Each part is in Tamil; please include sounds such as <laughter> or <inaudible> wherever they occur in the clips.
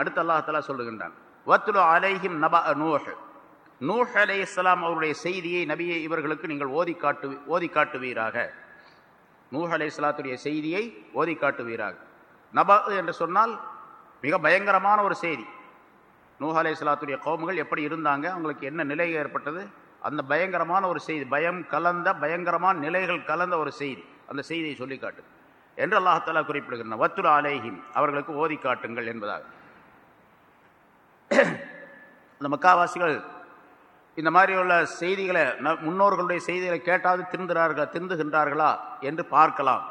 அடுத்து அல்லாஹலா சொல்லுகின்றான். வத்துலு அலைஹிம் நப நூஹ். நூஹ் அலை இஸ்லாம் அவருடைய செய்தியை நபியை இவர்களுக்கு நீங்கள் ஓதி காட்டு ஓதி காட்டுவீராக. நூஹ் அலை இஸ்லாத்துடைய செய்தியை ஓதி காட்டுவீராக. நப என்று சொன்னால் மிக பயங்கரமான ஒரு செய்தி. நூஹ் அலை இஸ்லாத்துடைய கௌமுகள் எப்படி இருந்தாங்க அவங்களுக்கு என்ன நிலை ஏற்பட்டது அந்த பயங்கரமான ஒரு செய்தி பயம் கலந்த பயங்கரமான நிலைகள் கலந்த ஒரு செய்தி அந்த செய்தியை சொல்லி காட்டு. என்று அல்லாஹாலா குறிப்பிடுகின்றன. வத்துல் அலேஹிம். அவர்களுக்கு ஓதி காட்டுங்கள் என்பதாக. அந்த மக்காவாசிகள் இந்த மாதிரி உள்ள செய்திகளை ந- முன்னோர்களுடைய செய்திகளை கேட்டாவது திருந்துகிறார்கள் திருந்துகின்றார்களா என்று பார்க்கலாம்.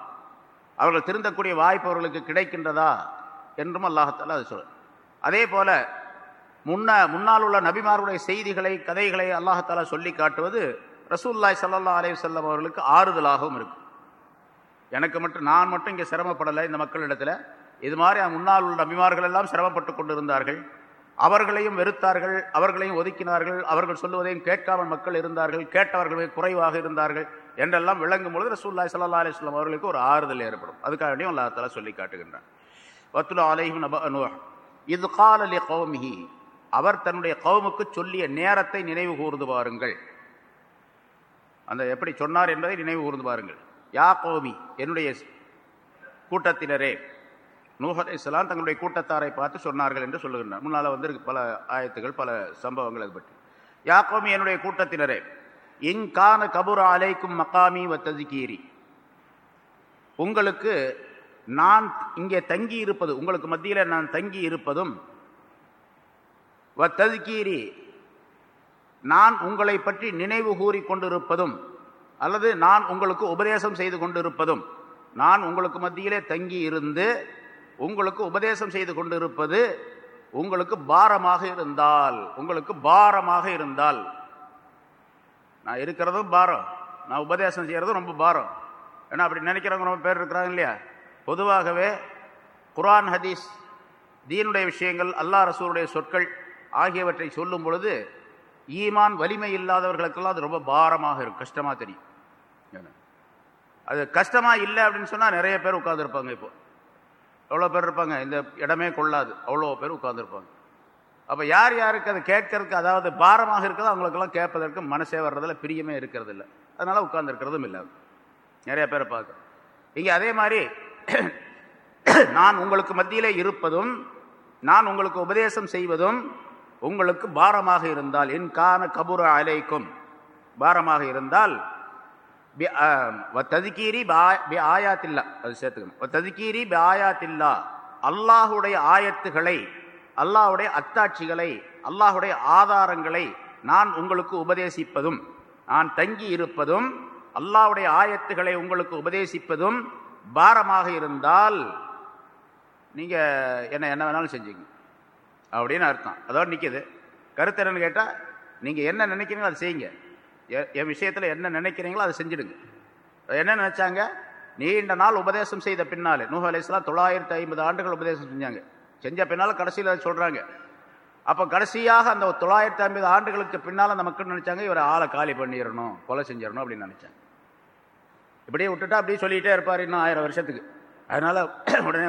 அவர்கள் திருந்தக்கூடிய வாய்ப்பு அவர்களுக்கு கிடைக்கின்றதா என்றும் அல்லாஹத்தால் அது சொல்ல அதே போல முன்ன முன்னால் உள்ள நபிமாருடைய செய்திகளை கதைகளை அல்லாஹத்தாலா சொல்லி காட்டுவது ரசூல்லாய் சல்லா அலே வஸல்லம் அவர்களுக்கு ஆறுதலாகவும் இருக்கும். எனக்கு மட்டும் நான் மட்டும் இங்கே சிரமப்படலை இந்த மக்களிடத்தில். இது மாதிரி முன்னால் உள்ள நபிமார்கள் எல்லாம் சிரமப்பட்டு கொண்டிருந்தார்கள். அவர்களையும் வெறுத்தார்கள் அவர்களையும் ஒதுக்கினார்கள் அவர்கள் சொல்லுவதையும் கேட்காமல் மக்கள் இருந்தார்கள் கேட்டவர்களே குறைவாக இருந்தார்கள் என்றெல்லாம் விளங்கும் பொழுது ரசூல்லாய் சல்லா அலிஸ்லாம் அவர்களுக்கு ஒரு ஆறுதல் ஏற்படும். அதுக்காக வேண்டியும் அல்லா தலா சொல்லி காட்டுகின்றான். வத்துலா அலைஹிம் நப நூஹ் இது காலலி கௌமிஹி அவர் தன்னுடைய கௌமுக்கு சொல்லிய நேரத்தை நினைவு கூர்ந்து பாருங்கள். அந்த எப்படி சொன்னார் என்பதை நினைவு கூர்ந்து பாருங்கள். யா கௌமி என்னுடைய கூட்டத்தினரே நூஹலை இஸ்லாம் தங்களுடைய கூட்டத்தாரை பார்த்து சொன்னார்கள் என்று சொல்லுகின்றார் முன்னால் வந்து பல ஆயத்துகள் பல சம்பவங்கள் அது பற்றி. யாக்கோமி என்னுடைய கூட்டத்தினரே இங்கான கபுர அலைக்கும் மக்காமி வத்ததிகீரி உங்களுக்கு நான் இங்கே தங்கி இருப்பது உங்களுக்கு மத்தியில் நான் தங்கி இருப்பதும் வத்ததுக்கீரி நான் உங்களை பற்றி நினைவு கூறி கொண்டிருப்பதும் அல்லது நான் உங்களுக்கு உபதேசம் செய்து கொண்டிருப்பதும் நான் உங்களுக்கு மத்தியிலே தங்கி இருந்து உங்களுக்கு உபதேசம் செய்து கொண்டிருப்பது உங்களுக்கு பாரமாக இருந்தால் உங்களுக்கு பாரமாக இருந்தால். நான் இருக்கிறதும் பாரம். நான் உபதேசம் செய்கிறதும் ரொம்ப பாரம். ஏன்னா அப்படி நினைக்கிறவங்க ரொம்ப பேர் இருக்கிறாங்க இல்லையா? பொதுவாகவே குரான் ஹதீஸ் தீனுடைய விஷயங்கள் அல்லாஹ் ரசூருடைய சொற்கள் ஆகியவற்றை சொல்லும் பொழுது ஈமான் வலிமை இல்லாதவர்களுக்கெல்லாம் அது ரொம்ப பாரமாக இருக்கும். கஷ்டமாக தெரியும். ஏன்னா, அது கஷ்டமாக இல்லை அப்படின்னு சொன்னால் நிறைய பேர் உட்காந்துருப்பாங்க இப்போ. எவ்வளோ பேர் இருப்பாங்க? இந்த இடமே கொள்ளாது. அவ்வளோ பேர் உட்காந்துருப்பாங்க அப்போ யார் யாருக்கு அது கேட்கறதுக்கு அதாவது பாரமாக இருக்கிறதோ அவங்களுக்கெல்லாம் கேட்பதற்கு மனசே வர்றதில்ல பிரியமே இருக்கிறது இல்லை அதனால் உட்காந்துருக்கிறதும் இல்லை. நிறைய பேரை பார்க்க. இங்கே அதே மாதிரி <clears throat> நான் உங்களுக்கு மத்தியிலே இருப்பதும் நான் உங்களுக்கு உபதேசம் செய்வதும் உங்களுக்கு பாரமாக இருந்தால் என் கான கபுர அலைக்கும் பாரமாக இருந்தால் ததுக்கீரி ஆ, பி ஆயாத்தில்லா. அது சேர்த்துக்கணும். ததுக்கீரி பி ஆயாத்தில்லா. அல்லாஹுடைய ஆயத்துகளை அல்லாஹுடைய அத்தாட்சிகளை அல்லாஹுடைய ஆதாரங்களை நான் உங்களுக்கு உபதேசிப்பதும் நான் தங்கி இருப்பதும் அல்லாவுடைய ஆயத்துகளை உங்களுக்கு உபதேசிப்பதும் பாரமாக இருந்தால் நீங்கள் என்ன என்ன வேணாலும் செஞ்சுங்க. அப்படின்னு அர்த்தம். அதோட நிற்கிது கருத்து என்னன்னு கேட்டால் நீங்கள் என்ன நினைக்கிறீங்களோ அதை செய்யுங்க. என் விஷயத்தில் என்ன நினைக்கிறீங்களோ அதை செஞ்சிடுங்க. என்ன நினச்சாங்க? நீண்ட நாள் உபதேசம் செய்த பின்னாலே நூஹ் அலிஸ்லாம் தொள்ளாயிரத்தி ஐம்பது ஆண்டுகள் உபதேசம் செஞ்சாங்க. செஞ்ச பின்னால் கடைசியில் அதை சொல்கிறாங்க அப்போ கடைசியாக அந்த தொள்ளாயிரத்தி ஐம்பது ஆண்டுகளுக்கு பின்னால் அந்த மக்கள் நினச்சாங்க இவரை ஆளை காலி பண்ணிடணும் கொலை செஞ்சிடணும் அப்படின்னு நினச்சாங்க. இப்படியே விட்டுட்டா அப்படியே சொல்லிகிட்டே இருப்பார் இன்னும் ஆயிரம் வருஷத்துக்கு. அதனால் உடனே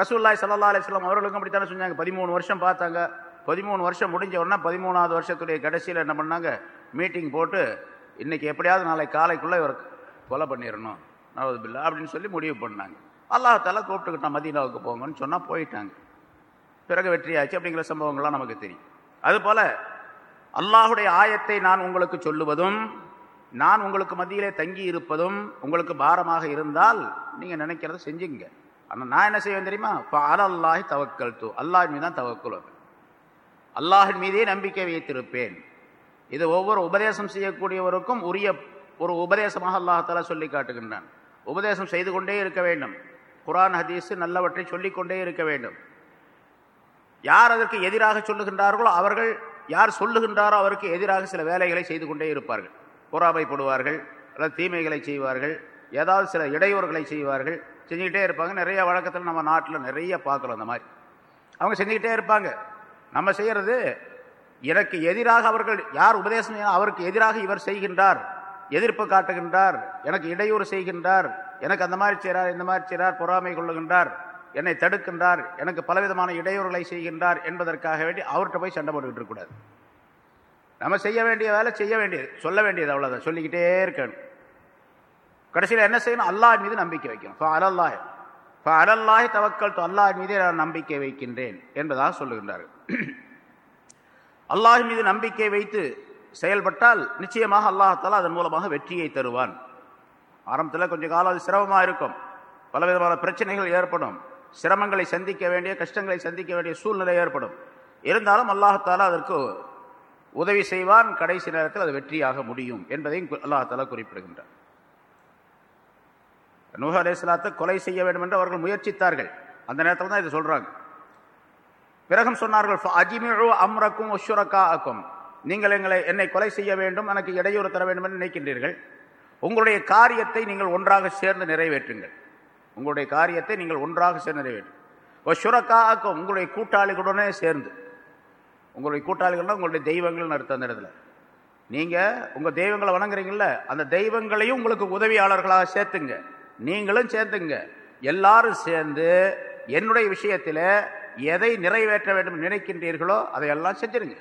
ரசூல்லாய் சல்லா அலிஸ்லாம் அவர்களுக்கும் அப்படித்தானே சொன்னாங்க பதிமூணு வருஷம் பார்த்தாங்க. பதிமூணு வருஷம் முடிஞ்ச உடனே பதிமூணாவது வருஷத்துடைய கடைசியில் என்ன பண்ணாங்க? மீட்டிங் போட்டு இன்னைக்கு எப்படியாவது நாளை காலைக்குள்ளே இவர் கொலை பண்ணிடணும் நவது பில்லா அப்படின்னு சொல்லி முடிவு பண்ணாங்க. அல்லாஹால கூப்பிட்டுக்கிட்டான் மதீனாவுக்கு போங்கன்னு சொன்னால் போயிட்டாங்க. பிறகு வெற்றியாச்சு அப்படிங்கிற சம்பவங்கள்லாம் நமக்கு தெரியும். அதுபோல் அல்லாஹுடைய ஆயத்தை நான் உங்களுக்கு சொல்லுவதும் நான் உங்களுக்கு மத்தியிலே தங்கி இருப்பதும் உங்களுக்கு பாரமாக இருந்தால் நீங்கள் நினைக்கிறத செஞ்சுங்க. ஆனால் நான் என்ன செய்வேன் தெரியுமா? அல்லாஹி தவக்கல் தூ அல்லாஹ் மீது தான் தவக்குல். அல்லாஹின் மீதே நம்பிக்கை வைத்திருப்பேன். இது ஒவ்வொரு உபதேசம் செய்யக்கூடியவருக்கும் உரிய ஒரு உபதேசமாக அல்லாஹாலா சொல்லி காட்டுகின்றான். உபதேசம் செய்து கொண்டே இருக்க வேண்டும். குரான் ஹதீஸ் நல்லவற்றை சொல்லிக்கொண்டே இருக்க வேண்டும். யார் அதற்கு எதிராக சொல்லுகின்றார்களோ அவர்கள் யார் சொல்லுகின்றாரோ அவருக்கு எதிராக சில வேலைகளை செய்து கொண்டே இருப்பார்கள். பொறாமைப்படுவார்கள் அல்லது தீமைகளை செய்வார்கள் ஏதாவது சில இடையூறுகளை செய்வார்கள் செஞ்சுக்கிட்டே இருப்பாங்க. நிறைய வழக்கத்தில் நம்ம நாட்டில் நிறைய பார்க்குறோம் அந்த மாதிரி. அவங்க செஞ்சுக்கிட்டே இருப்பாங்க. நம்ம செய்கிறது எனக்கு எதிராக அவர்கள் யார் உபதேசம் அவருக்கு எதிராக இவர் செய்கின்றார். எதிர்ப்பு காட்டுகின்றார். எனக்கு இடையூறு செய்கின்றார். எனக்கு அந்த மாதிரி செய்கிறார் இந்த மாதிரி செய்கிறார் பொறாமை கொள்ளுகின்றார். என்னை தடுக்கின்றார். எனக்கு பலவிதமான இடையூறுகளை செய்கின்றார் என்பதற்காக வேண்டி அவர்கிட்ட போய் சண்டை போட்டுக்கிட்டு இருக்கக்கூடாது. நம்ம செய்ய வேண்டிய வேலை செய்ய வேண்டியது சொல்ல வேண்டியது அவ்வளோதான் சொல்லிக்கிட்டே இருக்கணும். கடைசியில் என்ன செய்யணும்? அல்லாஹ் மீது நம்பிக்கை வைக்கணும். அலல்லாஹ் அலல்லாஹ் தவக்கல் அல்லாஹ் மீதே நான் நம்பிக்கை வைக்கின்றேன் என்பதாக சொல்லுகின்றார்கள். அல்லாஹ் மீது நம்பிக்கை வைத்து செயல்பட்டால் நிச்சயமாக அல்லாஹால அதன் மூலமாக வெற்றியை தருவான். ஆரம்பத்தில் கொஞ்சம் காலம் அது சிரமமாக இருக்கும். பலவிதமான பிரச்சனைகள் ஏற்படும். சிரமங்களை சந்திக்க வேண்டிய கஷ்டங்களை சந்திக்க வேண்டிய சூழ்நிலை ஏற்படும். இருந்தாலும் அல்லாஹால அதற்கு உதவி செய்வான். கடைசி நேரத்தில் அது வெற்றியாக முடியும் என்பதையும் அல்லாஹால குறிப்பிடுகின்றார் நூஹ் அலேஸ்லாத்தை கொலை செய்ய வேண்டும் என்று அவர்கள் முயற்சித்தார்கள். அந்த நேரத்தில் தான் இதை சொல்கிறாங்க பிறகும் சொன்னார்கள் அம்ரக்கும் ஒஷுரக்கா அக்கும் நீங்கள் எங்களை என்னை கொலை செய்ய வேண்டும் எனக்கு இடையூறு தர வேண்டும் என்று நினைக்கின்றீர்கள். உங்களுடைய காரியத்தை நீங்கள் ஒன்றாக சேர்ந்து நிறைவேற்றுங்கள். உங்களுடைய காரியத்தை நீங்கள் ஒன்றாக சேர்ந்து நிறைவேற்றுங்கள் ஒஷுரக்கா ஆக்கம் உங்களுடைய கூட்டாளிகளுடனே சேர்ந்து. உங்களுடைய கூட்டாளிகள்னா உங்களுடைய தெய்வங்கள் அர்த்தம் அந்த இடத்துல. நீங்கள் உங்கள் தெய்வங்களை வணங்குறீங்கள அந்த தெய்வங்களையும் உங்களுக்கு உதவியாளர்களாக சேர்த்துங்க. நீங்களும் சேர்த்துங்க. எல்லாரும் சேர்ந்து என்னுடைய விஷயத்தில் எதை நிறைவேற்ற வேண்டும் நினைக்கின்றீர்களோ அதையெல்லாம் செஞ்சிருங்க.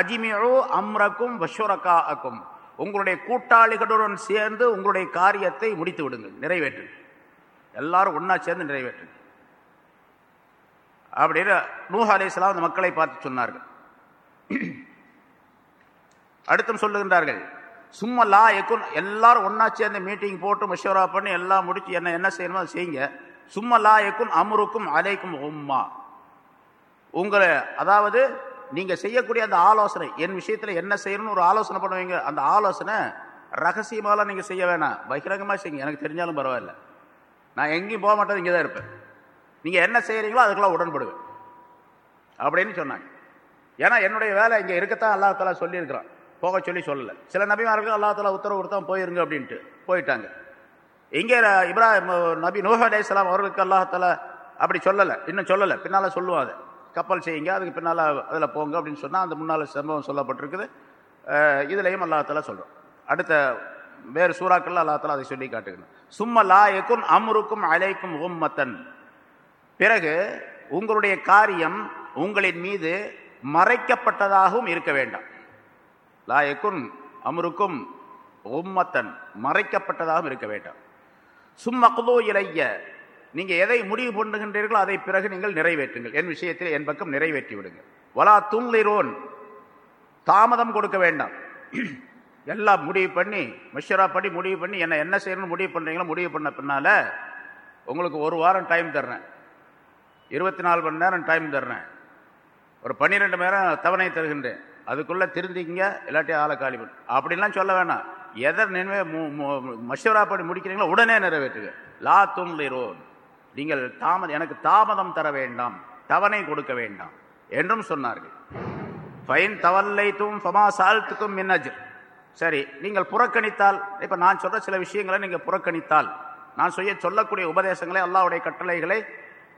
அஜிமியோ அம்ரக்கும் வஷுரக்கா அக்கும் உங்களுடைய கூட்டாளிகளுடன் சேர்ந்து உங்களுடைய காரியத்தை முடித்து விடுங்கள் நிறைவேற்றுங்க எல்லாரும் ஒன்றா சேர்ந்து நிறைவேற்றுங்க அப்படின்னு நூஹ் அலிஸ்லாம் அந்த மக்களை பார்த்து சொன்னார்கள். அடுத்தும் சொல்லுகின்றார்கள் சும்மா லா எக்குன் எல்லாரும் ஒன்றா சேர்ந்து மீட்டிங் போட்டு மஷூரா பண்ணி எல்லாம் முடித்து என்ன என்ன செய்யணுமோ அதை செய்யுங்க. சும்மா லா அமுருக்கும் அமருக்கும் அலைக்கும் உம்மா. உங்களை அதாவது நீங்கள் செய்யக்கூடிய அந்த ஆலோசனை என் விஷயத்தில் என்ன செய்யணும்னு ஒரு ஆலோசனை பண்ணுவீங்க அந்த ஆலோசனை ரகசியமாலாம் நீங்கள் செய்ய வேணாம். பகிரங்கமாக செய்யுங்க எனக்கு தெரிஞ்சாலும் பரவாயில்ல. நான் எங்கேயும் போக மாட்டேன் இங்கே தான் இருப்பேன். நீங்கள் என்ன செய்கிறீங்களோ அதுக்கெல்லாம் உடன்படுவேன். அப்படின்னு சொன்னாங்க. ஏன்னா என்னுடைய வேலை இங்கே இருக்கத்தான் அல்லா சொல்லியிருக்கிறான். போக சொல்லி சொல்லலை. சில நபிமார்கள் அல்லா உத்தரவு கொடுத்தா போயிருங்க அப்படின்ட்டு போயிட்டாங்க. இங்கே இப்ராஹிம் நபி நூஹ் அலையாம் அவர்களுக்கு அல்லாஹால அப்படி சொல்லலை. இன்னும் சொல்லலை. பின்னால் சொல்லுவோம் அதை கப்பல் செய்யுங்க அதுக்கு பின்னால் அதில் போங்க அப்படின்னு சொன்னால் அந்த முன்னால் சம்பவம் சொல்லப்பட்டிருக்குது. இதுலையும் அல்லாஹால சொல்கிறோம் அடுத்த வேறு சூறாக்கள் அல்லாஹால அதை சொல்லி காட்டுக்கணும் சும்மா லாயக்கும் அம்ருக்கும் அலைக்கும் உம்மத்தன். பிறகு உங்களுடைய காரியம் உங்களின் மீது மறைக்கப்பட்டதாகவும் இருக்க வேண்டாம். லாயக்கும் அமருக்கும் உம்மத்தன். மறைக்கப்பட்டதாகவும் இருக்க வேண்டாம். சும்மக்தோ இலைய. நீங்க எதை முடிவு பண்ணுகின்றீர்களோ அதை பிறகு நீங்கள் நிறைவேற்றுங்கள். என் விஷயத்தில் என் பக்கம் நிறைவேற்றி விடுங்கள். வலா துன்லிரோன் தாமதம் கொடுக்க வேண்டாம். <clears throat> எல்லாம் முடிவு பண்ணி மிஷரா பண்ணி முடிவு பண்ணி என்ன என்ன செய்யணும்னு முடிவு பண்ணுறீங்களோ முடிவு பண்ண பின்னால உங்களுக்கு ஒரு வாரம் டைம் தர்றேன். இருபத்தி நாலு மணி நேரம் டைம் தர்றேன். ஒரு பன்னிரெண்டு மணி நேரம் தவணை தருகின்றேன். அதுக்குள்ளே திருந்திக்கிங்க இல்லாட்டி ஆளை காலி பண்ணு. அப்படின்லாம் சொல்ல வேணாம். எதை நினைவே மஷூரா பண்ணி முடிக்கிறீங்களோ உடனே நிறைவேற்றுங்க. லா துன்லிரோன். நீங்கள் தாமதம் எனக்கு தாமதம் தர வேண்டாம். தவணை கொடுக்க வேண்டாம். என்றும் சொன்னார்கள். ஃபைன் தவல்லைத்தும் ஃபமா சால்த்துக்கும் மின்னஜர் சரி நீங்கள் புறக்கணித்தால் இப்போ நான் சொல்ற சில விஷயங்களை நீங்கள் புறக்கணித்தால் நான் செய்ய சொல்லக்கூடிய உபதேசங்களை அல்லாவுடைய கட்டளைகளை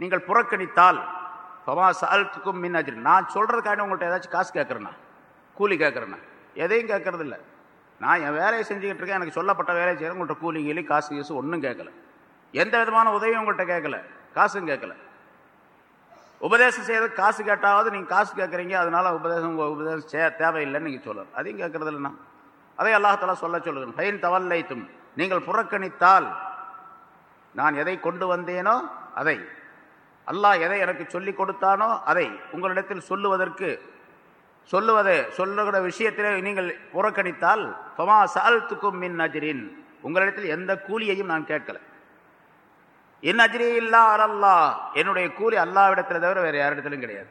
நீங்கள் புறக்கணித்தால் ஃபமா சால்த்துக்கும் மின்னஜர் நான் சொல்றதுக்காக உங்கள்கிட்ட ஏதாச்சும் காசு கேட்குறேன்னா கூலி கேட்குறேன்னா எதையும் கேட்கறதில்லை. நான் என் வேலையை செஞ்சுக்கிட்டு இருக்கேன் எனக்கு சொல்லப்பட்ட வேலையை செய்கிறேன் உங்கள்கிட்ட கூலி கீழி காசு கீசு ஒன்றும் கேட்கல. எந்த விதமான உதவியும் உங்கள்கிட்ட கேட்கல. காசும் கேட்கல. உபதேசம் செய்யறது காசு கேட்டாவது நீங்கள் காசு கேட்குறீங்க அதனால உபதேசம் உங்கள் உபதேசம் சே தேவையில்லைன்னு நீங்கள் சொல்லலாம் அதையும் கேட்கறது இல்லைண்ணா அதை அல்லாஹால சொல்ல சொல்லுங்கள் ஃபைன் தவல்லைத்தும் நீங்கள் புறக்கணித்தால் நான் எதை கொண்டு வந்தேனோ அதை. அல்லாஹ் எதை எனக்கு சொல்லி கொடுத்தானோ அதை உங்களிடத்தில் சொல்லுவதற்கு சொல்லுவதை சொல்லுகிற விஷயத்திலே நீங்கள் புறக்கணித்தால் பமா சால்த்துக்கும் மின் அஜிரின். உங்களிடத்தில் எந்த கூலியையும் நான் கேட்கல. என் அஜிரி இல்லா அல்லா என்னுடைய கூலி அல்லாவிடத்தில் தவிர வேறு யாரிடத்திலும் கிடையாது.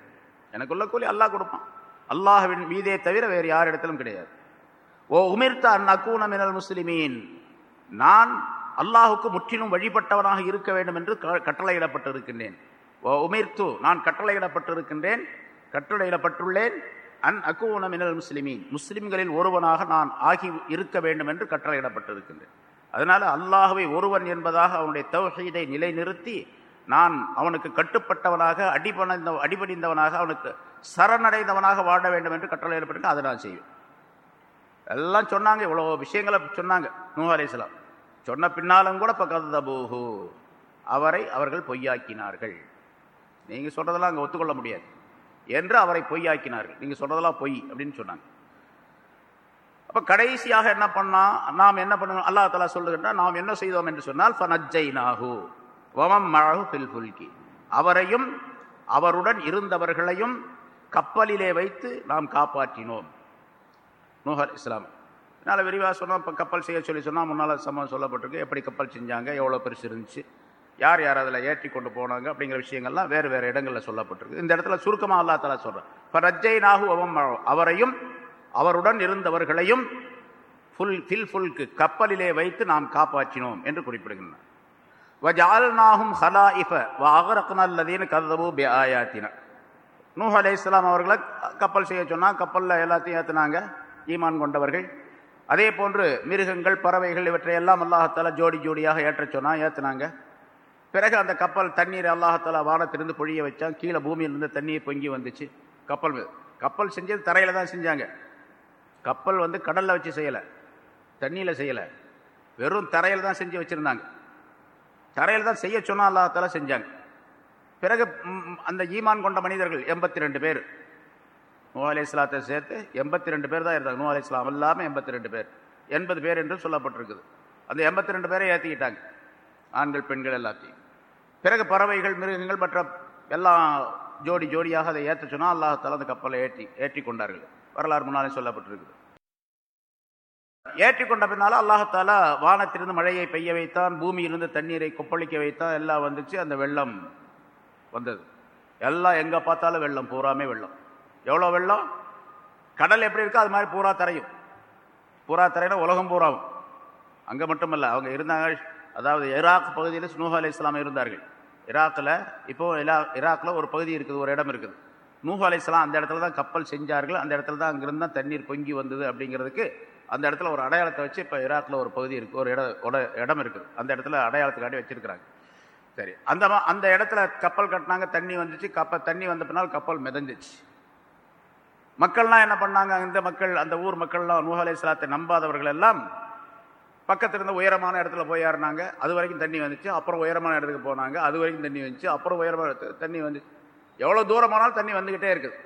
எனக்குள்ள கூலி அல்லாஹ் கொடுப்பான். அல்லாஹ்வின் மீதே தவிர வேறு யாரிடத்திலும் கிடையாது. ஓ உமிர்த்த அன் அக்கூன மினல் முஸ்லிமீன். நான் அல்லாஹுக்கு முற்றிலும் வழிபட்டவனாக இருக்க வேண்டும் என்று கட்டளையிடப்பட்டிருக்கின்றேன். ஓ உமிர்த்து நான் கட்டளையிடப்பட்டிருக்கின்றேன் கட்டளையிடப்பட்டுள்ளேன். அன் அக்குவன மினல் முஸ்லிமீன். முஸ்லிம்களில் ஒருவனாக நான் ஆகி இருக்க வேண்டும் என்று கட்டளையிடப்பட்டிருக்கின்றேன் அதனால் அல்லாஹுவை ஒருவன் என்பதாக அவனுடைய தவஹீதை நிலைநிறுத்தி நான் அவனுக்கு கட்டுப்பட்டவனாக அடிபணிந்த அடிபணிந்தவனாக அவனுக்கு சரணடைந்தவனாக வாழ வேண்டும் என்று கட்டளையிடப்பட்டிருக்க. அதை நான் செய்வேன். எல்லாம் சொன்னாங்க இவ்வளோ விஷயங்களை சொன்னாங்க நூ அலிஸ்லாம் சொன்ன பின்னாலும் கூட இப்போ கதபூஹு அவரை அவர்கள் பொய்யாக்கினார்கள். நீங்கள் சொல்கிறதெல்லாம் அங்கே ஒத்துக்கொள்ள முடியாது. என்று அவரை பொய்யாக்கினார்கள். நீங்கள் சொன்னதெல்லாம் பொய் அப்படின்னு சொன்னாங்க. அப்போ கடைசியாக என்ன பண்ணால் நாம் என்ன பண்ணணும்? அல்லாஹ் தலா சொல்லுகின்றார் நாம் என்ன செய்தோம் என்று சொன்னால் ஃபனஜ்ஜை நாகு வமம் மழகு பில் புல்கி அவரையும் அவருடன் இருந்தவர்களையும் கப்பலிலே வைத்து நாம் காப்பாற்றினோம். நூஹர் இஸ்லாம். அதனால் விரிவாக சொன்னோம் இப்போ கப்பல் செய்ய சொல்லி சொன்னால் முன்னால் சம்பவம் சொல்லப்பட்டிருக்கு. எப்படி கப்பல் செஞ்சாங்க எவ்வளோ பெருசு இருந்துச்சு யார் யார் அதில் ஏற்றி கொண்டு போனாங்க அப்படிங்கிற விஷயங்கள்லாம் வேறு வேறு இடங்களில் சொல்லப்பட்டிருக்கு. இந்த இடத்துல சுருக்கமாக அல்லா தலா சொல்கிறேன் இப்போ ரஜ்ஜை நாகு அவம் அவரையும் அவருடன் இருந்தவர்களையும் ஃபுல் ஃபில் ஃபுல்க்கு கப்பலிலே வைத்து நாம் காப்பாற்றினோம் என்று குறிப்பிடுகின்றனர் வஜால்நாகும் ஹலாஇஃப வ அகரக்னல்லதீன் கதபு பி ஆயாத்தின நூஹ் அலே இஸ்லாம் அவர்களை கப்பல் செய்ய சொன்னால் கப்பலில் எல்லாத்தையும் ஏற்றுனாங்க ஈமான் கொண்டவர்கள். அதே போன்று மிருகங்கள் பறவைகள் இவற்றை எல்லாம் அல்லாஹத்தால ஜோடி ஜோடியாக ஏற்ற சொன்னால் ஏற்றுனாங்க பிறகு அந்த கப்பல் தண்ணீர் அல்லாஹால வானத்திலிருந்து பொழிய வச்சான். கீழே பூமியிலிருந்து தண்ணீர் பொங்கி வந்துச்சு. கப்பல் கப்பல் செஞ்சது தரையில் தான் செஞ்சாங்க. கப்பல் வந்து கடலில் வச்சு செய்யலை. தண்ணியில் செய்யலை. வெறும் தரையில் தான் செஞ்சு வச்சுருந்தாங்க. தரையில் தான் செய்ய சொன்னால் அல்லாஹால செஞ்சாங்க. பிறகு அந்த ஈமான் கொண்ட மனிதர்கள் எண்பத்தி ரெண்டு பேர். நூ அலி இஸ்லாத்தை சேர்த்து எண்பத்தி ரெண்டு பேர் தான் இருந்தாங்க. நூ அலி இஸ்லாம் இல்லாமல் எண்பத்தி ரெண்டு பேர். எண்பது பேர் என்று சொல்லப்பட்டிருக்குது. அந்த எண்பத்தி ரெண்டு பேரை ஏற்றிக்கிட்டாங்க ஆண்கள் பெண்கள் எல்லாத்தையும். பிறகு பறவைகள் மிருகங்கள் மற்ற எல்லாம் ஜோடி ஜோடியாக அதை ஏற்ற சொன்னால் அல்லாஹால அந்த கப்பலை ஏற்றி ஏற்றி கொண்டார்கள். வரலாறு முன்னாலே சொல்லப்பட்டிருக்குது. ஏற்றி கொண்ட பின்னால அல்லாஹால வானத்திலிருந்து மழையை பெய்ய வைத்தான் பூமியிலிருந்து தண்ணீரை கொப்பளிக்க வைத்தான் எல்லாம் வந்துச்சு அந்த வெள்ளம் வந்தது. எல்லாம் எங்கே பார்த்தாலும் வெள்ளம் பூராமே வெள்ளம். எவ்வளோ வெள்ளம்? கடல் எப்படி இருக்கோ அது மாதிரி பூரா தரையும். பூரா தரையினா உலகம் பூராவும். அங்கே மட்டுமல்ல அவங்க இருந்தாங்க அதாவது ஈராக் பகுதியில் ஸ்னூஹா அலி இஸ்லாம் இருந்தார்கள். ஈராக்கில் இப்போ இலா ஈராக்கில் ஒரு பகுதி இருக்குது ஒரு இடம் இருக்குது. நூஹ் அலைஸ்லாம் அந்த இடத்துல தான் கப்பல் செஞ்சார்கள் அந்த இடத்துல தான் அங்கிருந்து தான் தண்ணீர் பொங்கி வந்தது அப்படிங்கிறதுக்கு அந்த இடத்துல ஒரு அடையாளத்தை வச்சு இப்போ ஈராக்கில் ஒரு பகுதி இருக்குது ஒரு இடம் இடம் இருக்குது. அந்த இடத்துல அடையாளத்துக்காண்டி வச்சுருக்கிறாங்க. சரி அந்த அந்த இடத்துல கப்பல் கட்டினாங்க தண்ணி வந்துச்சு கப்பல் தண்ணி வந்த பின்னால் கப்பல் மிதந்துச்சு மக்கள்லாம் என்ன பண்ணாங்க இந்த மக்கள் அந்த ஊர் மக்கள்லாம் நூஹ் அலைஸ்லாத்தை நம்பாதவர்கள் எல்லாம் பக்கத்தில் இருந்த உயரமான இடத்துல போய் ஏறினாங்க அது வரைக்கும் தண்ணி வந்துச்சு. அப்புறம் உயரமான இடத்துக்கு போனாங்க. அது வரைக்கும் தண்ணி வந்துச்சு. அப்புறம் உயரமான தண்ணி வந்துச்சு. எவ்வளோ தூரமானாலும் தண்ணி வந்துக்கிட்டே இருக்குது.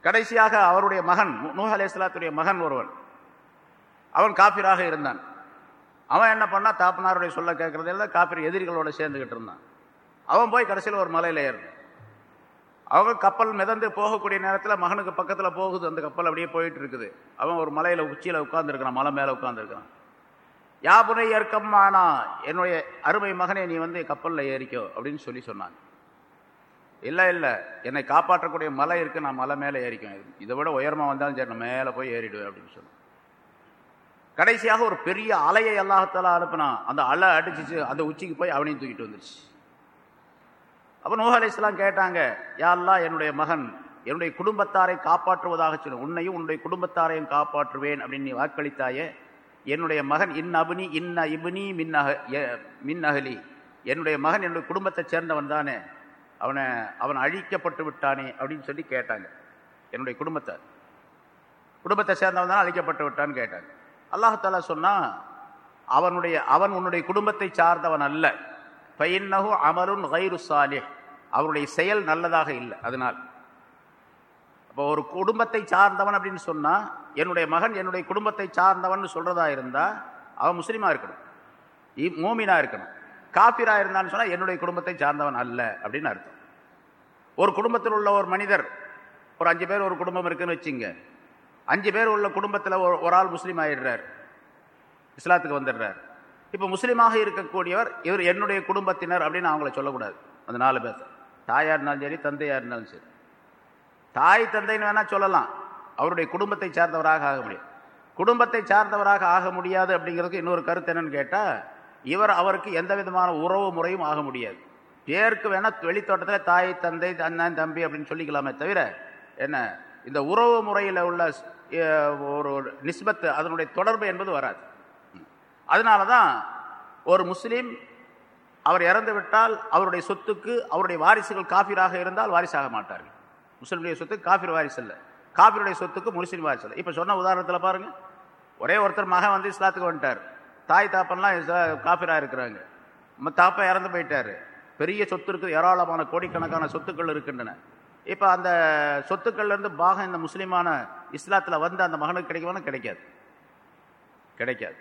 கடைசியாக அவருடைய மகன் நூஹ் அலேஸ்லாத்துடைய மகன் ஒருவன். அவன் காபிராக இருந்தான். அவன் என்ன பண்ணா தாப்பனாருடைய சொல்ல கேட்கறதெல்லாம் காபிர் எதிரிகளோட சேர்ந்துக்கிட்டு இருந்தான். அவன் போய் கடைசியில் ஒரு மலையில் ஏறினான். அவங்க கப்பல் மிதந்து போகக்கூடிய நேரத்தில் மகனுக்கு பக்கத்தில் போகுது. அந்த கப்பல் அப்படியே போயிட்டு இருக்குது. அவன் ஒரு மலையில் உச்சியில் உட்காந்துருக்கிறான் மலை மேலே உட்காந்துருக்கிறான் யாபுனை ஏற்கம்மானா என்னுடைய அருமை மகனை நீ வந்து கப்பலில் ஏறிக்கோ அப்படின்னு சொல்லி சொன்னாங்க. இல்லை இல்லை என்னை காப்பாற்றக்கூடிய மலை இருக்குது நான் மலை மேலே ஏறிக்கும் இதை விட உயரமாக வந்தாலும் சரி நான் மேலே போய் ஏறிடுவேன் அப்படின்னு சொன்னேன் கடைசியாக ஒரு பெரிய அலையை எல்லாத்தால அனுப்பினான் அந்த அலை அடிச்சிச்சு அந்த உச்சிக்கு போய் அவனையும் தூக்கிட்டு வந்துருச்சு. அப்போ நூஹ் அலி கேட்டாங்க யாரெல்லாம் என்னுடைய மகன் என்னுடைய குடும்பத்தாரை காப்பாற்றுவதாக சொன்ன உன்னையும் உன்னுடைய குடும்பத்தாரையும் காப்பாற்றுவேன் அப்படின்னு நீ வாக்களித்தாயே என்னுடைய மகன் இன் அபினி இன்ன இபினி மின்னக மின் அகலி. என்னுடைய மகன் என்னுடைய குடும்பத்தை சேர்ந்தவன் தானே. அவனை அவன் அழிக்கப்பட்டு விட்டானே அப்படின்னு சொல்லி கேட்டாங்க. என்னுடைய குடும்பத்தை. குடும்பத்தை சேர்ந்தவன் தான் அழிக்கப்பட்டு விட்டான்னு கேட்டாங்க. அல்லாஹாலா சொன்னால் அவனுடைய அவன் உன்னுடைய குடும்பத்தை சார்ந்தவன் அல்ல. பைன்னஹு அமருன் கைரு சாலே அவருடைய செயல் நல்லதாக இல்லை அதனால். இப்போ ஒரு குடும்பத்தை சார்ந்தவன் அப்படின்னு சொன்னால் என்னுடைய மகன் என்னுடைய குடும்பத்தை சார்ந்தவன் சொல்கிறதா இருந்தால் அவன் முஸ்லீமாக இருக்கணும். மோமினாக இருக்கணும். காப்பிராக இருந்தான்னு சொன்னால் என்னுடைய குடும்பத்தை சார்ந்தவன் அல்ல அப்படின்னு அர்த்தம். ஒரு குடும்பத்தில் உள்ள ஒரு மனிதர் ஒரு அஞ்சு பேர் ஒரு குடும்பம் இருக்குன்னு வச்சுங்க அஞ்சு பேர் உள்ள குடும்பத்தில் ஒரு ஆள் முஸ்லீம் ஆகிடுறார் இஸ்லாத்துக்கு வந்துடுறார். இப்போ முஸ்லீமாக இருக்கக்கூடியவர் இவர் என்னுடைய குடும்பத்தினர் அப்படின்னு அவங்கள சொல்லக்கூடாது. அந்த நாலு பேர் தாயாக இருந்தாலும் சரி தந்தையாக இருந்தாலும் சரி. தாய் தந்தைன்னு வேணால் சொல்லலாம். அவருடைய குடும்பத்தை சார்ந்தவராக ஆக முடியும். குடும்பத்தை சார்ந்தவராக ஆக முடியாது அப்படிங்கிறதுக்கு இன்னொரு கருத்து என்னன்னு கேட்டால் இவர் அவருக்கு எந்த விதமான உறவு முறையும் ஆக முடியாது. பேருக்கு வேணால் வெளித்தோட்டத்தில் தாய் தந்தை அண்ணன் தம்பி அப்படின்னு சொல்லிக்கலாமே தவிர என்ன இந்த உறவு முறையில் உள்ள ஒரு நிஸ்பத்து அதனுடைய தொடர்பு என்பது வராது. அதனால தான் ஒரு முஸ்லீம் அவர் இறந்து விட்டால் அவருடைய சொத்துக்கு அவருடைய வாரிசுகள் காஃபிராக இருந்தால் வாரிசாக மாட்டார்கள். முஸ்லீமுடைய சொத்துக்கு காஃபிர் வாரிசு இல்லை காஃபிருடைய சொத்துக்கு முஸ்லீம் வாரிசு இல்லை இப்போ சொன்ன உதாரணத்தில் பாருங்கள் ஒரே ஒருத்தர் மகன் வந்து இஸ்லாத்துக்கு வந்துட்டார். தாய் தாப்பன்லாம் காஃபிராக இருக்கிறாங்க. நம்ம தாப்பா இறந்து போயிட்டாரு. பெரிய சொத்து இருக்குது. ஏராளமான கோடிக்கணக்கான சொத்துக்கள் இருக்கின்றன. இப்போ அந்த சொத்துக்கள்லேருந்து பாகம் இந்த முஸ்லீமான இஸ்லாத்தில் வந்து அந்த மகனுக்கு கிடைக்குமானா கிடைக்காது. கிடைக்காது.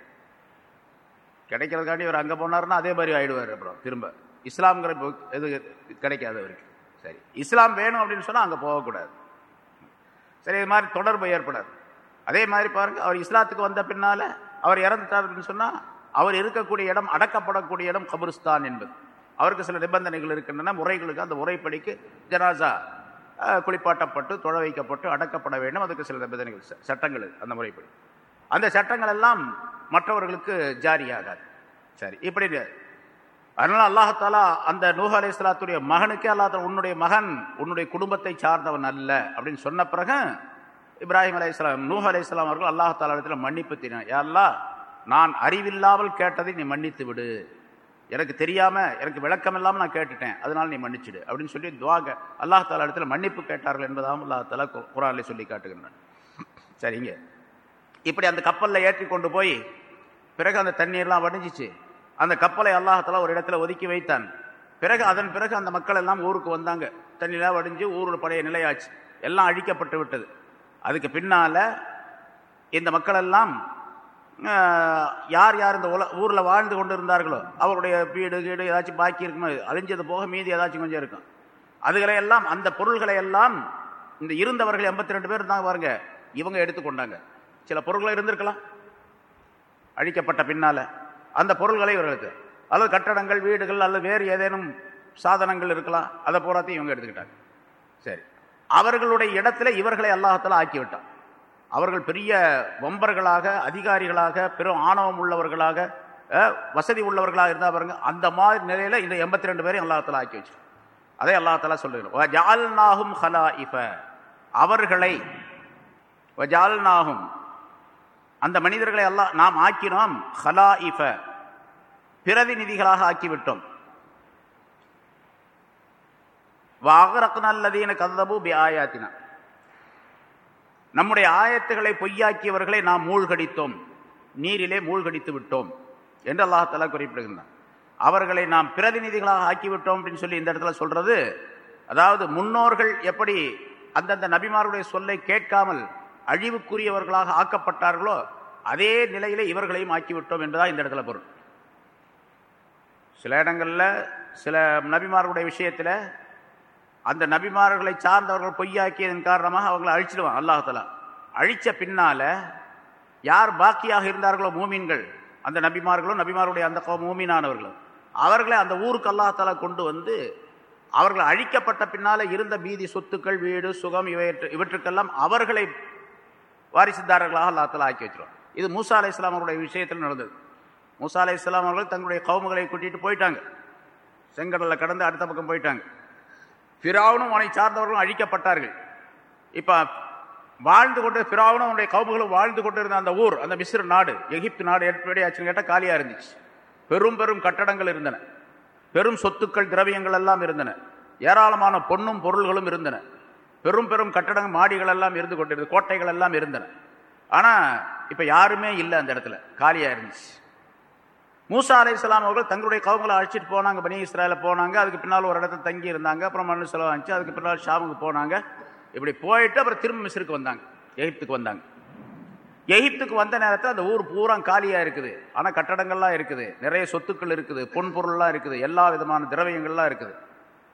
கிடைக்கிறதுக்காண்டி இவர் அங்கே போனாருன்னா அதே மாதிரி ஆகிடுவார் அப்புறம் திரும்ப. இஸ்லாம்ங்கிற இது கிடைக்காது அவருக்கு. சரி இஸ்லாம் வேணும் அப்படின்னு சொன்னால் அங்கே போகக்கூடாது. சரி இது மாதிரி தொடர்பு ஏற்படாது. அதே மாதிரி பாருங்கள் அவர் இஸ்லாத்துக்கு வந்த பின்னால் அவர் இறந்துட்டார் அப்படின்னு சொன்னால் அவர் இருக்கக்கூடிய இடம் அடக்கப்படக்கூடிய இடம் கபருஸ்தான் என்பது. அவருக்கு சில நிபந்தனைகள் இருக்கின்றன முறைகளுக்கு அந்த முறைப்படிக்கு ஜனாசா குளிப்பாட்டப்பட்டு தொழ வைக்கப்பட்டு அடக்கப்பட வேண்டும். அதுக்கு சில நிபந்தனைகள் சட்டங்கள் அந்த முறைப்படி. அந்த சட்டங்கள் எல்லாம் மற்றவர்களுக்கு ஜாரியாகாது. சரி இப்படி அதனால அல்லாஹாலா அந்த நூஹ் அலி இஸ்லாத்துடைய மகனுக்கே அல்லாஹ் உன்னுடைய மகன் உன்னுடைய குடும்பத்தை சார்ந்தவன் அல்ல அப்படின்னு சொன்ன பிறகு இப்ராஹிம் அலி இஸ்லாம் நூஹ் அலி இஸ்லாம் அவர்கள் அல்லாஹாலா இடத்துல மன்னிப்பு தெரியும் யாரெல்லாம் நான் அறிவில்லாமல் கேட்டதை நீ மன்னித்து விடு. எனக்கு தெரியாமல் எனக்கு விளக்கம் இல்லாமல் நான் கேட்டுட்டேன். அதனால் நீ மன்னிச்சிடு அப்படின்னு சொல்லி துவாக அல்லாஹ் தாலா இடத்துல மன்னிப்பு கேட்டார்கள் என்பதாகவும் அல்லாஹ் தாலா சொல்லி காட்டுகின்றான். சரிங்க. இப்படி அந்த கப்பலில் ஏற்றி கொண்டு போய் பிறகு அந்த தண்ணீர்லாம் வடிஞ்சிச்சு. அந்த கப்பலை அல்லாஹாலா ஒரு இடத்துல ஒதுக்கி வைத்தான். பிறகு அதன் பிறகு அந்த மக்கள் எல்லாம் ஊருக்கு வந்தாங்க. தண்ணிலாம் வடிஞ்சு ஊரோட பழைய நிலையாச்சு. எல்லாம் அழிக்கப்பட்டு விட்டது. அதுக்கு பின்னால இந்த மக்கள் எல்லாம் யார் யார் இந்த உல ஊரில் வாழ்ந்து கொண்டு இருந்தார்களோ அவருடைய வீடு கீடு ஏதாச்சும் பாக்கி இருக்குமோ அழிஞ்சது போக மீதி ஏதாச்சும் கொஞ்சம் இருக்கும். அதுகளை எல்லாம் அந்த பொருள்களை எல்லாம் இந்த இருந்தவர்கள் எண்பத்தி ரெண்டு பேர் இருந்தாங்க பாருங்க இவங்க எடுத்துக்கொண்டாங்க. சில பொருள்கள் இருந்திருக்கலாம். அழிக்கப்பட்ட பின்னால் அந்த பொருள்களை இவர்களுக்கு. அல்லது கட்டடங்கள் வீடுகள் அல்லது வேறு ஏதேனும் சாதனங்கள் இருக்கலாம் அதை பூராத்தையும் இவங்க எடுத்துக்கிட்டாங்க. சரி. அவர்களுடைய இடத்துல இவர்களை அல்லாஹத்தில் ஆக்கிவிட்டான். அவர்கள் பெரிய வம்பர்களாக அதிகாரிகளாக பெரும் ஆணவம் உள்ளவர்களாக வசதி உள்ளவர்களாக இருந்தால் பாருங்க அந்த மாதிரி நிலையில் இந்த எண்பத்தி ரெண்டு பேரையும் அல்லாஹத்தில் ஆக்கி வச்சிருக்கான் அதே அல்லாஹத்தாலா சொல்லுகிறோம் ஜால்நாகும் ஹலாஇஃப. அவர்களை ஜால்நாகும் அந்த மனிதர்களை எல்லாம் நாம் ஆக்கினோம் ஹலாஇஃப பிரதிநிதிகளாக ஆக்கிவிட்டோம். வாகரக்னல்லதீன கதபு பி ஆயாத்தினா நம்முடைய ஆயத்துகளை பொய்யாக்கியவர்களை நாம் மூழ்கடித்தோம். நீரிலே மூழ்கடித்து விட்டோம் என்று அல்லாஹாலா குறிப்பிடுகின்றான். அவர்களை நாம் பிரதிநிதிகளாக ஆக்கிவிட்டோம் அப்படின்னு சொல்லி இந்த இடத்துல சொல்றது. அதாவது முன்னோர்கள் எப்படி அந்தந்த நபிமாருடைய சொல்லை கேட்காமல் அழிவுக்குரியவர்களாக ஆக்கப்பட்டார்களோ அதே நிலையில இவர்களையும் ஆக்கிவிட்டோம் என்பதா இந்த இடத்துல பொருள். சில இடங்களில் சில நபிமார்களுடைய விஷயத்தில் அந்த நபிமார்களை சார்ந்தவர்கள் பொய்யாக்கியதன் காரணமாக அவங்களை அழிச்சிடுவான் அல்லாஹலா அழித்த பின்னால யார் பாக்கியாக இருந்தார்களோ மூமீன்கள் அந்த நபிமார்களும் நபிமாருடைய அந்த மூமீனானவர்களும் அவர்களை அந்த ஊருக்கு அல்லாஹாலா கொண்டு வந்து அவர்கள் அழிக்கப்பட்ட பின்னால இருந்த பீதி சொத்துக்கள் வீடு சுகம் இவற்று இவற்றுக்கெல்லாம் அவர்களை வாரிசுதாரர்களாக அல்லாஹாலா ஆக்கி வச்சிருவான் இது மூசா அலை இஸ்லாம் அவருடைய விஷயத்தில் நடந்தது. மூசா அலை இஸ்லாம் அவர்கள் தங்களுடைய கவுமுகளை கூட்டிகிட்டு போயிட்டாங்க. செங்கடலை கடந்து அடுத்த பக்கம் போயிட்டாங்க. ஃபிராவுனும் அவனை சார்ந்தவர்களும் அழிக்கப்பட்டார்கள். இப்போ வாழ்ந்து கொண்டு ஃபிராவுனும் அவனுடைய கவுமுகளும் வாழ்ந்து கொண்டு இருந்த அந்த ஊர் அந்த மிஸ்ர நாடு எகிப்து நாடு எப்படி ஆச்சுன்னு கேட்டால் காலியாக இருந்துச்சு. பெரும் பெரும் கட்டடங்கள் இருந்தன. பெரும் சொத்துக்கள் திரவியங்கள் எல்லாம் இருந்தன. ஏராளமான பொன்னும் பொருள்களும் இருந்தன. பெரும் பெரும் கட்டடங்கள் மாடிகள் எல்லாம் இருந்து கொண்டிருந்தது. கோட்டைகள் எல்லாம் இருந்தன. ஆனால் இப்போ யாருமே இல்லை அந்த இடத்துல. காலியாக இருந்துச்சு. மூசா அலை அவர்கள் தங்களுடைய கவங்களை அழைச்சிட்டு போனாங்க. பனி இஸ்ரேல போனாங்க. அதுக்கு பின்னால் ஒரு இடத்துல தங்கி இருந்தாங்க. அப்புறம் மண்ணு செலவு ஆச்சு அதுக்கு பின்னால் ஷாமுக்கு போனாங்க. இப்படி போயிட்டு அப்புறம் திரும்ப மிஸ்ருக்கு வந்தாங்க. எகிப்துக்கு வந்தாங்க. எகிப்துக்கு வந்த நேரத்தில் அந்த ஊர் பூரா காலியாக இருக்குது. ஆனால் கட்டடங்கள்லாம் இருக்குது. நிறைய சொத்துக்கள் இருக்குது. பொன் பொருள்லாம் இருக்குது. எல்லா விதமான திரவியங்கள்லாம் இருக்குது.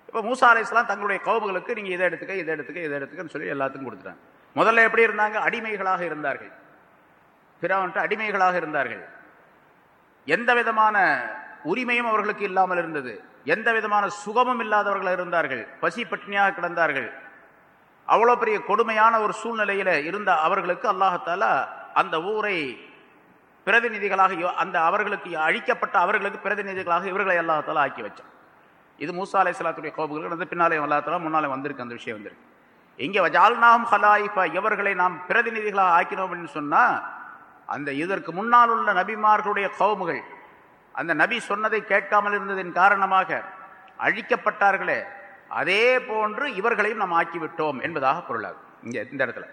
இப்போ மூசா அலைஸ்லாம் தங்களுடைய கவுமுகளுக்கு நீங்கள் இதை எடுத்துக்க இதை எடுத்துக்க இதை எடுத்துக்கன்னு சொல்லி எல்லாத்துக்கும் கொடுத்துட்டாங்க. முதல்ல எப்படி இருந்தாங்க? அடிமைகளாக இருந்தார்கள். பிறவன்ட்டு அடிமைகளாக இருந்தார்கள். எந்த விதமான உரிமையும் அவர்களுக்கு இல்லாமல் இருந்தது. எந்த விதமான சுகமும் இல்லாதவர்கள் இருந்தார்கள். பசி பட்டினியாக கிடந்தார்கள். அவ்வளோ பெரிய கொடுமையான ஒரு சூழ்நிலையில் இருந்த அவர்களுக்கு அல்லாஹத்தாலா அந்த ஊரை பிரதிநிதிகளாக யோ- அந்த அவர்களுக்கு அழிக்கப்பட்ட அவர்களுக்கு பிரதிநிதிகளாக இவர்களை அல்லாஹத்தாலா ஆக்கி வச்சான். இது மூசா அலை சலாத்துடைய கோபுகள் வந்து பின்னாலே அல்லாஹத்தாலா முன்னாலே வந்திருக்கு. அந்த விஷயம் வந்திருக்கு. இங்கே வஜால்நாம் ஹலாயிஃபா இவர்களை நாம் பிரதிநிதிகளாக ஆக்கினோம் அப்படின்னு சொன்னால் அந்த இதற்கு முன்னால் உள்ள நபிமார்களுடைய கவுமுகள் அந்த நபி சொன்னதை கேட்காமல் இருந்ததின் காரணமாக அழிக்கப்பட்டார்களே அதே போன்று இவர்களையும் நாம் ஆக்கிவிட்டோம் என்பதாக பொருளாகும் இங்கே இந்த இடத்துல.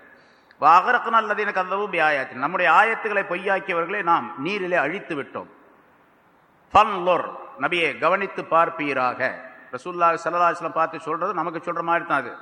வாகரக்கன் அல்லது கதவு நம்முடைய ஆயத்துக்களை பொய்யாக்கியவர்களை நாம் நீரிலே அழித்து விட்டோம். ஃபன்லொர் நபியை கவனித்து பார்ப்பீராக. ரசூல்லா சல்லாஹ்லாம் பார்த்து சொல்றது நமக்கு சொல்ற மாதிரி தான் அது.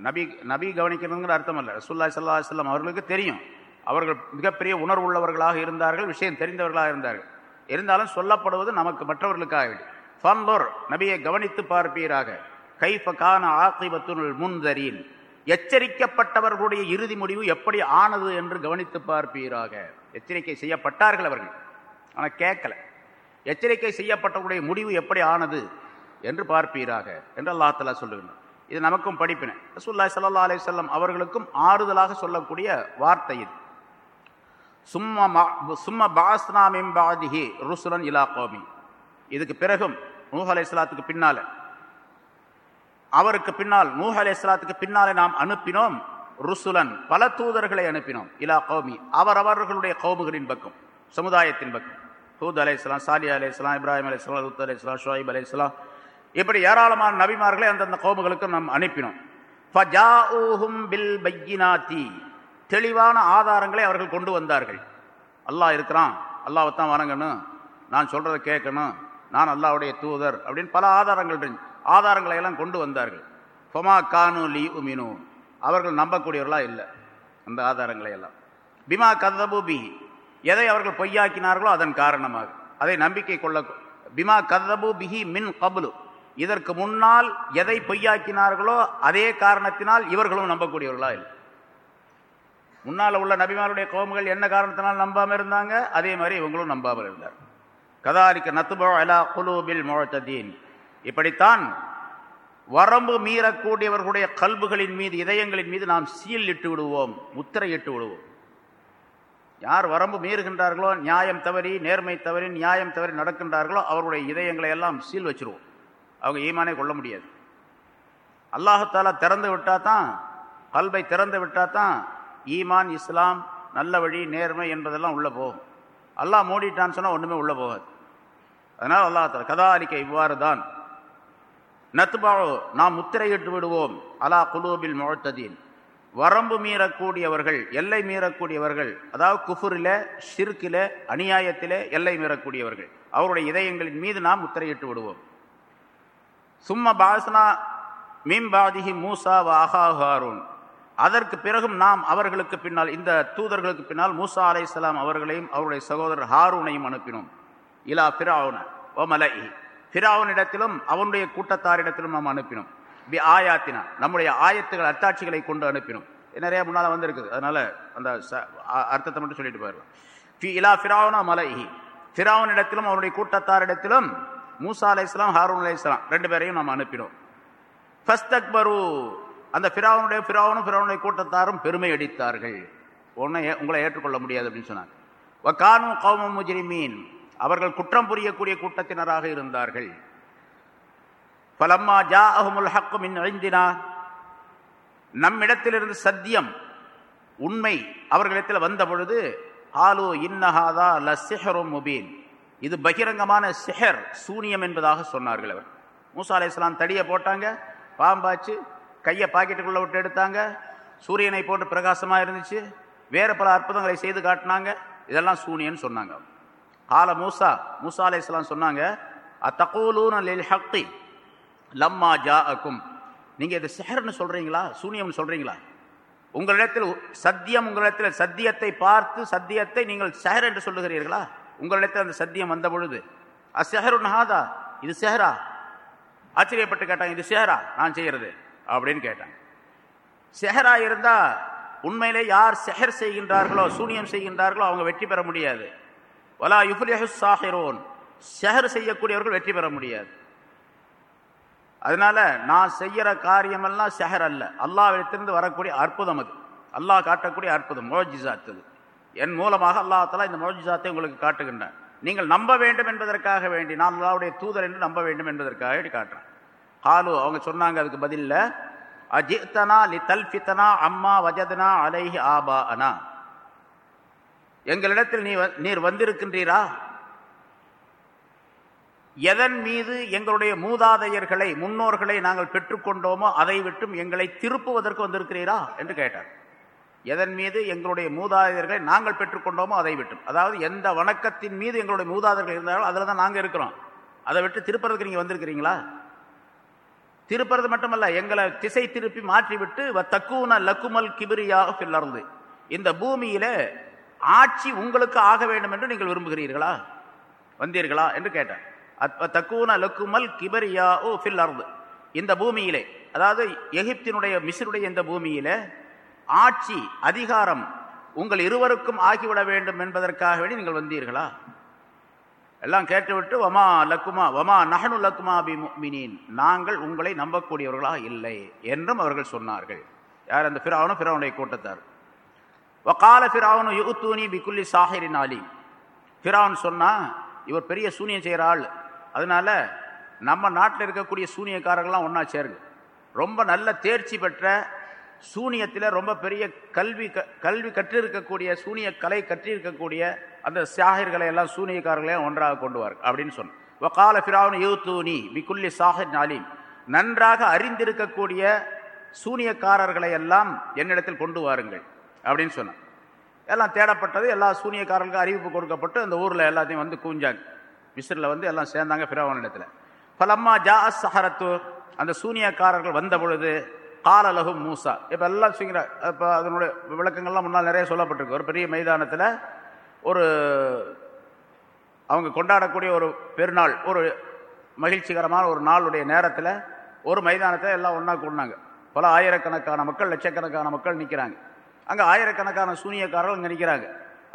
நபி நபி கவனிக்கணுங்கிற அர்த்தம் அல்ல ரசூல்லா சல்லா சொல்லம் அவர்களுக்கு தெரியும். அவர்கள் மிகப்பெரிய உணர்வு உள்ளவர்களாக இருந்தார்கள் விஷயம் தெரிந்தவர்களாக இருந்தார்கள். இருந்தாலும் சொல்லப்படுவது நமக்கு மற்றவர்களுக்காக வேண்டி. ஃபந்தோர் நபியை கவனித்து பார்ப்பீராக. கைஃப கான ஆக்கிபத்துனுள் முன்தரீன். எச்சரிக்கப்பட்டவர்களுடைய இறுதி முடிவு எப்படி ஆனது என்று கவனித்து பார்ப்பீராக. எச்சரிக்கை செய்யப்பட்டார்கள் அவர்கள். ஆனால் கேட்கல. எச்சரிக்கை செய்யப்பட்டவர்களுடைய முடிவு எப்படி ஆனது என்று பார்ப்பீராக என்று அல்லாஹலா சொல்லுகின்றார் இது நமக்கும் படிப்பினை. ரசூல்லாய் சல்லா அலி சொல்லம் அவர்களுக்கும் ஆறுதலாக சொல்லக்கூடிய வார்த்தை இது. சும்மா சும்மா பாஸ்னா பாதிஹி ருசுலன் இலா கோமி. இதுக்கு பிறகும் நூஹ் அலை இஸ்லாத்துக்கு பின்னால. அவருக்கு பின்னால் நூஹ் அலை இஸ்லாத்துக்கு பின்னாலே நாம் அனுப்பினோம் ருசுலன். பல தூதர்களை அனுப்பினோம். இலா கௌமி. அவரவர்களுடைய கௌமுகளின் பக்கம் சமுதாயத்தின் பக்கம். ஹூத் அலை இஸ்லாம் சாலியா அலை இஸ்லாம் இப்ராஹிம் அலை இஸ்லாம் ருத் அலை இஸ்லாம் ஷோயிப் அலை இஸ்லாம் இப்படி ஏராளமான நபிமார்களை அந்தந்த கோபுகளுக்கு நாம் அனுப்பினோம். பில் பையினாத்தி. தெளிவான ஆதாரங்களை அவர்கள் கொண்டு வந்தார்கள். அல்லாஹ் இருக்கிறான் அல்லாவைத்தான் வணங்கணும் நான் சொல்கிறத கேட்கணும் நான் அல்லாவுடைய தூதர் அப்படின்னு பல ஆதாரங்கள் ஆதாரங்களை எல்லாம் கொண்டு வந்தார்கள். ஃபொமா கானு லீ உமினு. அவர்கள் நம்பக்கூடியவர்களாக இல்லை அந்த ஆதாரங்களை எல்லாம். பிமா கதபு பிஹி. எதை அவர்கள் பொய்யாக்கினார்களோ அதன் காரணமாக. அதை நம்பிக்கை கொள்ள பிமா கதபு பிஹி மின் கபுலு. இதற்கு முன்னால் எதை பொய்யாக்கினார்களோ அதே காரணத்தினால் இவர்களும் நம்பக்கூடியவர்களா இல்லை. முன்னால் உள்ள நபிமாருடைய கோமுகள் என்ன காரணத்தினால் நம்பாமல் இருந்தாங்க? அதே மாதிரி இவங்களும் நம்பாமல் இருந்தார். கதாரிக்க நத்துபோ அலா குலூபில் முழத்ததீன் இப்படித்தான் வரம்பு மீறக்கூடியவர்களுடைய கல்புகளின் மீது இதயங்களின் மீது நாம் சீல் இட்டு விடுவோம் முத்திரையிட்டு விடுவோம். யார் வரம்பு மீறுகின்றார்களோ நியாயம் தவறி நேர்மை தவறி நியாயம் தவறி நடக்கின்றார்களோ அவருடைய இதயங்களை எல்லாம் சீல் வச்சிருவோம். அவங்க ஈமானே கொள்ள முடியாது. அல்லாஹத்தாலா திறந்து விட்டா தான் கல்வை திறந்து விட்டா தான் ஈமான் இஸ்லாம் நல்ல வழி நேர்மை என்பதெல்லாம் உள்ளே போகும். அல்லாஹ் மூடிட்டான்னு சொன்னால் ஒன்றுமே உள்ளே போகாது. அதனால் அல்லாஹ் கதாலிக்க இவ்வாறு தான் நத்துபாவோ நாம் முத்திரையிட்டு விடுவோம் அலா குலூபில் முழத்ததீன் வரம்பு மீறக்கூடியவர்கள் எல்லை மீறக்கூடியவர்கள் அதாவது குஃபுரில் ஷிர்கில அநியாயத்திலே எல்லை மீறக்கூடியவர்கள் அவருடைய இதயங்களின் மீது நாம் முத்திரையிட்டு விடுவோம். சும்ம பாசனா மீம்பாதிஹி மூசா வாஹா ஹாரூன். அதற்கு பிறகும் நாம் அவர்களுக்கு பின்னால் இந்த தூதர்களுக்கு பின்னால் மூசா அலை இஸ்லாம் அவர்களையும் அவருடைய சகோதரர் ஹாரூனையும் அனுப்பினோம். இலா பிராவுன ஓ மலை பிராவுனிடத்திலும் அவனுடைய கூட்டத்தாரிடத்திலும் நாம் அனுப்பினோம். பி ஆயாத்தினா நம்முடைய ஆயத்துகள் அத்தாட்சிகளை கொண்டு அனுப்பினோம். நிறைய முன்னால் வந்திருக்குது. அதனால் அந்த அர்த்தத்தை மட்டும் சொல்லிட்டு போயிடலாம். இலா ஃபிராவுனா மலைஹி. ஃபிராவுனிடத்திலும் அவனுடைய கூட்டத்தாரிடத்திலும் மூசா அலை இஸ்லாம் ஹாரூன் அலை இஸ்லாம் ரெண்டு பேரையும் நாம் அனுப்பினோம். ஃபஸ்தக்பரு அந்த ஃபிராவனுடைய ஃபிராவனும் ஃபிராவனுடைய கூட்டத்தாரும் பெருமை அடித்தார்கள். ஒன்றை உங்களை ஏற்றுக்கொள்ள முடியாது அப்படின்னு சொன்னாங்க. வக்கானு கௌமம் முஜிரிமீன் அவர்கள் குற்றம் புரியக்கூடிய கூட்டத்தினராக இருந்தார்கள். பலம்மா ஜா அஹமுல் ஹக்கும் இந்தினா நம்மிடத்திலிருந்து சத்தியம் உண்மை அவர்களிடத்தில் வந்த பொழுது ஆலு இன்னஹாதா லசிஹரும் முபீன். இது பகிரங்கமான சிஹர் சூனியம் என்பதாக சொன்னார்கள் அவர். மூசா அலை இஸ்லாம் தடியை போட்டாங்க பாம்பாச்சு கையை பாக்கெட்டுக்குள்ளே விட்டு எடுத்தாங்க. சூரியனை போட்டு பிரகாசமாக இருந்துச்சு. வேறு பல அற்புதங்களை செய்து காட்டினாங்க. இதெல்லாம் சூனியன்னு சொன்னாங்க. கால மூசா மூசா அலை இஸ்லாம் சொன்னாங்க அத்தகூலூன் லில் ஹக்தி லம்மா ஜா அக்கும் நீங்கள் இது செஹர்னு சொல்கிறீங்களா சூனியம்னு சொல்கிறீங்களா உங்களிடத்தில் சத்தியம் உங்களிடத்தில் சத்தியத்தை பார்த்து சத்தியத்தை நீங்கள் செஹர் என்று சொல்லுகிறீர்களா? உங்களிடத்தில் அந்த சத்தியம் வந்த பொழுது அசெஹரு நஹாதா இது செஹரா ஆச்சரியப்பட்டு கேட்டாங்க இது சேரா நான் செய்கிறது அப்படின்னு கேட்டாங்க. செஹரா இருந்தால் உண்மையிலே யார் செஹர் செய்கின்றார்களோ சூனியம் செய்கின்றார்களோ அவங்க வெற்றி பெற முடியாது. வலா யுஃபுலிஹு சாஹிரோன் செஹர் செய்யக்கூடியவர்கள் வெற்றி பெற முடியாது. அதனால நான் செய்கிற காரியமெல்லாம் செஹர் அல்ல. அல்லாவிடத்திலிருந்து வரக்கூடிய அற்புதம் அது. அல்லாஹ் காட்டக்கூடிய அற்புதம் மோஜிசாத்து என் மூலமாக அல்லாஹாலா இந்த மோஜிசாத்தை உங்களுக்கு காட்டுகின்றேன். நீங்கள் நம்ப வேண்டும் என்பதற்காக வேண்டி நான் அல்லாவுடைய தூதர் என்று நம்ப வேண்டும் என்பதற்காக வேண்டி காட்டுறேன். ஹாலு அவங்க சொன்னாங்க அதுக்கு பதிலில் அஜித்தனா லி தல்ஃபித்தனா அம்மா வஜதனா அலைஹி ஆபா அனா எங்களிடத்தில் நீ நீர் வந்திருக்கின்றீரா? எதன் மீது எங்களுடைய மூதாதையர்களை முன்னோர்களை நாங்கள் பெற்றுக்கொண்டோமோ அதை விட்டும் எங்களை திருப்புவதற்கு வந்திருக்கிறீரா? என்று கேட்டார். எதன் மீது எங்களுடைய மூதாதையர்களை நாங்கள் பெற்றுக்கொண்டோமோ அதை விட்டும் அதாவது எந்த வணக்கத்தின் மீது எங்களுடைய மூதாதையர்கள் இருந்தாலும் அதில் தான் நாங்கள் இருக்கிறோம். அதை விட்டு திருப்பறதுக்கு நீங்கள் வந்திருக்கிறீங்களா? திருப்பறது மட்டுமல்ல எங்களை திசை திருப்பி மாற்றிவிட்டு தக்கூன லக்குமல் கிபிரியாக ஃபில்லர்ந்து இந்த பூமியில ஆட்சி உங்களுக்கு ஆக வேண்டும் என்று நீங்கள் விரும்புகிறீர்களா? வந்தீர்களா என்று கேட்டேன் தக்கூன லக்குமல் கிபரியா ஓ ஃபில்லர்ந்து இந்த பூமியிலே அதாவது எகிப்தினுடைய மிஸ்ருடைய இந்த பூமியிலே ஆட்சி அதிகாரம் உங்கள் இருவருக்கும் ஆகிவிட வேண்டும் என்பதற்காக வேண்டி நீங்கள் வந்தீர்களா? எல்லாம் கேட்டுவிட்டு வமா லக்குமா வமா நகனு லக்குமா பி நாங்கள் உங்களை நம்பக்கூடியவர்களாக இல்லை என்றும் அவர்கள் சொன்னார்கள். யார் அந்த பிராவனும் ஃபிராவனுடைய கூட்டத்தார். வக்கால பிராவனு யுத்தூனி பிகுல்லி சாஹிரின் ஆலி. பிராவன் சொன்னால் இவர் பெரிய சூனியம் செய்கிற ஆள். அதனால நம்ம நாட்டில் இருக்கக்கூடிய சூனியக்காரர்கள்லாம் ஒன்றா சேருங்க. ரொம்ப நல்ல தேர்ச்சி பெற்ற சூனியத்தில் ரொம்ப பெரிய கல்வி க கல்வி கற்றிருக்கக்கூடிய சூனிய கலை கற்றிருக்கக்கூடிய அந்த சாகிர்களை எல்லாம் சூனியக்காரர்களையும் ஒன்றாக கொண்டு வார் அப்படின்னு சொன்ன. வக்கால ஃபிராவன் யூத்தூனி பிகுல்லி சாஹிர் நாலீம் நன்றாக அறிந்திருக்கக்கூடிய சூனியக்காரர்களை எல்லாம் என்னிடத்தில் கொண்டு வாருங்கள் அப்படின்னு சொன்னான் எல்லாம் தேடப்பட்டது எல்லா சூனியக்காரர்களுக்கும் அறிவிப்பு கொடுக்கப்பட்டு அந்த ஊரில் எல்லாத்தையும் வந்து கூஞ்சாங்க. மிஸ்ரில் வந்து எல்லாம் சேர்ந்தாங்க ஃபிராவன் இடத்துல பலம்மா ஜா சஹரத்து அந்த சூனியக்காரர்கள் வந்த பொழுது காலலகு மூசா இப்போ எல்லாம் சிங்கிற இப்போ அதனுடைய விளக்கங்கள்லாம் முன்னால் நிறைய சொல்லப்பட்டிருக்கு. ஒரு பெரிய மைதானத்தில் ஒரு அவங்க கொண்டாடக்கூடிய ஒரு பெருநாள் ஒரு மகிழ்ச்சிகரமான ஒரு நாளுடைய நேரத்தில் ஒரு மைதானத்தில் எல்லாம் ஒன்றா கூடினாங்க. பல ஆயிரக்கணக்கான மக்கள் லட்சக்கணக்கான மக்கள் நிற்கிறாங்க அங்கே ஆயிரக்கணக்கான சூனியக்காரர்கள் அங்கே நிற்கிறாங்க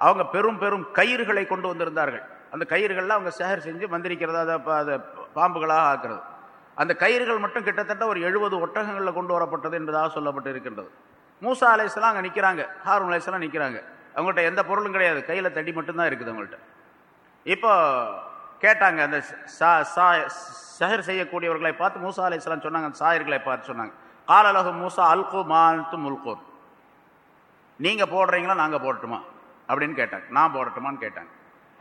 அவங்க பெரும் பெரும் கயிறுகளை கொண்டு வந்திருந்தார்கள். அந்த கயிறுகளில் அவங்க சேகர் செஞ்சு மந்திரிக்கிறது அதை அதை பாம்புகளாக ஆக்குறது. அந்த கயிறுகள் மட்டும் கிட்டத்தட்ட ஒரு எழுபது ஒட்டகங்களில் கொண்டு வரப்பட்டது என்பதாக சொல்லப்பட்டு இருக்கின்றது மூசா அலைஸ்லாம் அங்கே நிற்கிறாங்க ஹாரூன் அலைஸ்லாம் நிற்கிறாங்க அவங்கள்ட்ட எந்த பொருளும் கிடையாது. கையில் தடி மட்டும்தான் இருக்குது அவங்கள்ட்ட. இப்போ கேட்டாங்க அந்த சஹர் செய்யக்கூடியவர்களை பார்த்து மூசா அலைஸ்லாம் சொன்னாங்க அந்த சாயர்களை பார்த்து சொன்னாங்க. காலலகு மூசா அல்கோ மாத்து முல்கோர் நீங்கள் போடுறீங்களா நாங்கள் போடட்டுமா? அப்படின்னு கேட்டாங்க. நான் போடட்டுமான்னு கேட்டாங்க.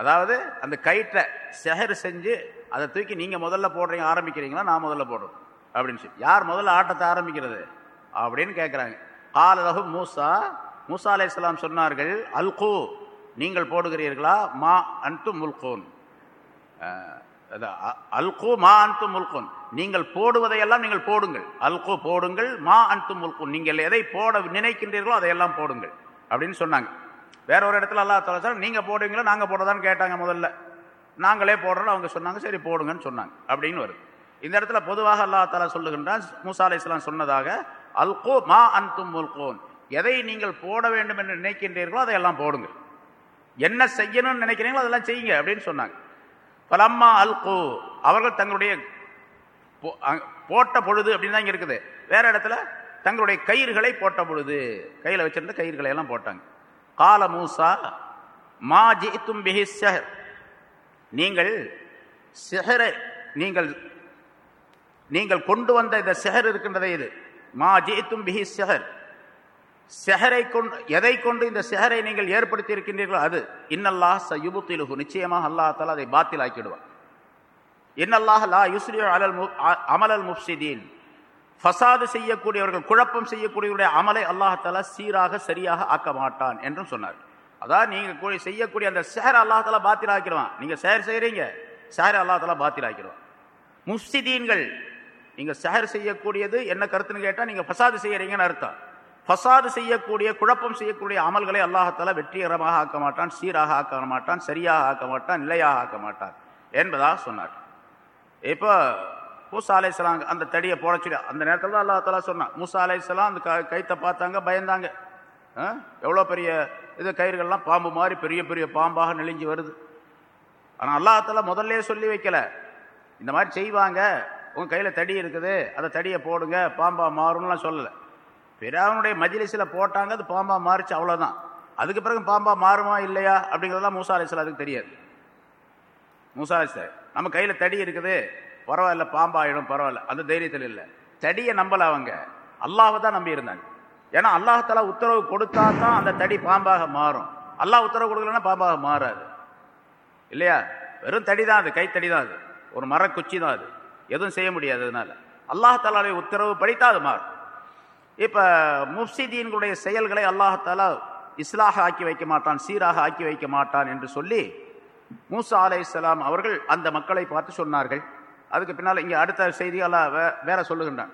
அதாவது அந்த கயிற்றை செஹர் செஞ்சு அதை தூக்கி நீங்கள் முதல்ல போடுறீங்க ஆரம்பிக்கிறீங்களா நான் முதல்ல போடுறோம் அப்படின்னு சொல்லி. யார் முதல்ல ஆட்டத்தை ஆரம்பிக்கிறது? அப்படின்னு கேட்குறாங்க காலலகு மூசா மூசா அலை இஸ்லாம் சொன்னார்கள் அல்கூ நீங்கள் போடுகிறீர்களா? மா அன்து முல்கோன். அல்கூ மா அன்து முல்கோன். நீங்கள் போடுவதையெல்லாம் நீங்கள் போடுங்கள். அல்கூ போடுங்கள் மா அன்து முல்கோன். நீங்கள் எதை போட நினைக்கின்றீர்களோ அதையெல்லாம் போடுங்கள் அப்படின்னு சொன்னாங்க. வேற ஒரு இடத்துல அல்லா தலா சார் நீங்கள் போடுவீங்களா? நாங்கள் போடுறதான்னு கேட்டாங்க முதல்ல. நாங்களே போடுறோம் அவங்க சொன்னாங்க சரி போடுங்கன்னு சொன்னாங்க. அப்படின்னு வருது. இந்த இடத்துல பொதுவாக அல்லா தாலா சொல்லுகின்றான் மூசா அலி இஸ்லாம் சொன்னதாக அல்கோ மா அன்தும் முல்கோன். எதை நீங்கள் போட வேண்டும் என்று நினைக்கின்றீர்களோ அதையெல்லாம் போடுங்க. என்ன செய்யணும்னு நினைக்கிறீங்களோ அதெல்லாம் செய்யுங்க அப்படின்னு சொன்னாங்க. பலம்மா அல்கோ. அவர்கள் தங்களுடைய போட்ட பொழுது அப்படின்னு தான் இருக்குது. வேற இடத்துல தங்களுடைய கயிறுகளை போட்ட பொழுது கையில் வச்சிருந்த கயிறுகளை எல்லாம் போட்டாங்க. கால மூசா மா ஜித்தும் பிஹி ஷஹர் நீங்கள் செஹரை நீங்கள் நீங்கள் கொண்டு வந்த இந்த செஹர் இருக்கின்றதே இது. மா ஜித்தும் பிஹி செஹர் செஹரை கொண்டு எதை கொண்டு இந்த செஹரை நீங்கள் ஏற்படுத்தி இருக்கின்றீர்களோ அது. இன்னல்லாஹ் ச யுபுத்திலுகு நிச்சயமாக அல்லாஹ் தாலா அதை பாத்தில் ஆக்கிடுவான் இன்னல்லாஹ் லா யுஸ்ரி அலல் அமலல் முப்சிதீன் ஃபசாது செய்யக்கூடியவர்கள் குழப்பம் செய்யக்கூடியவருடைய அமலை அல்லாஹால சீராக சரியாக ஆக்க மாட்டான் என்றும் சொன்னார். அதாவது நீங்கள் செய்யக்கூடிய அந்த சேர் அல்லாஹால பாத்திர ஆக்கிடுவான் நீங்கள் சேர் செய்கிறீங்க சேர் அல்லாஹால பாத்திர ஆக்கிடுவான் முஃப்சிதீன்கள் நீங்கள் சேர் செய்யக்கூடியது என்ன கருத்துன்னு கேட்டால் நீங்கள் ஃபசாது செய்கிறீங்கன்னு அர்த்தம். ஃபசாது செய்யக்கூடிய குழப்பம் செய்யக்கூடிய அமல்களை அல்லாஹால வெற்றிகரமாக ஆக்க மாட்டான் சீராக ஆக்க மாட்டான் சரியாக ஆக்க மாட்டான் நிலையாக ஆக்க மாட்டான் என்பதாக சொன்னார். இப்போ மூசா அலைசலாம் அந்த தடியை போட அந்த நேரத்தில் தான் அல்லா தலா சொன்னான். மூசா அலைசலாம் அந்த கைத்தை பார்த்தாங்க பயந்தாங்க. எவ்வளோ பெரிய இது கயிறுகள்லாம் பாம்பு மாதிரி பெரிய பெரிய பாம்பாக நெளிஞ்சு வருது. ஆனால் அல்லா முதல்ல சொல்லி வைக்கல. இந்த மாதிரி செய்வாங்க உங்கள் கையில் தடி இருக்குது அதை தடியை போடுங்க பாம்பா மாறும்லாம் சொல்லலை. பிறாவனுடைய மஜிலிஸில் போட்டாங்க அது பாம்பா மாறிச்சு அவ்வளோதான் அதுக்கு பிறகு பாம்பா மாறுமா இல்லையா அப்படிங்கிறதெல்லாம் மூசா அலிஸ்லாம் அதுக்கு தெரியாது. மூசா அலிஸ்லாம் நம்ம கையில் தடி இருக்குது பரவாயில்ல பாம்பாயிடும் பரவாயில்ல. அந்த தைரியத்தில் இல்லை. தடியை நம்பல அவங்க. அல்லாஹை தான் நம்பி இருந்தாங்க. ஏன்னா அல்லாஹால உத்தரவு கொடுத்தா தான் அந்த தடி பாம்பாக மாறும். அல்லாஹ் உத்தரவு கொடுக்கலன்னா பாம்பாக மாறாது. இல்லையா? வெறும் தடி தான் அது கைத்தடி தான் அது. ஒரு மரக்குச்சி தான் அது. எதுவும் செய்ய முடியாது அதனால. அல்லாஹாலாவை உத்தரவு படித்தா அது மாறும். இப்போ முஃப்சிதீன்களுடைய செயல்களை அல்லாஹாலா இஸ்லாக ஆக்கி வைக்க மாட்டான் சீராக ஆக்கி வைக்க மாட்டான் என்று சொல்லி மூசா அலை அவர்கள் அந்த மக்களை பார்த்து சொன்னார்கள். அதுக்கு பின்னால் இங்கே அடுத்த செய்தியெல்லாம் வே வேற சொல்லுகின்றான்.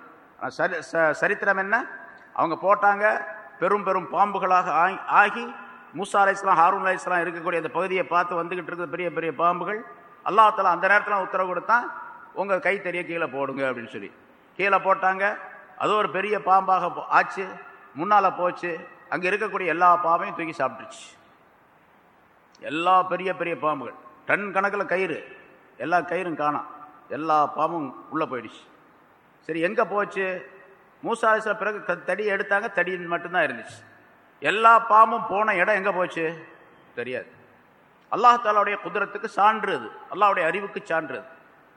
சரி ச- சரித்திரம் என்ன? அவங்க போட்டாங்க பெரும் பெரும் பாம்புகளாக ஆகி- மூசா அலை இஸ்லாம் ஹாரூன் அலை இஸ்லாம் இருக்கக்கூடிய அந்த பகுதியை பார்த்து வந்துக்கிட்டு இருக்கிற பெரிய பெரிய பாம்புகள். அல்லாஹ் அந்த நேரத்தில் உத்தரவு கொடுத்தான் உங்கள் கை தெரிய கீழே போடுங்க அப்படின்னு சொல்லி. கீழே போட்டாங்க. அது ஒரு பெரிய பாம்பாக போ- ஆச்சு. முன்னால் போச்சு. அங்கே இருக்கக்கூடிய எல்லா பாம்பையும் தூக்கி சாப்பிட்டுச்சு எல்லா பெரிய பெரிய பாம்புகள். டன் கணக்கில் கயிறு. எல்லா கயிறும் காணாம். எல்லா பாம்பும் உள்ளே போயிடுச்சு. சரி எங்கே போச்சு? மூசா பிறகு த- தடி எடுத்தாங்க. தடி மட்டும்தான் இருந்துச்சு. எல்லா பாம்பும் போன இடம் எங்கே போச்சு? தெரியாது. அல்லாஹாலாவுடைய குதிரத்துக்கு சான்று அது. அல்லாவுடைய அறிவுக்கு சான்று அது.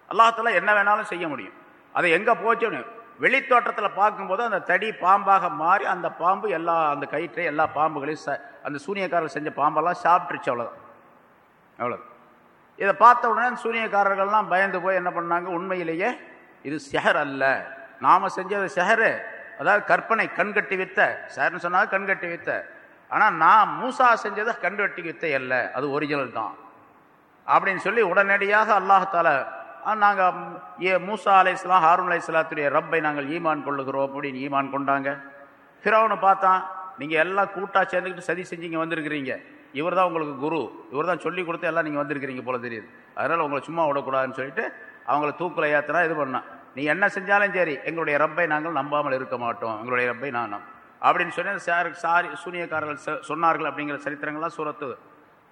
அல்லாஹாலா என்ன வேணாலும் செய்ய முடியும். அதை எங்கே போச்சுன்னு வெளித்தோட்டத்தில் பார்க்கும்போது அந்த தடி பாம்பாக மாறி அந்த பாம்பு எல்லா அந்த கயிற்றை எல்லா பாம்புகளையும் ச அந்த சூனியக்காரர்கள் செஞ்ச பாம்பெல்லாம் சாப்பிட்டுருச்சு அவ்வளோதான் அவ்வளோ இதை பார்த்த உடனே சூரியக்காரர்கள்லாம் சூனியக்காரர்கள்லாம் பயந்து போய் என்ன பண்ணாங்க? உண்மையிலேயே இது செஹர் அல்ல. நாம செஞ்சது செஹரு. அதாவது கற்பனை கண்கட்டி வித்த. ஷெஹர்னு சொன்னால் கண்கட்டி வித்த. ஆனால் நான் மூசா செஞ்சது கண்கட்டி வித்தை அல்ல. அது ஒரிஜினல் தான். அப்படின்னு சொல்லி உடனடியாக அல்லாஹால நாங்கள் ஏ மூசா அலை இஸ்லாம் ஹாரூன் அலை இஸ்லாத்துடைய ரப்பை நாங்கள் ஈமான் கொள்ளுகிறோம். அப்படின்னு ஈமான் கொண்டாங்க. ஃபிரௌனை பார்த்தான் நீங்கள் எல்லாம் கூட்டாக சேர்ந்துக்கிட்டு சதி செஞ்சு இங்கே வந்திருக்கிறீங்க. இவர் தான் உங்களுக்கு குரு. இவர் தான் சொல்லி கொடுத்து எல்லாம் நீங்கள் வந்திருக்கிறீங்க போல தெரியுது. அதனால் உங்களை சும்மா விடக்கூடாதுன்னு சொல்லிட்டு அவங்கள தூக்கில் ஏற்றினா இது பண்ணான் நீ என்ன செஞ்சாலும் சரி எங்களுடைய ரப்பை நாங்கள் நம்பாமல் இருக்க மாட்டோம். எங்களுடைய ரப்பை நான் அப்படின்னு சொன்னால் சார் சாரி சூனியக்காரர்கள் சொன்னார்கள் அப்படிங்கிற சரித்திரங்கள்லாம் சூரத்து.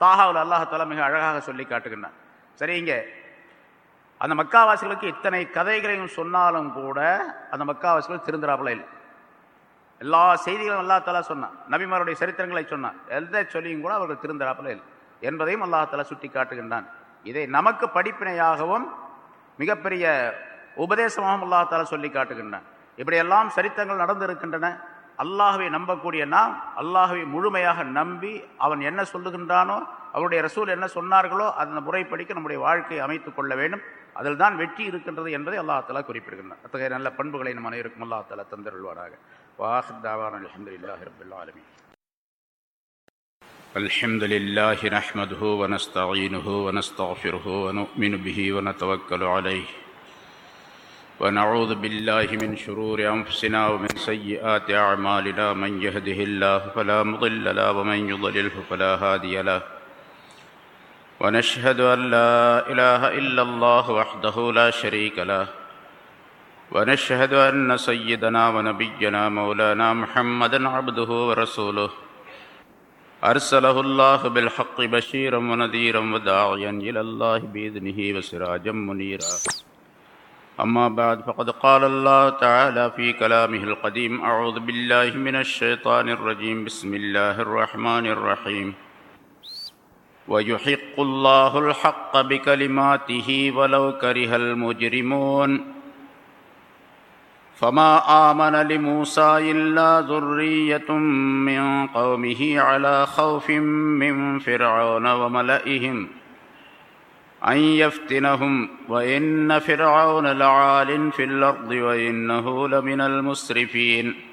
தாகாவில் அல்லாஹால மிக அழகாக சொல்லி காட்டுகின்றான். சரி இங்கே. அந்த மக்காவாசிகளுக்கு இத்தனை கதைகளையும் சொன்னாலும் கூட அந்த மக்காவாசிகள் திருந்துறாப்புல இல்லை. எல்லா செய்திகளும் அல்லா தலா சொன்னான். நபிமாருடைய சரித்திரங்களை சொன்னான். எந்த சொல்லியும் கூட அவர்கள் திருந்தராப்பில் இல்லை. என்பதையும் அல்லாஹ் சுட்டி காட்டுகின்றான் இதை நமக்கு படிப்பினையாகவும் மிகப்பெரிய உபதேசமாகவும் அல்லாஹ் சொல்லி காட்டுகின்றான் இப்படியெல்லாம் சரித்திரங்கள் நடந்திருக்கின்றன. அல்லாஹுவை நம்பக்கூடிய நாம் அல்லாஹுவை முழுமையாக நம்பி அவன் என்ன சொல்லுகின்றானோ அவருடைய ரசூல் என்ன சொன்னார்களோ அந்த முறைப்படிக்க நம்முடைய வாழ்க்கையை அமைத்துக் கொள்ள வேண்டும். அதில் தான் வெற்றி இருக்கின்றது என்பதை அல்லாஹ் குறிப்பிடுகின்றான். அத்தகைய நல்ல பண்புகளை நம்ம அனைவருக்கும் அல்லாஹ் தந்திருள்வாராக. وآخر دعوانا الحمد لله رب العالمين الحمد لله نحمده ونستعينه ونستغفره ونؤمن به ونتوكل عليه ونعوذ بالله من شرور أنفسنا ومن سيئات أعمالنا من يهده الله فلا مضل لا ومن يضلله فلا هادي له. ونشهد أن لا إله إلا الله وحده لا شريك له. ونشهد أن سيدنا ونبينا مولانا محمدا عبده ورسوله. أرسله الله بالحق بشيرا ونذيرا وداعيا إلى الله بإذنه وسراجا منيرا. أما بعد فقد قال الله تعالى في كلامه القديم أعوذ بالله من الشيطان الرجيم. بسم الله الرحمن الرحيم. ويحق الله الحق بكلماته ولو كره المجرمون. فما آمن لموسى إلا ذرية من قومه على خوف من فرعون وملئهم أن يفتنهم وإن فرعون لعال في الأرض وإنه لمن المسرفين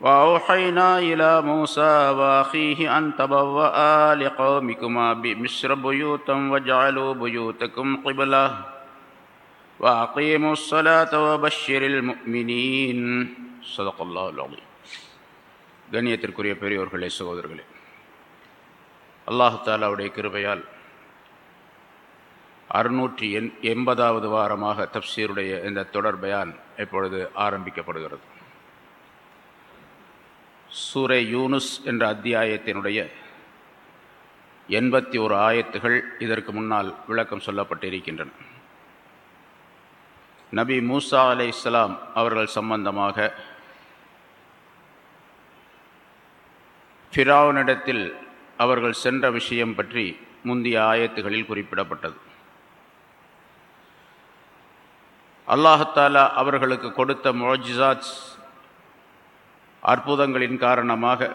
وأوحينا إلى موسى وأخيه أن تبوأ لقومكما بمصر بيوتا واجعلوا بيوتكم قبلة وأقيموا الصلاة وبشر المؤمنين صدق الله العظيم கண்ணியத்திற்குரிய பெரியோர்களே சகோதரர்களே அல்லாஹு தாலாவுடைய கிருபையால் அறுநூற்றி எண் எண்பதாவது வாரமாக தப்சீருடைய இந்த தொடர் பயான் இப்பொழுது ஆரம்பிக்கப்படுகிறது சூரை யூனுஸ் என்ற அத்தியாயத்தினுடைய எண்பத்தி ஒரு ஆயத்துகள் இதற்கு முன்னால் விளக்கம் சொல்லப்பட்டிருக்கின்றன. நபி மூசா அலை இஸ்லாம் அவர்கள் சம்பந்தமாக ஃபிராவனிடத்தில் அவர்கள் சென்ற விஷயம் பற்றி முந்தைய ஆயத்துகளில் குறிப்பிடப்பட்டது. அல்லாஹத்தாலா அவர்களுக்கு கொடுத்த மொஜிசாத் அற்புதங்களின் காரணமாக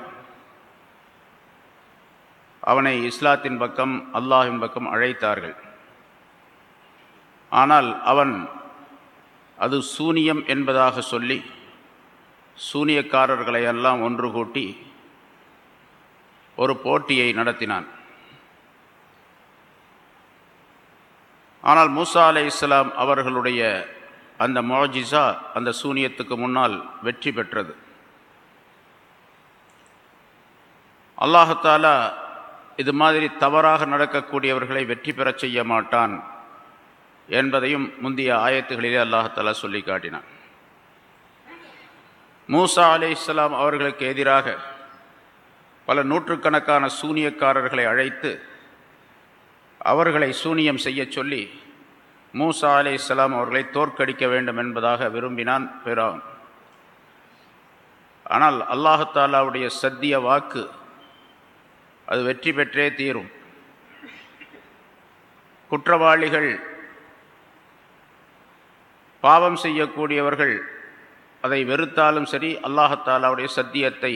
அவனை இஸ்லாத்தின் பக்கம் அல்லாஹின் பக்கம் அழைத்தார்கள். ஆனால் அவன் அது சூனியம் என்பதாக சொல்லி சூனியக்காரர்களை எல்லாம் ஒன்று கூட்டி ஒரு போட்டியை நடத்தினான். ஆனால் மூசா அலை இஸ்லாம் அவர்களுடைய அந்த மோஜிசா அந்த சூனியத்துக்கு முன்னால் வெற்றி பெற்றது. அல்லாஹாலா இது மாதிரி தவறாக நடக்கக்கூடியவர்களை வெற்றி பெறச் செய்ய மாட்டான் என்பதையும் முந்தைய ஆயத்துகளிலே அல்லாஹாலா சொல்லி காட்டினான். மூசா அலி இஸ்லாம் அவர்களுக்கு எதிராக பல நூற்றுக்கணக்கான சூனியக்காரர்களை அழைத்து அவர்களை சூனியம் செய்ய சொல்லி மூசா அலி இஸ்லாம் அவர்களை தோற்கடிக்க வேண்டும் என்பதாக விரும்பினான் பிறான் ஆனால் அல்லாஹாலாவுடைய சத்திய வாக்கு அது வெற்றி பெற்றே தீரும். குற்றவாளிகள் பாவம் செய்யக்கூடியவர்கள் அதை வெறுத்தாலும் சரி அல்லாஹத்தாலாவுடைய சத்தியத்தை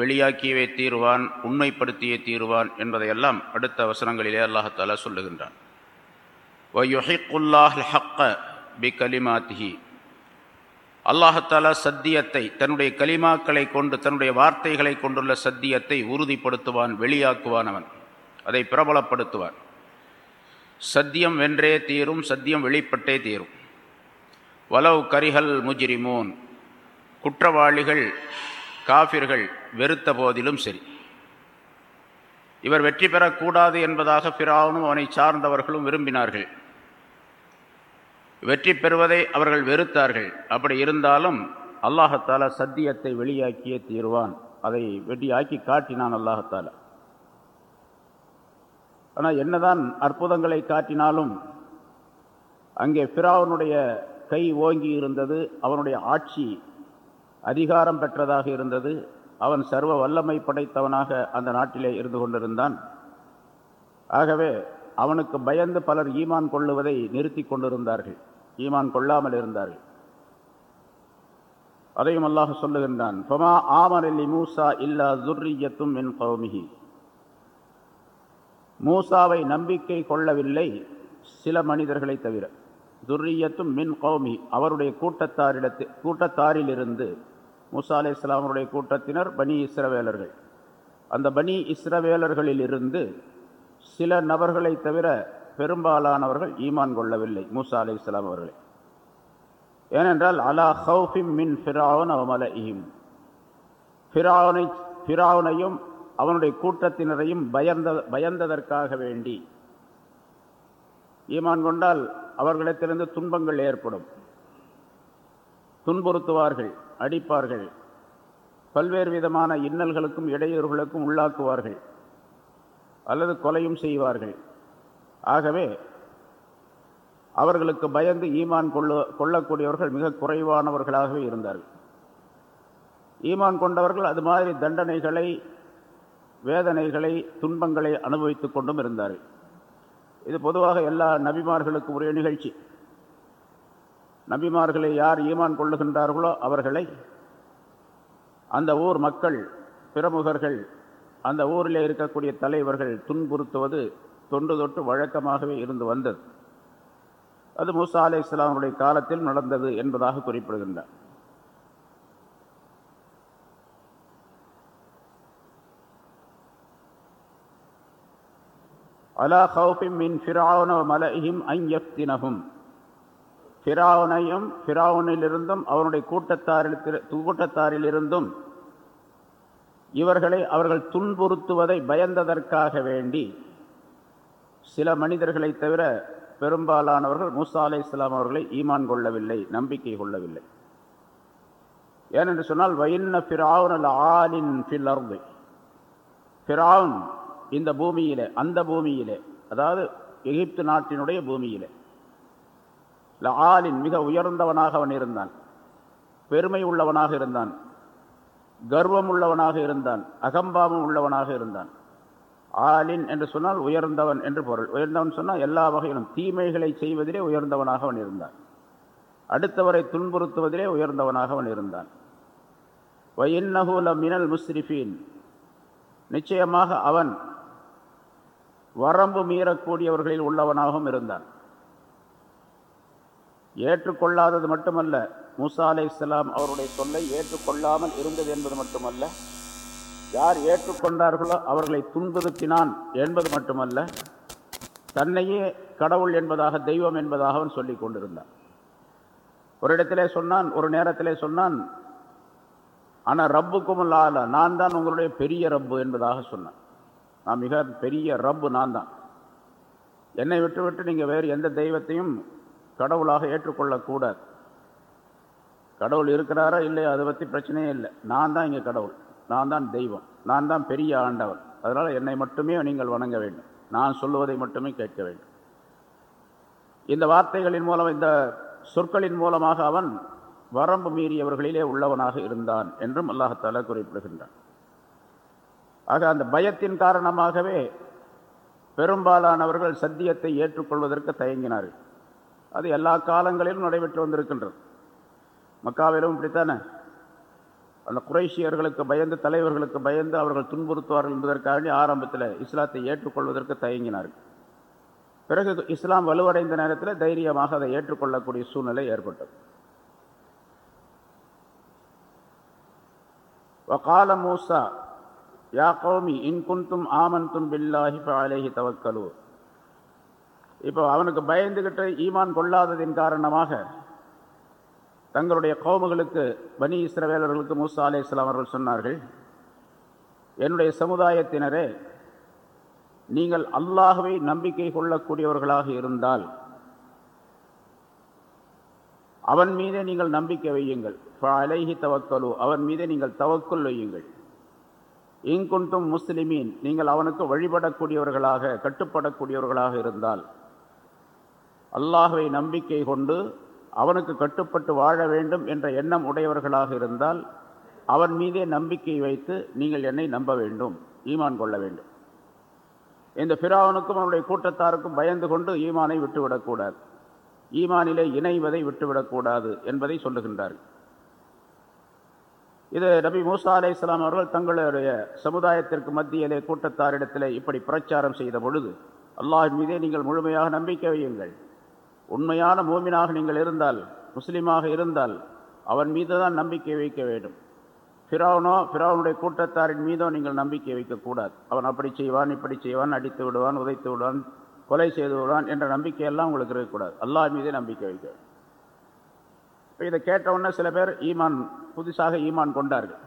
வெளியாக்கியவே தீருவான் உண்மைப்படுத்தியே தீருவான் என்பதையெல்லாம் அடுத்த வசனங்களிலே அல்லாஹத்தாலா சொல்லுகின்றான். பி கலிமாத்திஹி அல்லாஹாலா சத்தியத்தை தன்னுடைய கலிமாக்களை கொண்டு தன்னுடைய வார்த்தைகளை கொண்டுள்ள சத்தியத்தை உறுதிப்படுத்துவான் வெளியாக்குவான் அவன். அதை பிரபலப்படுத்துவான். சத்தியம் வென்றே தீரும் சத்தியம் வெளிப்பட்டே தீரும். வலவ் கரிஹல் முஜிரிமோன். குற்றவாளிகள் காஃபிர்கள் வெறுத்த போதிலும் சரி. இவர் வெற்றி பெறக்கூடாது என்பதாக பிராவனும் அவனை சார்ந்தவர்களும் விரும்பினார்கள். வெற்றி பெறுவதை அவர்கள் வெறுத்தார்கள். அப்படி இருந்தாலும் அல்லாஹத்தால சத்தியத்தை வெளியாக்கியே தீர்வான். அதை வெட்டியாக்கி காட்டினான் அல்லாஹத்தால. ஆனால் என்னதான் அற்புதங்களை காட்டினாலும் அங்கே பிராவனுடைய கை ஓங்கி இருந்தது அவனுடைய ஆட்சி அதிகாரம் பெற்றதாக இருந்தது அவன் சர்வ வல்லமை படைத்தவனாக அந்த நாட்டிலே இருந்து கொண்டிருந்தான். ஆகவே அவனுக்கு பயந்து பலர் ஈமான் கொள்ளுவதை நிறுத்தி கொண்டிருந்தார்கள். ஈமான் கொள்ளாமல் இருந்தார்கள். அதையும் அல்லாஹ் சொல்லுகின்றான் ஃபமா ஆமரலி மூசா இல்லா துர்ரியத்தும் என் கௌமிகி மூசாவை நம்பிக்கை கொள்ளவில்லை சில மனிதர்களை தவிர. துர்ரியத்தும் மின் கௌமி அவருடைய கூட்டத்தாரிடத்து கூட்டத்தாரிலிருந்து மூசா அலே இஸ்லாமருடைய கூட்டத்தினர் பனி இஸ்ரவேலர்கள். அந்த பனி இஸ்ரவேலர்களிலிருந்து சில நபர்களை தவிர பெரும்பாலானவர்கள் ஈமான் கொள்ளவில்லை. மூசா அலி இஸ்லாம் அவர்களை. ஏனென்றால் அலா ஹவுஃபிம் மின் ஃபிராவன் அவமல இஹிம் ஃபிராவனை ஃபிராவனையும் அவனுடைய கூட்டத்தினரையும் பயந்த பயந்ததற்காக வேண்டி ஈமான் கொண்டால் அவர்களிடத்திலிருந்து துன்பங்கள் ஏற்படும். துன்புறுத்துவார்கள் அடிப்பார்கள். பல்வேறு விதமான இன்னல்களுக்கும் இடையூறுகளுக்கும் உள்ளாக்குவார்கள். அல்லது கொலையும் செய்வார்கள். ஆகவே அவர்களுக்கு பயந்து ஈமான் கொள்ள கொள்ளக்கூடியவர்கள் மிக குறைவானவர்களாகவே இருந்தார்கள். ஈமான் கொண்டவர்கள் அது மாதிரி தண்டனைகளை வேதனைகளை துன்பங்களை அனுபவித்து கொண்டும் இருந்தார்கள். இது பொதுவாக எல்லா நபிமார்களுக்கும் உரிய நிகழ்ச்சி. நபிமார்களை யார் ஈமான் கொள்ளுகின்றார்களோ அவர்களை அந்த ஊர் மக்கள் பிரமுகர்கள் அந்த ஊரில் இருக்கக்கூடிய தலைவர்கள் துன்புறுத்துவது தொன்று தொட்டு வழக்கமாகவே இருந்து வந்தது. அது மூசா அலே இஸ்லாமுடைய காலத்தில் நடந்தது என்பதாக குறிப்பிடுகின்றார். அலா ஹவுஃபிம் மின் ஃபிராவுன மலஹிம் ஐயப்தினகும் ஃபிராவுனையும் ஃபிராவுனிலிருந்தும் அவனுடைய கூட்டத்தாரில் கூட்டத்தாரிலிருந்தும் இவர்களை அவர்கள் துன்புறுத்துவதை பயந்ததற்காக வேண்டி சில மனிதர்களை தவிர பெரும்பாலானவர்கள் மூசா அலை இஸ்லாம் அவர்களை ஈமான் கொள்ளவில்லை நம்பிக்கை கொள்ளவில்லை. ஏனென்று சொன்னால் வயின்ன ஃபிராவுன் அல் ஆலின் ஃபில் அர்து. ஃபிராவுன் இந்த பூமியிலே அந்த பூமியிலே அதாவது எகிப்து நாட்டினுடைய பூமியிலே. ஆலின் மிக உயர்ந்தவனாக அவன் இருந்தான். பெருமை உள்ளவனாக இருந்தான். கர்வம் உள்ளவனாக இருந்தான். அகம்பாவம் உள்ளவனாக இருந்தான். ஆலின் என்று சொன்னால் உயர்ந்தவன் என்று பொருள். உயர்ந்தவன் சொன்னால் எல்லா வகையிலும் தீமைகளை செய்வதிலே உயர்ந்தவனாக அவன் இருந்தான். அடுத்தவரை துன்புறுத்துவதிலே உயர்ந்தவனாக அவன் இருந்தான். வயின்னஹூல மினல் முஸ்ரிஃபீன். நிச்சயமாக அவன் வரம்பு மீறக்கூடியவர்களில் உள்ளவனாகவும் இருந்தான். ஏற்றுக்கொள்ளாதது மட்டுமல்ல மூசா அலை இஸ்லாம் அவருடைய சொல்லை ஏற்றுக்கொள்ளாமல் இருந்தது என்பது மட்டுமல்ல யார் ஏற்றுக்கொண்டார்களோ அவர்களை துன்புறுத்தினான் என்பது மட்டுமல்ல தன்னையே கடவுள் என்பதாக தெய்வம் என்பதாக அவன் சொல்லி கொண்டிருந்தான். ஒரு இடத்திலே சொன்னான் ஒரு நேரத்திலே சொன்னான் ஆனால் ரப்புக்கும் ஆல நான் தான் உங்களுடைய பெரிய ரப்பு என்பதாக சொன்னான். நான் மிக பெரிய ரப்பு நான் தான். என்னை விட்டு விட்டு நீங்கள் வேறு எந்த தெய்வத்தையும் கடவுளாக ஏற்றுக்கொள்ளக்கூடாது கடவுள் இருக்கிறாரா இல்லையா அதை பற்றி பிரச்சனையே இல்லை. நான் தான் இங்கே கடவுள். நான் தான் தெய்வம் நான் தான் பெரிய ஆண்டவன் அதனால் என்னை மட்டுமே நீங்கள் வணங்க வேண்டும். நான் சொல்லுவதை மட்டுமே கேட்க வேண்டும். இந்த வார்த்தைகளின் மூலம் இந்த சொற்களின் மூலமாக அவன் வரம்பு மீறியவர்களிலே உள்ளவனாக இருந்தான் என்றும் அல்லாஹால குறிப்பிடுகின்றான். ஆக அந்த பயத்தின் காரணமாகவே பெரும்பாலானவர்கள் சத்தியத்தை ஏற்றுக்கொள்வதற்கு தயங்கினார்கள். அது எல்லா காலங்களிலும் நடைபெற்று வந்திருக்கின்றது. மக்காவிலும் இப்படித்தானே? அந்த குறைஷியர்களுக்கு பயந்து தலைவர்களுக்கு பயந்து அவர்கள் துன்புறுத்துவார்கள் என்பதற்காக ஆரம்பத்தில் இஸ்லாத்தை ஏற்றுக்கொள்வதற்கு தயங்கினார்கள். பிறகு இஸ்லாம் வலுவடைந்த நேரத்தில் தைரியமாக அதை ஏற்றுக்கொள்ளக்கூடிய சூழ்நிலை ஏற்பட்டது. வகால மூசா யா கௌமி இன்குந்தும் ஆமன்தும் பில்லாஹி அலேஹி தவக்கலு. இப்போ அவனுக்கு பயந்துகிட்டு ஈமான் கொள்ளாததின் காரணமாக தங்களுடைய கோமுகளுக்கு பனி இஸ்ரவேலர்களுக்கு மூசா அலே இஸ்லாம் அவர்கள் சொன்னார்கள் என்னுடைய சமுதாயத்தினரே நீங்கள் அல்லாஹுவை நம்பிக்கை கொள்ளக்கூடியவர்களாக இருந்தால் அவன் மீதே நீங்கள் நம்பிக்கை வையுங்கள். அலைஹி தவக்கலு அவன் மீதே நீங்கள் தவக்குள் வையுங்கள். இங்குண்டும் முஸ்லிமீன் நீங்கள் அவனுக்கு வழிபடக்கூடியவர்களாக கட்டுப்படக்கூடியவர்களாக இருந்தால் அல்லாஹுவை நம்பிக்கை கொண்டு அவனுக்கு கட்டுப்பட்டு வாழ வேண்டும் என்ற எண்ணம் உடையவர்களாக இருந்தால் அவன் மீதே நம்பிக்கை வைத்து நீங்கள் என்னை நம்ப வேண்டும் ஈமான் கொள்ள வேண்டும். இந்த பிராவனுக்கும் அவனுடைய கூட்டத்தாருக்கும் பயந்து கொண்டு ஈமானை விட்டுவிடக்கூடாது ஈமானிலே இணைவதை விட்டுவிடக்கூடாது என்பதை சொல்லுகின்றார்கள். இது நபி மூசா அலே இஸ்லாம் அவர்கள் தங்களுடைய சமுதாயத்திற்கு மத்தியிலே கூட்டத்தாரிடத்தில் இப்படி பிரச்சாரம் செய்த பொழுது அல்லாஹின் மீதே நீங்கள் முழுமையாக நம்பிக்கை வையுங்கள். உண்மையான மோமினாக நீங்கள் இருந்தால் முஸ்லீமாக இருந்தால் அவன் மீது தான் நம்பிக்கை வைக்க வேண்டும். ஃபிராவனோ ஃபிராவனுடைய கூட்டத்தாரின் மீதோ நீங்கள் நம்பிக்கை வைக்கக்கூடாது அவன் அப்படி செய்வான் இப்படி செய்வான் அடித்து விடுவான் உதைத்து விடுவான் கொலை செய்து விடுவான் என்ற நம்பிக்கையெல்லாம் உங்களுக்கு இருக்கக்கூடாது அல்லாஹ் மீதே நம்பிக்கை வைக்க வேண்டும். இப்போ இதை கேட்டவுடனே சில பேர் ஈமான் புதுசாக ஈமான் கொண்டார்கள்.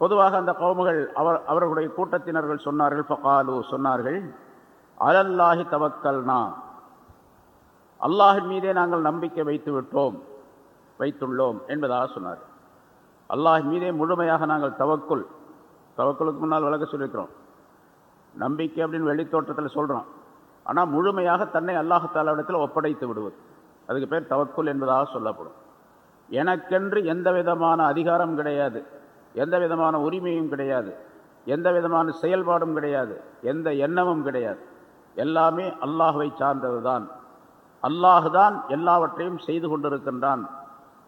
பொதுவாக அந்த கவுமுகள் அவர் அவர்களுடைய கூட்டத்தினர்கள் சொன்னார்கள் ஃபகாலு சொன்னார்கள். அலல்லாஹி தவக்கல்னா அல்லாஹின் மீதே நாங்கள் நம்பிக்கை வைத்து விட்டோம் வைத்துள்ளோம் என்பதாக சொன்னார். அல்லாஹ் மீதே முழுமையாக நாங்கள் தவக்குள் தவக்குளுக்கு முன்னால் விளக்க சொல்லியிருக்கிறோம். நம்பிக்கை அப்படின்னு வெளித்தோட்டத்தில் சொல்கிறோம் ஆனால் முழுமையாக தன்னை அல்லாஹாலாவிடத்தில் ஒப்படைத்து விடுவது. அதுக்கு பேர் தவக்குள் என்பதாக சொல்லப்படும். எனக்கென்று எந்த விதமான அதிகாரம் கிடையாது எந்த விதமான உரிமையும் கிடையாது எந்த விதமான செயல்பாடும் கிடையாது எந்த எண்ணமும் கிடையாது. எல்லாமே அல்லாஹுவை சார்ந்தது தான் அல்லாஹுதான் எல்லாவற்றையும் செய்து கொண்டிருக்கின்றான்.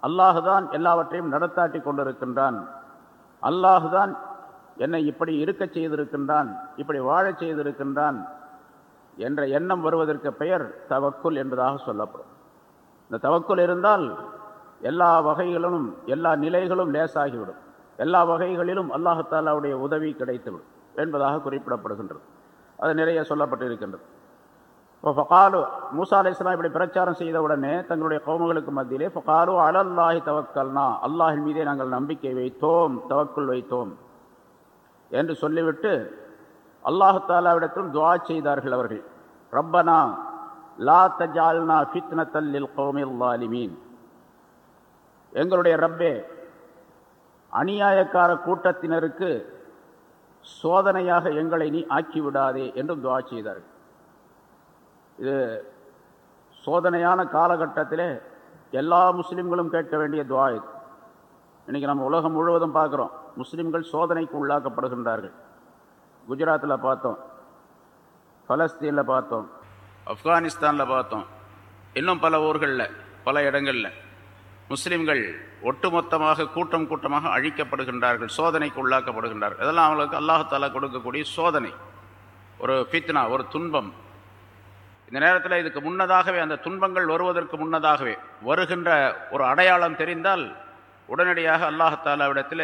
அல்லாஹுதான் எல்லாவற்றையும் நடத்தாட்டி கொண்டிருக்கின்றான். அல்லாஹுதான் என்னை இப்படி இருக்கச் செய்திருக்கின்றான் இப்படி வாழச் செய்திருக்கின்றான் என்ற எண்ணம் வருவதற்கு பெயர் தவக்குல் என்பதாக சொல்லப்படும். இந்த தவக்குல் இருந்தால் எல்லா வகைகளிலும் எல்லா நிலைகளும் லேசாகிவிடும். எல்லா வகைகளிலும் அல்லாஹாலாவுடைய உதவி கிடைத்துவிடும் என்பதாக குறிப்பிடப்படுகின்றது. அது நிறைய சொல்லப்பட்டு இருக்கின்றது ஃபகாலு மூசா அலி இஸ்லாம் இப்படி பிரச்சாரம் செய்த உடனே தங்களுடைய கோமங்களுக்கு மத்தியிலே ஃபகாலு அலல்லாஹி தவக்கல்னா அல்லாஹின் மீதே நாங்கள் நம்பிக்கை வைத்தோம் தவக்குள் வைத்தோம் என்று சொல்லிவிட்டு அல்லாஹு தாலாவிடத்திலும் துவா செய்தார்கள் அவர்கள். ரப்பனா லா தஜால்னா ஃபித்னத்தல்லில் கௌமில் லாலிமீன் எங்களுடைய ரப்பே அநியாயக்கார கூட்டத்தினருக்கு சோதனையாக எங்களை நீ ஆக்கிவிடாதே என்றும் துவா செய்தார்கள். இது சோதனையான காலகட்டத்தில் எல்லா முஸ்லீம்களும் கேட்க வேண்டிய துவா இது. இன்றைக்கி நம்ம உலகம் முழுவதும் பார்க்குறோம். முஸ்லீம்கள் சோதனைக்கு உள்ளாக்கப்படுகின்றார்கள். குஜராத்தில் பார்த்தோம். பலஸ்தீனில் பார்த்தோம். ஆப்கானிஸ்தானில் பார்த்தோம். இன்னும் பல ஊர்களில் பல இடங்களில் முஸ்லீம்கள் ஒட்டுமொத்தமாக கூட்டம் கூட்டமாக அழிக்கப்படுகின்றார்கள் சோதனைக்கு உள்ளாக்கப்படுகின்றார்கள். இதெல்லாம் அவங்களுக்கு அல்லாஹாலா கொடுக்கக்கூடிய சோதனை. ஒரு ஃபித்னா ஒரு துன்பம். இந்த நேரத்தில் இதுக்கு முன்னதாகவே அந்த துன்பங்கள் வருவதற்கு முன்னதாகவே வருகின்ற ஒரு அடையாளம் தெரிந்தால் உடனடியாக அல்லாஹாலாவிடத்தில்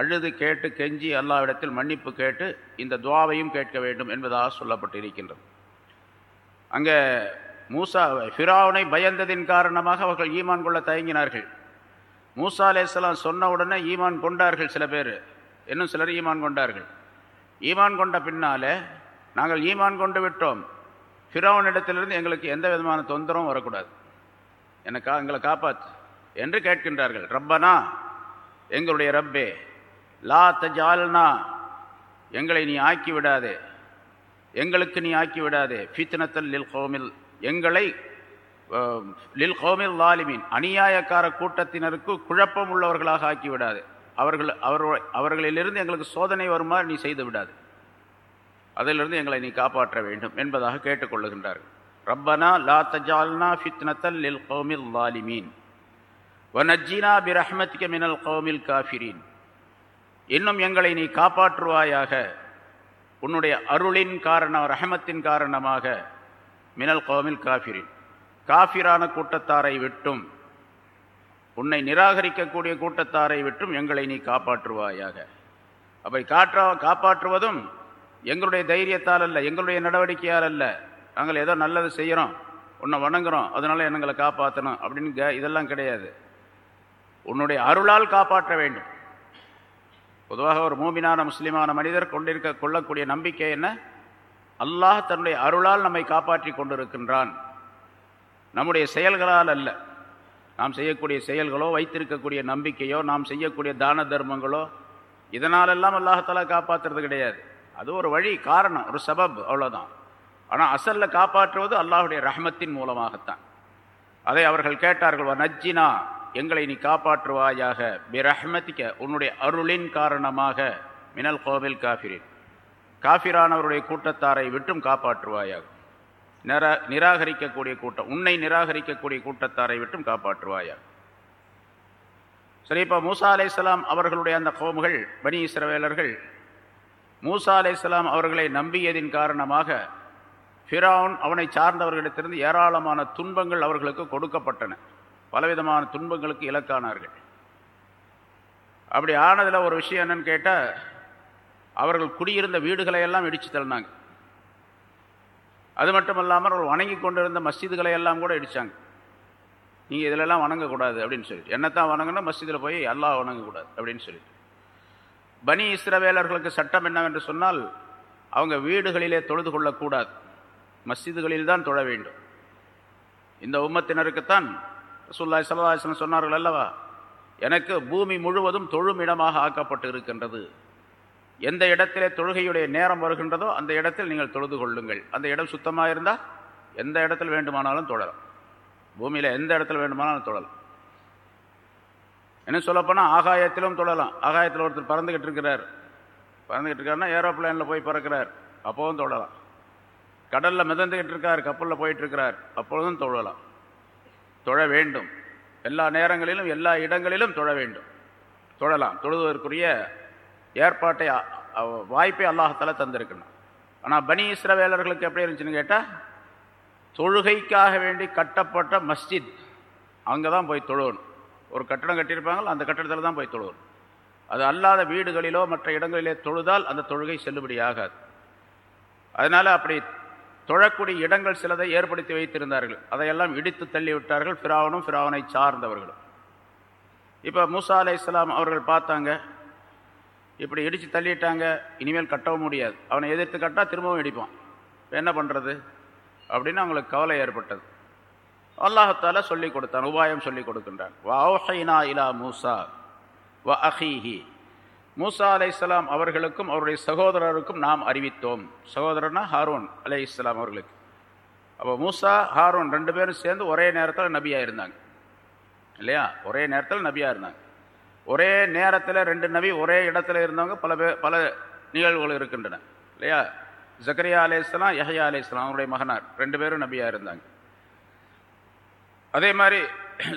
அழுது கேட்டு கெஞ்சி அல்லாவிடத்தில் மன்னிப்பு கேட்டு இந்த துவாவையும் கேட்க வேண்டும் என்பதாக சொல்லப்பட்டு இருக்கின்றது அங்கே மூசா ஃபிராவனை பயந்ததின் காரணமாக அவர்கள் ஈமான் கொள்ள தயங்கினார்கள். மூசா அலேஸ்லாம் சொன்ன உடனே ஈமான் கொண்டார்கள் சில பேர். இன்னும் சிலர் ஈமான் கொண்டார்கள். ஈமான் கொண்ட பின்னாலே நாங்கள் ஈமான் கொண்டு விட்டோம். ஃபிராவனிடத்திலிருந்து எங்களுக்கு எந்த விதமான தொந்தரவும் வரக்கூடாது. எனக்கு எங்களை காப்பாற்று என்று கேட்கின்றார்கள். ரப்பனா எங்களுடைய ரப்பே லா தஜால்னா எங்களை நீ ஆக்கி விடாதே எங்களுக்கு நீ ஆக்கி விடாதே ஃபித்னத்தல் லில் ஹோமில் எங்களை லில் ஹோமில் லாலிமீன் அநியாயக்கார கூட்டத்தினருக்கு குழப்பம் உள்ளவர்களாக ஆக்கி விடாது அவர்கள் அவர் அவர்களிலிருந்து எங்களுக்கு சோதனை வருமாறு நீ செய்து விடாது. அதிலிருந்து எங்களை நீ காப்பாற்ற வேண்டும் என்பதாக கேட்டுக்கொள்ளுகின்றார்கள். ரப்பனா லா தஜால்னா ஃபித்னத்தல் லில் கோமில் லாலிமீன் வனஜினா பிரஹ்மத்திக மினல் கோமில் காஃபிரீன். இன்னும் எங்களை நீ காப்பாற்றுவாயாக. உன்னுடைய அருளின் காரணம் ரஹமத்தின் காரணமாக மினல் கோமில் காஃபிரின். காஃபிரான கூட்டத்தாரை விட்டும் உன்னை நிராகரிக்கக்கூடிய கூட்டத்தாரை விட்டும் எங்களை நீ காப்பாற்றுவாயாக. அப்படி காற்றா காப்பாற்றுவதும் எங்களுடைய தைரியத்தால் அல்ல எங்களுடைய நடவடிக்கையால் அல்ல. நாங்கள் ஏதோ நல்லது செய்கிறோம் உன்னை வணங்குறோம் அதனால் எங்களை காப்பாற்றணும் அப்படின்னு இதெல்லாம் கிடையாது. உன்னுடைய அருளால் காப்பாற்ற வேண்டும். பொதுவாக ஒரு மூமினான முஸ்லீமான மனிதர் கொண்டிருக்க கொள்ளக்கூடிய நம்பிக்கை என்ன? அல்லாஹ் தன்னுடைய அருளால் நம்மை காப்பாற்றி கொண்டிருக்கின்றான். நம்முடைய செயல்களால் அல்ல. நாம் செய்யக்கூடிய செயல்களோ வைத்திருக்கக்கூடிய நம்பிக்கையோ நாம் செய்யக்கூடிய தான தர்மங்களோ இதனாலெல்லாம் அல்லாஹாலா காப்பாற்றுறது கிடையாது. அது ஒரு வழி காரணம் ஒரு சபப் அவ்வளோதான் ஆனால் அசல்ல காப்பாற்றுவது அல்லாஹுடைய ரஹமத்தின் மூலமாகத்தான். அதை அவர்கள் கேட்டார்கள் நஜ்ஜினா எங்களை நீ காப்பாற்றுவாயாக பிரஹ்மதிக்க உன்னுடைய அருளின் காரணமாக மினல் கோவில் காஃபிரின். காஃபிரானவருடைய கூட்டத்தாரை விட்டும் காப்பாற்றுவாயாக. நிரா நிராகரிக்கக்கூடிய கூட்டம் உன்னை நிராகரிக்கக்கூடிய கூட்டத்தாரை விட்டும் காப்பாற்றுவாயாக. சரி இப்போ மூசா அலைசலாம் அவர்களுடைய அந்த கோமுகள் பனி இஸ்ரவேலர்கள் மூசா அலைசலாம் அவர்களை நம்பியதின் காரணமாக ஃபிராவுன் அவனை சார்ந்தவர்களிடத்திலிருந்து ஏராளமான துன்பங்கள் அவர்களுக்கு கொடுக்கப்பட்டன. பலவிதமான துன்பங்களுக்கு இலக்கானார்கள். அப்படி ஆனதில் ஒரு விஷயம் என்னன்னு கேட்டால் அவர்கள் குடியிருந்த வீடுகளை எல்லாம் இடித்து தள்ளினாங்க. அது மட்டும் இல்லாமல் அவர்கள் வணங்கி கொண்டிருந்த மஸ்ஜிதுகளை எல்லாம் கூட இடித்தாங்க நீங்கள் இதிலெல்லாம் வணங்கக்கூடாது அப்படின்னு சொல்லி என்னத்தான் வணங்கினா மஸ்ஜிதில் போய் அல்லாஹ் வணங்கக்கூடாது அப்படின்னு சொல்லி பனி இஸ்ரவேலர்களுக்கு சட்டம் என்னவென்று சொன்னால் அவங்க வீடுகளிலே தொழுது கொள்ளக்கூடாது. மஸ்ஜிதுகளில் தான் தொழ வேண்டும். இந்த உம்மத்தினருக்குத்தான் சுல்லாய் சல்லாஹன் சொன்னார்கள் அல்லவா? எனக்கு பூமி முழுவதும் தொழும் இடமாக ஆக்கப்பட்டு இருக்கின்றது. எந்த இடத்திலே தொழுகையுடைய நேரம் வருகின்றதோ அந்த இடத்தில் நீங்கள் தொழுது கொள்ளுங்கள். அந்த இடம் சுத்தமாக இருந்தால் எந்த இடத்தில் வேண்டுமானாலும் தொழலாம். பூமியில் எந்த இடத்துல வேண்டுமானாலும் தொழலாம். என்ன சொல்லப்போனால் ஆகாயத்திலும் தொழலாம் ஆகாயத்தில் ஒருத்தர் பறந்துக்கிட்டு இருக்கிறார். பறந்துக்கிட்டு இருக்காருன்னா ஏரோப்ளைனில் போய் பறக்கிறார். அப்போவும் தொழலாம் கடலில் மிதந்துக்கிட்டு இருக்கார் கப்பலில் போயிட்டுருக்கிறார் அப்பொழுதும் தொழலாம் தொழ வேண்டும். எல்லா நேரங்களிலும் எல்லா இடங்களிலும் தொழ வேண்டும். தொழலாம் தொழுவதற்குரிய ஏற்பாட்டை வாய்ப்பை அல்லாஹத்தால் தந்திருக்கணும். ஆனால் பனி இஸ்ரவேலர்களுக்கு எப்படி இருந்துச்சுன்னு கேட்டால் தொழுகைக்காக வேண்டி கட்டப்பட்ட மஸ்ஜித். அங்கே தான் போய் தொழுவணும். ஒரு கட்டடம் கட்டியிருப்பாங்களோ அந்த கட்டடத்தில் தான் போய் தொழுவணும் அது அல்லாத வீடுகளிலோ மற்ற இடங்களிலே தொழுதால் அந்த தொழுகை செல்லுபடி ஆகாது. அதனால் அப்படி தொழக்கூடிய இடங்கள் சிலதை ஏற்படுத்தி வைத்திருந்தார்கள். அதையெல்லாம் இடித்து தள்ளிவிட்டார்கள் ஃபிராவனும் ஃபிராவனை சார்ந்தவர்களும். இப்போ மூசா அலை இஸ்லாம் அவர்கள் பார்த்தாங்க இப்படி இடித்து தள்ளிட்டாங்க இனிமேல் கட்டவும் முடியாது. அவனை எதிர்த்து கட்டால் திரும்பவும் இடிப்பான். என்ன பண்ணுறது அப்படின்னு அவங்களுக்கு கவலை ஏற்பட்டது. அல்லாஹத்தால சொல்லி கொடுத்தான் உபாயம் சொல்லி கொடுக்கின்றான். வா இலா மூசா வ அஹீஹி. மூசா அலை இஸ்லாம் அவர்களுக்கும் அவருடைய சகோதரருக்கும் நாம் அறிவித்தோம். சகோதரனா ஹாரூன் அலை இஸ்லாம் அவர்களுக்கு. அப்போ மூசா ஹாரூன் ரெண்டு பேரும் சேர்ந்து ஒரே நேரத்தில் நபியாக இருந்தாங்க. இல்லையா? ஒரே நேரத்தில் நபியாக இருந்தாங்க. ஒரே நேரத்தில் ரெண்டு நபி ஒரே இடத்துல இருந்தவங்க பல பேர் பல நிகழ்வுகள் இருக்கின்றன. இல்லையா? ஜக்கரியா அலே இஸ்லாம் யஹயா அலே இஸ்லாம் அவருடைய மகனார் ரெண்டு பேரும் நபியாக இருந்தாங்க. அதே மாதிரி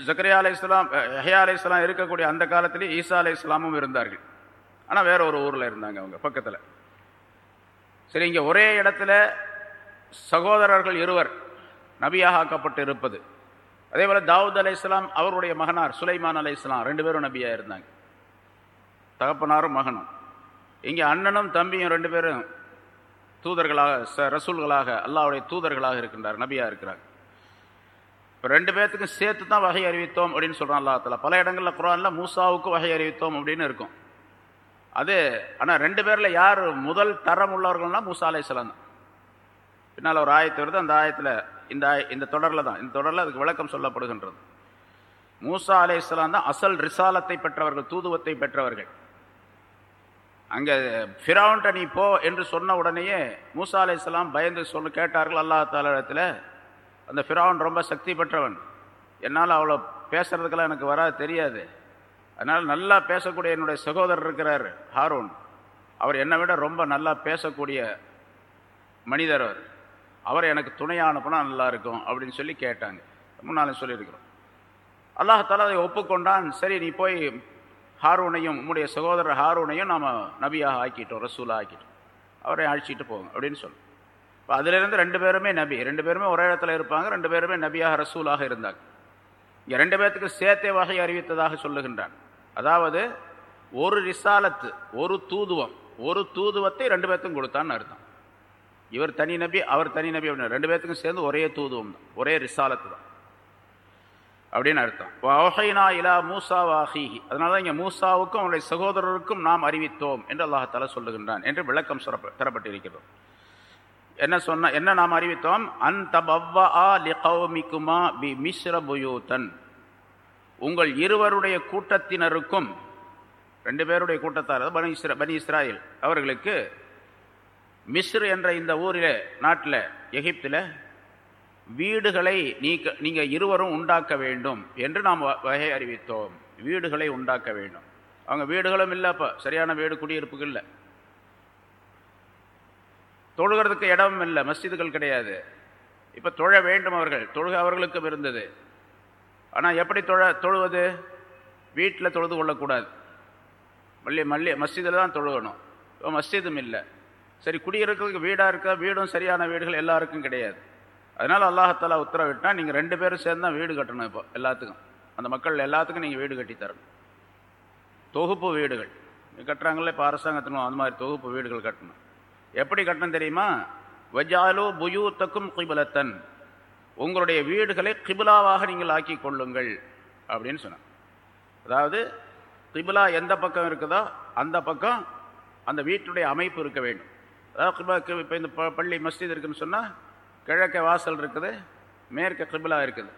ஜக்கரியா அலை இஸ்லாம் ஹயா அலை இஸ்லாம் இருக்கக்கூடிய அந்த காலத்திலேயே ஈசா அலை இஸ்லாமும் இருந்தார்கள். ஆனால் வேற ஒரு ஊரில் இருந்தாங்க அவங்க பக்கத்தில். சரி இங்கே ஒரே இடத்துல சகோதரர்கள் இருவர் நபியாக ஆக்கப்பட்டு இருப்பது. அதே போல் தாவூத் அலை இஸ்லாம் அவருடைய மகனார் சுலைமான் அலை இஸ்லாம் ரெண்டு பேரும் நபியாக இருந்தாங்க. தகப்பனாரும் மகனும். இங்கே அண்ணனும் தம்பியும் ரெண்டு பேரும் தூதர்களாக ச ரசூல்களாக அல்லாவுடைய தூதர்களாக இருக்கின்றார் நபியாக இருக்கிறார். ரெண்டு பேர்த்துக்கும் சேர்த்து தான் வகை அறிவித்தோம் அப்படின்னு சொல்கிறான் அல்லாத்தில் பல இடங்களில் குரானில் மூசாவுக்கு வகை அறிவித்தோம் அப்படின்னு இருக்கும். அது ஆனால் ரெண்டு பேரில் யார் முதல் தரம் உள்ளவர்கள்னா மூசா அலை தான். பின்னால் ஒரு ஆயத்து வருது அந்த ஆயத்தில் இந்த இந்த தொடரில் தான். இந்த தொடரில் அதுக்கு விளக்கம் சொல்லப்படுகின்றது. மூசா அலை தான் அசல் ரிசாலத்தை பெற்றவர்கள் தூதுவத்தை பெற்றவர்கள். அங்கே ஃபிரவுன்ட்ட நீ போ என்று சொன்ன உடனேயே மூசா அலை பயந்து சொல்ல கேட்டார்கள் அல்லா தாலிடத்தில் அந்த ஃபிரவுன் ரொம்ப சக்தி பெற்றவன். என்னால் அவ்வளோ பேசுறதுக்கெல்லாம் எனக்கு வராது தெரியாது. அதனால் நல்லா பேசக்கூடிய என்னுடைய சகோதரர் இருக்கிறார் ஹாரூன். அவர் என்னை விட ரொம்ப நல்லா பேசக்கூடிய மனிதர் அவர். அவர் எனக்கு துணையா அனுப்புனா நல்லா இருக்கும் அப்படின்னு சொல்லி கேட்டாங்க. முன்னாலும் சொல்லியிருக்கிறோம். அல்லாஹால அதை ஒப்புக்கொண்டான். சரி நீ போய் ஹாரூனையும் உம்முடைய சகோதரர் ஹாரூனையும் நாம் நபியாக ஆக்கிட்டோம் ரசூலாக ஆக்கிட்டோம். அவரை அழைச்சிட்டு போங்க அப்படின்னு சொல்லு அதிலிருந்து ரெண்டு பேருமே நபி. ரெண்டு பேருமே ஒரே இடத்துல இருப்பாங்க ரெண்டு பேருமே நபியாக ரசூலாக இருந்தாங்க. இங்கே ரெண்டு பேர்த்துக்கு சேர்த்தே வகை அறிவித்ததாக சொல்லுகின்றான் அதாவது ஒரு ரிசாலத்து ஒரு தூதுவம் ஒரு தூதுவத்தை ரெண்டு பேர்த்துக்கும் கொடுத்தான்னு அர்த்தம். இவர் தனி நபி அவர் தனி நபி அப்படின்னு. ரெண்டு பேர்த்துக்கும் சேர்ந்து ஒரே தூதுவம் தான் ஒரே ரிசாலத்து தான். அப்படின்னு அர்த்தம். வஹைனா இலா மூசா வாஹிஹி அதனால தான் இங்கே மூசாவுக்கும் அவருடைய சகோதரருக்கும் நாம் அறிவித்தோம் என்று அல்லாஹால சொல்லுகின்றான் என்று விளக்கம் சிறப்பு தரப்பட்டு இருக்கிறோம் என்ன சொன்ன என்ன நாம் அறிவித்தோம்? அந்த லிகௌமிக்குமா பி மிஸ்ர புயூதன். உங்கள் இருவருடைய கூட்டத்தினருக்கும் ரெண்டு பேருடைய கூட்டத்தார் பனி இஸ்ரா பனி இஸ்ராயில் அவர்களுக்கு மிஸ்ர் என்ற இந்த ஊரில் நாட்டில் எகிப்தில் வீடுகளை நீக்க நீங்கள் இருவரும் உண்டாக்க வேண்டும் என்று நாம் வ- வகை அறிவித்தோம். வீடுகளை உண்டாக்க வேண்டும். அவங்க வீடுகளும் இல்லை இப்போ சரியான வீடு குடியிருப்புகள் இல்லை. தொழுகிறதுக்கு இடமும் இல்லை மஸ்ஜிதுகள் கிடையாது. இப்போ தொழ வேண்டும் அவர்கள் தொழுக அவர்களுக்கும் இருந்தது. ஆனால் எப்படி தொழ தொழுவது? வீட்டில் தொழுது கொள்ளக்கூடாது. மல்லி மல்லி மஸ்ஜிதில் தான் தொழுகணும். இப்போ மஸ்ஜிதும் இல்லை. சரி குடியிருக்கிறதுக்கு வீடாக இருக்கா? வீடும் சரியான வீடுகள் எல்லாருக்கும் கிடையாது. அதனால் அல்லாஹத்தாலா உத்தரவிட்டால் நீங்கள் ரெண்டு பேரும் சேர்ந்து தான் வீடு கட்டணும் இப்போ எல்லாத்துக்கும். அந்த மக்கள் எல்லாத்துக்கும் நீங்கள் வீடு கட்டி தரணும். தொகுப்பு வீடுகள். கட்டுறாங்களே இப்போ அரசாங்கத்தினும் அந்த மாதிரி தொகுப்பு வீடுகள் கட்டணும். எப்படி கட்டணும் தெரியுமா? வஜாலு புயூத்தக்கும் கிபிலத்தன். உங்களுடைய வீடுகளை கிபிலாவாக நீங்கள் ஆக்கி கொள்ளுங்கள் அப்படின்னு சொன்னான். அதாவது கிபிலா எந்த பக்கம் இருக்குதோ அந்த பக்கம் அந்த வீட்டுடைய அமைப்பு இருக்க வேண்டும். அதாவது இப்போ இந்த ப- பள்ளி மஸ்ஜித் இருக்குன்னு சொன்னால் கிழக்க வாசல் இருக்குது மேற்க கிபிலா இருக்குது.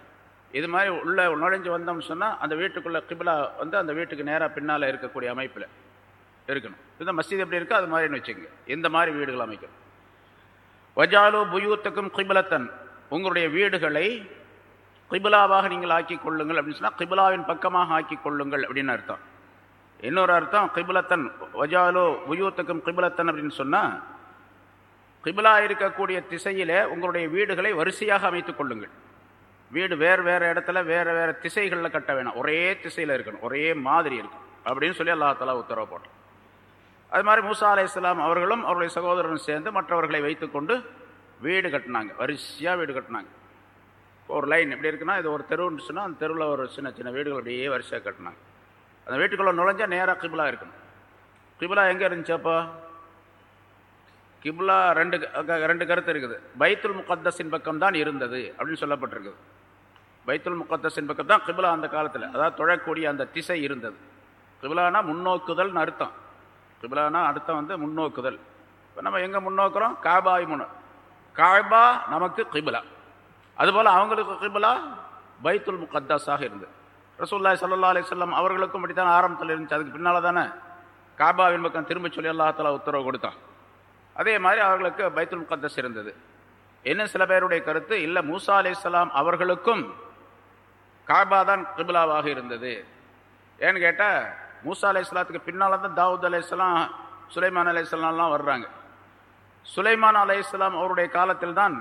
இது மாதிரி உள்ளே நுழைஞ்சு வந்தோம்னு சொன்னால் அந்த வீட்டுக்குள்ளே கிபிலா வந்து அந்த வீட்டுக்கு நேராக பின்னால் இருக்கக்கூடிய அமைப்பில் இருக்கணும். இந்த மஸ்ஜித் எப்படி இருக்கோ? அது மாதிரின்னு வச்சுக்கோங்க இந்த மாதிரி வீடுகள் அமைக்கும் வஜாலு புயூத்துக்கும் கிபிலத்தன். உங்களுடைய வீடுகளை கிபிலாவாக நீங்கள் ஆக்கி கொள்ளுங்கள் அப்படின்னு சொன்னால் கிபிலாவின் பக்கமாக ஆக்கி கொள்ளுங்கள் அப்படின்னு அர்த்தம். இன்னொரு அர்த்தம் கிபிலத்தன் வஜாலு புயூத்துக்கும் கிபிலத்தன் அப்படின்னு சொன்னால் கிபிலா இருக்கக்கூடிய திசையிலே உங்களுடைய வீடுகளை வரிசையாக அமைத்துக் கொள்ளுங்கள். வீடு வேறு வேறு இடத்துல வேறு வேறு திசைகளில் கட்ட வேணாம். ஒரே திசையில் இருக்கணும். ஒரே மாதிரி இருக்கணும். அப்படின்னு சொல்லி அல்லாஹ் தலா உத்தரவு போட்டோம் அது மாதிரி மூசா அலை இஸ்லாம் அவர்களும் அவருடைய சகோதரரும் சேர்ந்து மற்றவர்களை வைத்துக்கொண்டு வீடு கட்டினாங்க. வரிசையாக வீடு கட்டினாங்க. ஒரு லைன் எப்படி இருக்குன்னா இது ஒரு தெருன்னு சொன்னால் அந்த தெருவில் ஒரு சின்ன சின்ன வீடுகள் அப்படியே வரிசையாக கட்டினாங்க. அந்த வீட்டுக்குள்ளே நுழைஞ்சால் நேராக கிபிலா இருக்கணும். கிபிலா எங்கே இருந்துச்சு அப்போ ரெண்டு க- ரெண்டு கருத்து இருக்குது. பைத்துல் முகத்தஸின் பக்கம் தான் இருந்தது அப்படின்னு சொல்லப்பட்டிருக்குது. பைத்துல் முகத்தஸின் பக்கம் தான் கிபிலா அந்த காலத்தில் அதாவது தொழக்கூடிய அந்த திசை இருந்தது. கிபிலானா முன்னோக்குதல்னு அர்த்தம். கிபிலானா அடுத்த வந்து முன்னோக்குதல். இப்போ நம்ம எங்கே முன்னோக்குறோம்? காபாய் முன்னோ காபா நமக்கு கிபிலா. அதுபோல் அவங்களுக்கு கிபிலா பைத்துல் முகத்தஸாக இருந்தது ரசூல்லாய் சல்லா அலிஸ்லாம் அவர்களுக்கும் இப்படித்தான் ஆரம்பத்தில் இருந்துச்சு. அதுக்கு பின்னால் தானே காபாவின் பக்கம் திரும்ப சொல்லி அல்லாஹ் உத்தரவு கொடுத்தான். அதே மாதிரி அவர்களுக்கு பைத்துல் முகத்தஸ் இருந்தது. என்ன சில பேருடைய கருத்து? இல்லை மூசா அலிஸ்லாம் அவர்களுக்கும் காபா தான் கிபிலாவாக இருந்தது. ஏன்னு கேட்டால் மூசா அலைஹிஸ்ஸலாத்துக்கு பின்னால் தான் தாவூத் அலைஹிஸ்ஸலாம் சுலைமான் அலைஹிஸ்ஸலாம்லாம் வர்றாங்க. சுலைமான் அலைஹிஸ்ஸலாம் அவருடைய காலத்தில் தான்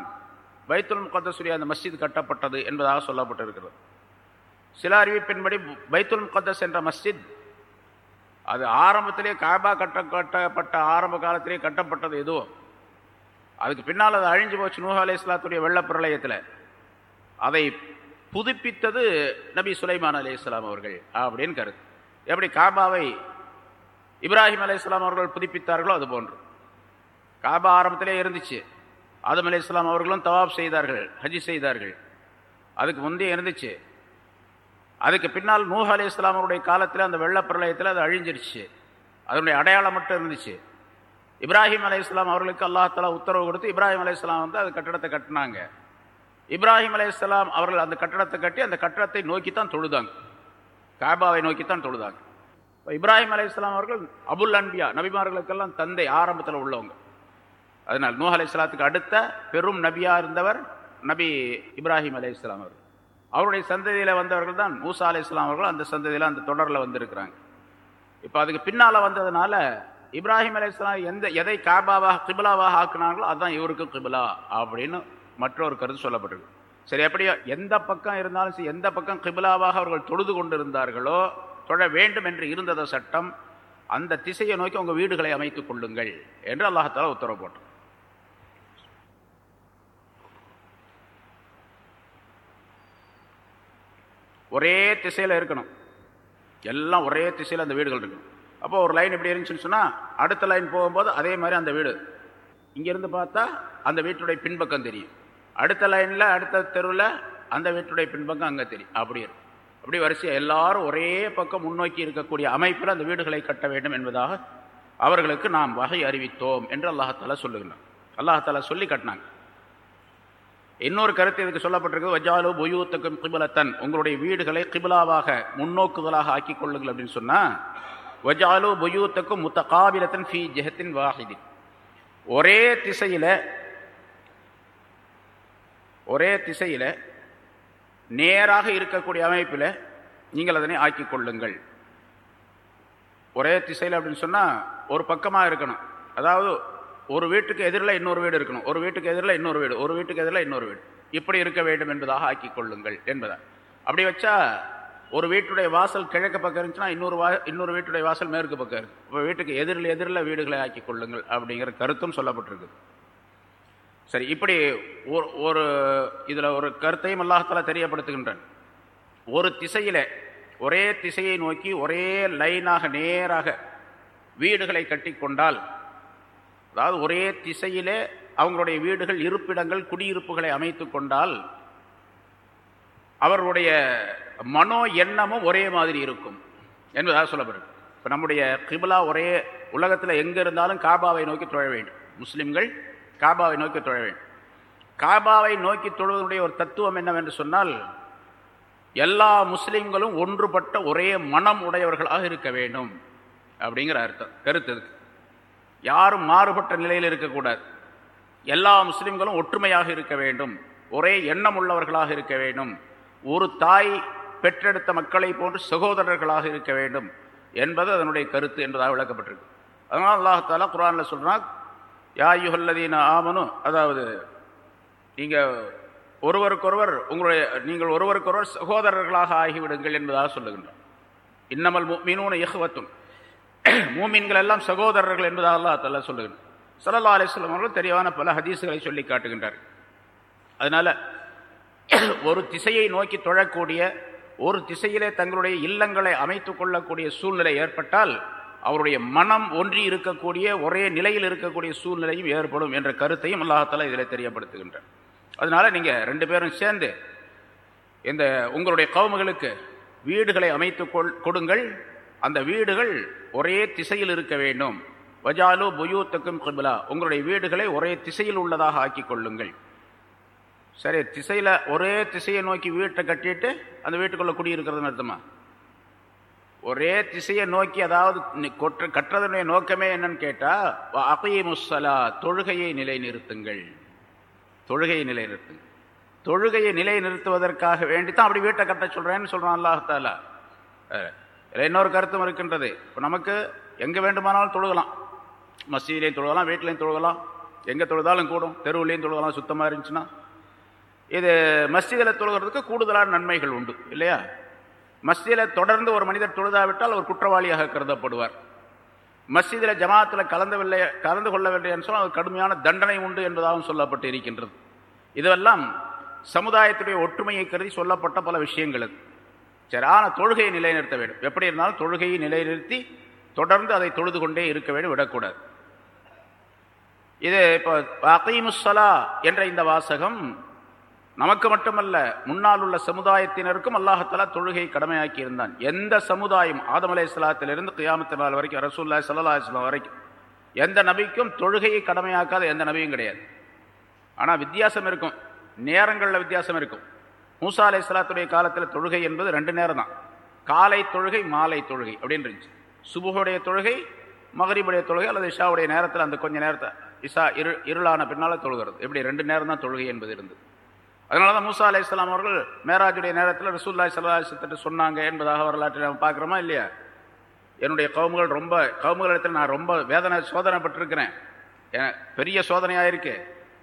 பைத்துல் முகத்தசுரிய அந்த மஸ்ஜித் கட்டப்பட்டது என்பதாக சொல்லப்பட்டிருக்கிறது. சில அறிவிப்பின்படி பைத்துல் முகத்தஸ் என்ற மஸ்ஜித் அது ஆரம்பத்திலே காபா கட்ட கட்டப்பட்ட ஆரம்ப காலத்திலே கட்டப்பட்டது எதுவும் அதுக்கு பின்னால் அது அழிஞ்சு போச்சு நூஹா அலி இஸ்லாத்துடைய வெள்ளப்பிரளயத்தில் அதை புதுப்பித்தது நபி சுலைமான் அலி இஸ்லாம் அவர்கள் அப்படின்னு கருத்து. எப்படி காபாவை இப்ராஹிம் அலி இஸ்லாம் அவர்கள் புதுப்பித்தார்களோ அது போன்று. காபா ஆரம்பத்திலே இருந்துச்சு. ஆதம் அலி இஸ்லாம் அவர்களும் தவாப் செய்தார்கள் ஹஜ் செய்தார்கள். அதுக்கு முந்தைய இருந்துச்சு. அதுக்கு பின்னால் நூஹ அலி இஸ்லாம் அவருடைய காலத்தில் அந்த வெள்ளப்பிரளயத்தில் அது அழிஞ்சிருச்சு. அதனுடைய அடையாளம் மட்டும் இருந்துச்சு. இப்ராஹிம் அலி இஸ்லாம் அவர்களுக்கு அல்லாஹாலா உத்தரவு கொடுத்து இப்ராஹிம் அலி இஸ்லாம் வந்து அந்த கட்டடத்தை கட்டினாங்க. இப்ராஹிம் அலி இஸ்லாம் அவர்கள் அந்த கட்டடத்தை கட்டி அந்த கட்டடத்தை நோக்கி தான் தொழுதாங்க. காபாவை நோக்கித்தான் தொழுதாங்க இப்போ இப்ராஹிம் அலி இஸ்லாம் அவர்கள் அபுல் அன்பியா நபிமார்களுக்கெல்லாம் தந்தை ஆரம்பத்தில் உள்ளவங்க. அதனால் நூஹ் அலி இஸ்லாத்துக்கு அடுத்த பெரும் நபியாக இருந்தவர் நபி இப்ராஹிம் அலி இஸ்லாம் அவர்கள். அவருடைய சந்ததியில் வந்தவர்கள் தான் மூசா அலி இஸ்லாம் அவர்கள் அந்த சந்ததியில் அந்த தொடரில் வந்திருக்கிறாங்க. இப்போ அதுக்கு பின்னால் வந்ததுனால இப்ராஹிம் அலி இஸ்லாம் எந்த எதை காபாவாக கிபிலாவாக ஆக்குனாங்களோ அதுதான் இவருக்கு கிபிலா அப்படின்னு மற்றொரு கருத்து சொல்லப்பட்டிருக்கு. சரி எப்படியோ எந்த பக்கம் இருந்தாலும் சரி எந்த பக்கம் கிபிலாவாக அவர்கள் தொழுது கொண்டிருந்தார்களோ தொழ வேண்டும் என்று இருந்தத சட்டம் அந்த திசையை நோக்கி உங்கள் வீடுகளை அமைத்துக் கொள்ளுங்கள் என்று அல்லாஹால உத்தரவு போட்டார் ஒரே திசையில் இருக்கணும். எல்லாம் ஒரே திசையில் அந்த வீடுகள் இருக்கணும். அப்போ ஒரு லைன் இப்படி இருந்துச்சுன்னு சொன்னால் அடுத்த லைன் போகும்போது அதே மாதிரி அந்த வீடு. இங்கேருந்து பார்த்தா அந்த வீட்டுடைய பின்பக்கம் தெரியும். அடுத்த லைனில் அடுத்த தெருவில் அந்த வீட்டுடைய பின்பக்கம் அங்கே தெரியும். அப்படி இருக்கும். அப்படி வரிசையாக எல்லாரும் ஒரே பக்கம் முன்னோக்கி இருக்கக்கூடிய அமைப்பில் அந்த வீடுகளை கட்ட வேண்டும் என்பதாக அவர்களுக்கு நாம் வகை அறிவித்தோம் என்று அல்லாஹால சொல்லுகிறான். அல்லாஹால சொல்லி கட்டினாங்க. இன்னொரு கருத்து இதுக்கு சொல்லப்பட்டிருக்கு வஜாலு புயூத்துக்கும் கிபிலத்தன். உங்களுடைய வீடுகளை கிபிலாவாக முன்னோக்குதலாக ஆக்கி கொள்ளுங்கள் அப்படின்னு சொன்னால் வஜாலு புயூத்துக்கும் முத்தகாபிலத்தன் ஃபி ஜெஹத்தின் வாஹிதின். ஒரே திசையில் ஒரே திசையில் நேராக இருக்கக்கூடிய அமைப்பில் நீங்கள் அதனை ஆக்கிக் கொள்ளுங்கள். ஒரே திசையில் அப்படின்னு சொன்னால் ஒரு பக்கமாக இருக்கணும். அதாவது ஒரு வீட்டுக்கு எதிரில் இன்னொரு வீடு இருக்கணும். ஒரு வீட்டுக்கு எதிரில் இன்னொரு வீடு. ஒரு வீட்டுக்கு எதிரில் இன்னொரு வீடு. இப்படி இருக்க வேண்டும் என்பதாக ஆக்கி கொள்ளுங்கள் என்பதா அப்படி வச்சா ஒரு வீட்டுடைய வாசல் கிழக்கு பக்கம் இருந்துச்சுன்னா இன்னொரு வா இன்னொரு வீட்டுடைய வாசல் மேற்கு பக்கம் இருக்குது இப்போ வீட்டுக்கு எதிரில் எதிரில் வீடுகளை ஆக்கி கொள்ளுங்கள் அப்படிங்கிற கருத்தும் சொல்லப்பட்டிருக்கு சரி இப்படி ஒரு ஒரு இதில் ஒரு கருத்தையும் அல்லாஹால தெரியப்படுத்துகின்றன. ஒரு திசையில் ஒரே திசையை நோக்கி ஒரே லைனாக நேராக வீடுகளை கட்டி கொண்டால் அதாவது ஒரே திசையிலே அவங்களுடைய வீடுகள் இருப்பிடங்கள் குடியிருப்புகளை அமைத்து கொண்டால் அவர்களுடைய மனோ எண்ணமும் ஒரே மாதிரி இருக்கும் என்பதாக சொல்லப்படும் இப்போ நம்முடைய கிபிலா ஒரே உலகத்தில் எங்கே இருந்தாலும் காபாவை நோக்கி தொழ வேண்டும். முஸ்லீம்கள் காபாவை நோக்கி தொழ வேண்டும். காபாவை நோக்கி தொழுவதனுடைய ஒரு தத்துவம் என்னவென்று சொன்னால் எல்லா முஸ்லீம்களும் ஒன்றுபட்ட ஒரே மனம் உடையவர்களாக இருக்க வேண்டும் அப்படிங்கிற அர்த்தம் கருத்து இருக்கு யாரும் மாறுபட்ட நிலையில் இருக்கக்கூடாது. எல்லா முஸ்லீம்களும் ஒற்றுமையாக இருக்க வேண்டும் ஒரே எண்ணம் உள்ளவர்களாக இருக்க வேண்டும் ஒரு தாய் பெற்றெடுத்த மக்களை போன்று சகோதரர்களாக இருக்க வேண்டும் என்பது அதனுடைய கருத்து என்பதாக விளக்கப்பட்டிருக்கு. அதனால் அல்லாஹாலா குரானில் சொல்கிறான் யாயுகல்லதீன ஆமனும் அதாவது நீங்கள் ஒருவருக்கொருவர் உங்களுடைய நீங்கள் ஒருவருக்கொருவர் சகோதரர்களாக ஆகிவிடுங்கள் என்பதாக சொல்லுகின்றோம் இன்னமல் மீனூன இயகுவத்தும் மூமீன்கள் எல்லாம் சகோதரர்கள் என்பதாக அல்லா தலா சொல்லுகின்றார் சல்லா அலிஸ்லாம் அவர்கள் தெளிவான பல ஹதீஸுகளை சொல்லி காட்டுகின்றார். அதனால் ஒரு திசையை நோக்கி தொழக்கூடிய ஒரு திசையிலே தங்களுடைய இல்லங்களை அமைத்து கொள்ளக்கூடிய சூழ்நிலை ஏற்பட்டால் அவருடைய மனம் ஒன்றி இருக்கக்கூடிய ஒரே நிலையில் இருக்கக்கூடிய சூழ்நிலையும் ஏற்படும் என்ற கருத்தையும் அல்லாஹால இதில் தெரியப்படுத்துகின்றார் அதனால நீங்கள் ரெண்டு பேரும் சேர்ந்து இந்த உங்களுடைய கவுமுகளுக்கு வீடுகளை அமைத்து கொடுங்கள். அந்த வீடுகள் ஒரே திசையில் இருக்க வேண்டும். வஜாலு புயூத்துக்கும் கிபிலா. உங்களுடைய வீடுகளை ஒரே திசையில் உள்ளதாக ஆக்கிக் கொள்ளுங்கள். சரி திசையில் ஒரே திசையை நோக்கி வீட்டை கட்டிட்டு அந்த வீட்டுக்குள்ளே குடியிருக்கிறதுன்னு அர்த்தமா? ஒரே திசையை நோக்கி அதாவது கொற்ற கட்டுறதுடைய நோக்கமே என்னன்னு கேட்டால் அகையமுசலா தொழுகையை நிலைநிறுத்துங்கள். தொழுகையை நிலைநிறுத்துங்கள். தொழுகையை நிலை நிறுத்துவதற்காக வேண்டி தான் அப்படி வீட்டை கட்ட சொல்கிறேன்னு சொல்கிறான் அல்லாஹாலா இன்னொரு கருத்தும் இருக்கின்றது. இப்போ நமக்கு எங்கே வேண்டுமானாலும் தொழுகலாம். மசீதிலையும் தொழுகலாம் வீட்டிலையும் தொழுகலாம். எங்கே தொழுதாலும் கூடும். தெருவுலேயும் தொழுகலாம் சுத்தமாக இருந்துச்சுன்னா. இது மஸ்ஜிதில் தொழுகிறதுக்கு கூடுதலான நன்மைகள் உண்டு இல்லையா? மஸ்ஜிதில் தொடர்ந்து ஒரு மனிதர் தொழுதாவிட்டால் அவர் குற்றவாளியாக கருதப்படுவார். மஸ்ஜிதில் ஜமாத்தில் கலந்தவில்லை கலந்து கொள்ளவில்லை என்று சொன்னால் கடுமையான தண்டனை உண்டு என்பதாகவும் சொல்லப்பட்டு இருக்கின்றது. இதுவெல்லாம் சமுதாயத்துடைய ஒற்றுமையை கருதி சொல்லப்பட்ட பல விஷயங்கள் அது. சரி ஆனால் தொழுகையை நிலைநிறுத்த வேண்டும். எப்படி இருந்தாலும் தொழுகையை நிலைநிறுத்தி தொடர்ந்து அதை தொழுது கொண்டே இருக்க வேண்டும் விடக்கூடாது. இது இப்போ அகைமுசலா என்ற இந்த வாசகம் நமக்கு மட்டுமல்ல முன்னால் உள்ள சமுதாயத்தினருக்கும் அல்லாஹத்தலா தொழுகை கடமையாக்கி இருந்தான். எந்த சமுதாயம் ஆதம் அலை இஸ்லாத்திலிருந்து கியாமத்து நாள் வரைக்கும் ரசூல்லா சல்லா இஸ்லாம் வரைக்கும் எந்த நபிக்கும் தொழுகையை கடமையாக்காத எந்த நபியும் கிடையாது. ஆனால் வித்தியாசம் இருக்கும். நேரங்களில் வித்தியாசம் இருக்கும். மூசா அலை இஸ்லாத்துடைய காலத்தில் தொழுகை என்பது ரெண்டு நேரம் தான். காலை தொழுகை மாலை தொழுகை அப்படின்னு இருந்துச்சு சுபுகுடைய தொழுகை மகரிபுடைய தொழுகை அல்லது இஷாவுடைய நேரத்தில் அந்த கொஞ்ச நேரத்தை இஷா இரு இருளான பின்னால் தொழுகிறது. இப்படி ரெண்டு நேரம் தான் தொழுகை என்பது இருந்தது. அதனால தான் மூசா அலி இஸ்லாம் அவர்கள் மேராஜுடைய நேரத்தில் ரசூல்லாய் சல்லாஹிட்டு சொன்னாங்க என்பதாக வரலாற்றை நம்ம பார்க்குறோமா இல்லையா? என்னுடைய கவுமுகள் ரொம்ப கவுமுகளிடத்தில் நான் ரொம்ப வேதனை சோதனைப்பட்டிருக்கிறேன். என பெரிய சோதனையாக இருக்கு.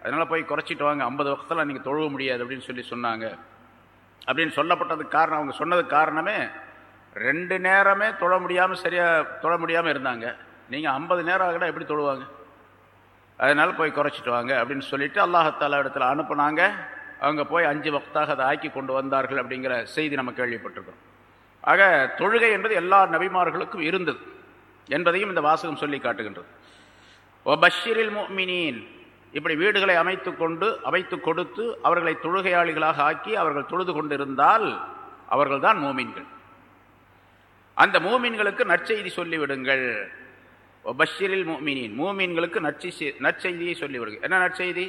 அதனால் போய் குறைச்சிட்டு வாங்க. ஐம்பது வருஷத்தில் நீங்கள் தொழுவ முடியாது அப்படின்னு சொல்லி சொன்னாங்க. அப்படின்னு சொல்லப்பட்டதுக்கு காரணம் அவங்க சொன்னதுக்கு காரணமே ரெண்டு நேரமே தொழ முடியாமல் சரியாக தொழ முடியாமல் இருந்தாங்க. நீங்கள் ஐம்பது நேரம் ஆகிட எப்படி தொழுவாங்க? அதனால் போய் குறைச்சிட்டு வாங்க அப்படின்னு சொல்லிட்டு அல்லாஹத்தாலா இடத்துல அனுப்புனாங்க. அவங்க போய் அஞ்சு வக்தாக அதை ஆக்கி கொண்டு வந்தார்கள் அப்படிங்கிற செய்தி நம்ம கேள்விப்பட்டிருக்கோம் ஆக தொழுகை என்பது எல்லா நபிமார்களுக்கும் இருந்தது என்பதையும் இந்த வாசகம் சொல்லி காட்டுகின்றது. ஓ பஷீரில் மோமினின் இப்படி வீடுகளை அமைத்து கொண்டு அமைத்து கொடுத்து அவர்களை தொழுகையாளிகளாக ஆக்கி அவர்கள் தொழுது கொண்டிருந்தால் அவர்கள்தான் மூமின்கள் அந்த மூமின்களுக்கு நற்செய்தி சொல்லிவிடுங்கள். பஷீரில் மூமினின் மூமின்களுக்கு நற்செய்தி நற்செய்தியை சொல்லிவிடுங்க. என்ன நற்செய்தி?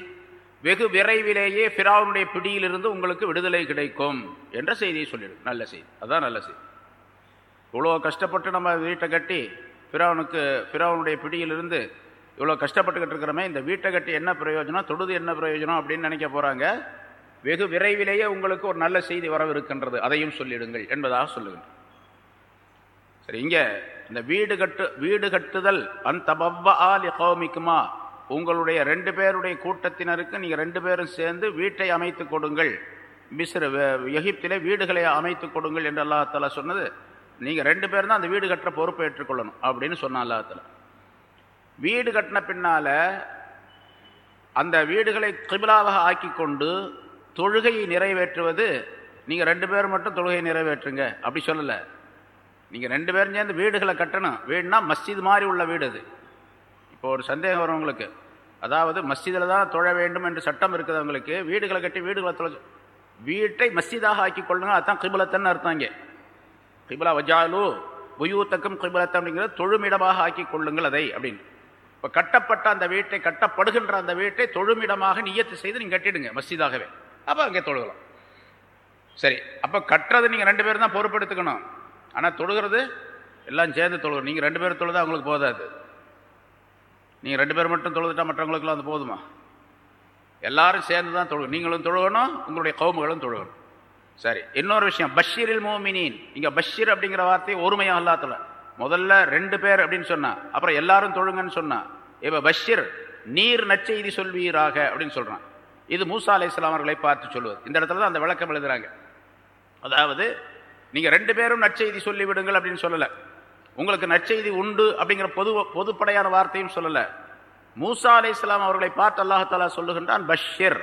வெகு விரைவிலேயே ஃபிராவுனுடைய பிடியிலிருந்து உங்களுக்கு விடுதலை கிடைக்கும் என்ற செய்தியை சொல்லிடும் நல்ல செய்தி. அதுதான் நல்ல செய்தி. இவ்வளோ கஷ்டப்பட்டு நம்ம வீட்டை கட்டி ஃபிராவுனுக்கு ஃபிராவுனுடைய பிடியிலிருந்து இவ்வளோ கஷ்டப்பட்டுக்கிட்டு இருக்கிறோமே இந்த வீட்டை கட்டி என்ன பிரயோஜனம் தொடுது என்ன பிரயோஜனம் அப்படின்னு நினைக்க போகிறாங்க வெகு விரைவிலேயே உங்களுக்கு ஒரு நல்ல செய்தி வரவிருக்கின்றது. அதையும் சொல்லிடுங்கள் என்பதாக சொல்லுகின்றனர். சரி இங்கே இந்த வீடு கட்டு வீடு கட்டுதல் அந்த ஆலி கௌமிக்குமா உங்களுடைய ரெண்டு பேருடைய கூட்டத்தினருக்கு நீங்கள் ரெண்டு பேரும் சேர்ந்து வீட்டை அமைத்து கொடுங்கள். மிஸ்ர எகிப்திலே வீடுகளை அமைத்து கொடுங்கள் என்று அல்லாஹால சொன்னது. நீங்கள் ரெண்டு பேரும் தான் அந்த வீடு கட்டுற பொறுப்பை ஏற்றுக்கொள்ளணும் அப்படின்னு சொன்னான் அல்லாஹால வீடு கட்டின பின்னால் அந்த வீடுகளை கிபிலாவாக ஆக்கி கொண்டு தொழுகையை நிறைவேற்றுவது நீங்கள் ரெண்டு பேர் மட்டும் தொழுகையை நிறைவேற்றுங்க. அப்படி சொல்லலை. நீங்கள் ரெண்டு பேரும் சேர்ந்து வீடுகளை கட்டணும். வீடுனா மஸ்ஜித் மாதிரி உள்ள வீடு அது. இப்போ ஒரு சந்தேகம் வரும் உங்களுக்கு. அதாவது மஸ்ஜிதில் தான் தொழ வேண்டும் என்று சட்டம் இருக்குது அவங்களுக்கு. வீடுகளை கட்டி வீடுகளை தொழ வீட்டை மஸ்ஜிதாக ஆக்கி கொள்ளுங்க அதுதான் கிபிலத்தன்னு அர்த்தம் இங்கே. கிபிலா வஜாலு புயூத்தக்கும் கிபிலத்தம் அப்படிங்கிறது தொழுமிடமாக ஆக்கி கொள்ளுங்கள் அதை அப்படின்னு. இப்போ கட்டப்பட்ட அந்த வீட்டை கட்டப்படுகின்ற அந்த வீட்டை தொழுமிடமாக நியத்து செய்து நீங்கள் கட்டிடுங்க மஸ்ஜிதாகவே. அப்போ அங்கே தொழுகலாம். சரி அப்போ கட்டுறது நீங்கள் ரெண்டு பேரும் தான் பொறுப்பெடுத்துக்கணும். ஆனால் தொழுகிறது எல்லாம் சேர்ந்து தொழுகிறோம் நீங்கள் ரெண்டு பேரும் தொழுதா அவங்களுக்கு போதாது. நீங்கள் ரெண்டு பேர் மட்டும் தொழுதுட்டா மற்றவங்களுக்குலாம் அது போதுமா? எல்லாரும் சேர்ந்து தான் தொழு நீங்களும் தொழுகணும் உங்களுடைய கவுமுகளும் தொழுகணும். சரி இன்னொரு விஷயம். பஷீரில் மோமினின் இங்கே பஷீர் அப்படிங்கிற வார்த்தையை ஒருமையாக அல்லாத்துல முதல்ல ரெண்டு பேர் அப்படின்னு சொன்னா அப்புறம் எல்லாரும் தொழுங்கன்னு சொன்னா இப்போ பஷீர் நீர் நற்செய்தி சொல்வீராக அப்படின்னு சொல்கிறான் இது மூசா அலை இஸ்லாம் அவர்களை பார்த்து சொல்லுவது. இந்த இடத்துல தான் அந்த விளக்கம் எழுதுகிறாங்க அதாவது நீங்கள் ரெண்டு பேரும் நற்செய்தி சொல்லிவிடுங்கள் அப்படின்னு சொல்லலை. உங்களுக்கு நற்செய்தி உண்டு அப்படிங்கிற பொது பொதுப்படையான வார்த்தையும் சொல்லலை. மூசா அலை இஸ்லாம் அவர்களை பார்த்து அல்லாஹாலா சொல்லுகின்றான் பஷீர்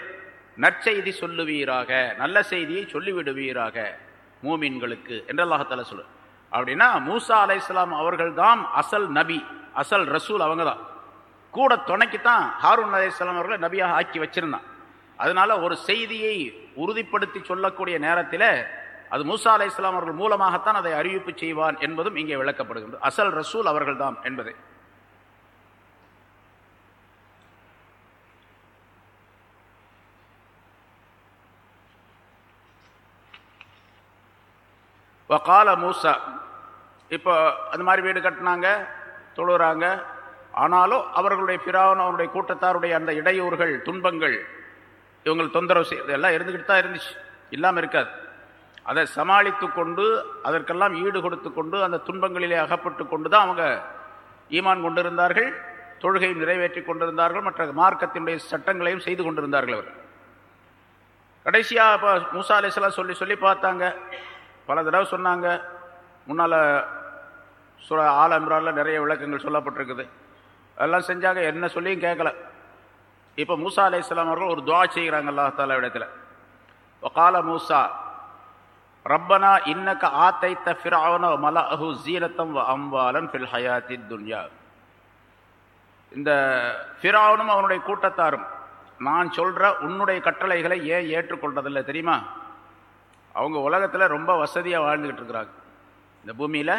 நற்செய்தி சொல்லுவீராக நல்ல செய்தியை சொல்லிவிடுவீராக மூமின்களுக்கு என்று அல்லாஹாலா சொல்லு. அப்படின்னா மூசா அலை இஸ்லாம் அவர்கள் தான் அசல் நபி அசல் ரசூல் அவங்க தான். கூட துணைக்குத்தான் ஹாரூன் அலை இஸ்லாம் அவர்களை நபியாக ஆக்கி வச்சிருந்தான். அதனால ஒரு செய்தியை உறுதிப்படுத்தி சொல்லக்கூடிய நேரத்தில் அது மூசா அலை இஸ்லாம் அவர்கள் மூலமாகத்தான் அதை அறிவிப்பு செய்வான் என்பதும் இங்கே விளக்கப்படுகின்றது. அசல் ரசூல் அவர்கள்தான் என்பதை. வகால மூசா. இப்போ அது மாதிரி வீடு கட்டினாங்க தொழுகிறாங்க ஆனாலும் அவர்களுடைய பிராவன் அவருடைய கூட்டத்தாருடைய அந்த இடையூறுகள் துன்பங்கள் இவங்கள் தொந்தரவு செய்யறது எல்லாம் இருந்துக்கிட்டு தான் இருந்துச்சு. இல்லாமல் இருக்காது. அதை சமாளித்து கொண்டு அதற்கெல்லாம் ஈடு கொடுத்து கொண்டு அந்த துன்பங்களிலே அகப்பட்டு கொண்டு தான் அவங்க ஈமான் கொண்டிருந்தார்கள் தொழுகையும் நிறைவேற்றி கொண்டிருந்தார்கள் மற்ற மார்க்கத்தினுடைய சட்டங்களையும் செய்து கொண்டிருந்தார்கள் அவர் கடைசியாக இப்போ மூசா அலிஸ்லாம் சொல்லி சொல்லி பார்த்தாங்க. பல தடவை சொன்னாங்க. முன்னால் சுர ஆல இம்ரானில் நிறைய விளக்கங்கள் சொல்லப்பட்டிருக்குது. அதெல்லாம் செஞ்சாங்க என்ன சொல்லியும் கேட்கல இப்போ மூசா அலை இஸ்லாம் அவர்கள் ஒரு துவா செய்கிறாங்க அல்லாஹால இடத்துல கால மூசா ரப்பனா இன்னக்க ஆத்தைத்த ஃபிராவன மல அஹு ஜீனத்தம் வ அம்பாலன் ஃபில் ஹயாத்தி துன்யா. இந்த ஃபிராவனும் அவனுடைய கூட்டத்தாரும் நான் சொல்கிற உன்னுடைய கட்டளைகளை ஏன் ஏற்றுக்கொண்டதில்லை தெரியுமா? அவங்க உலகத்தில் ரொம்ப வசதியாக வாழ்ந்துக்கிட்டு இருக்கிறாங்க. இந்த பூமியில்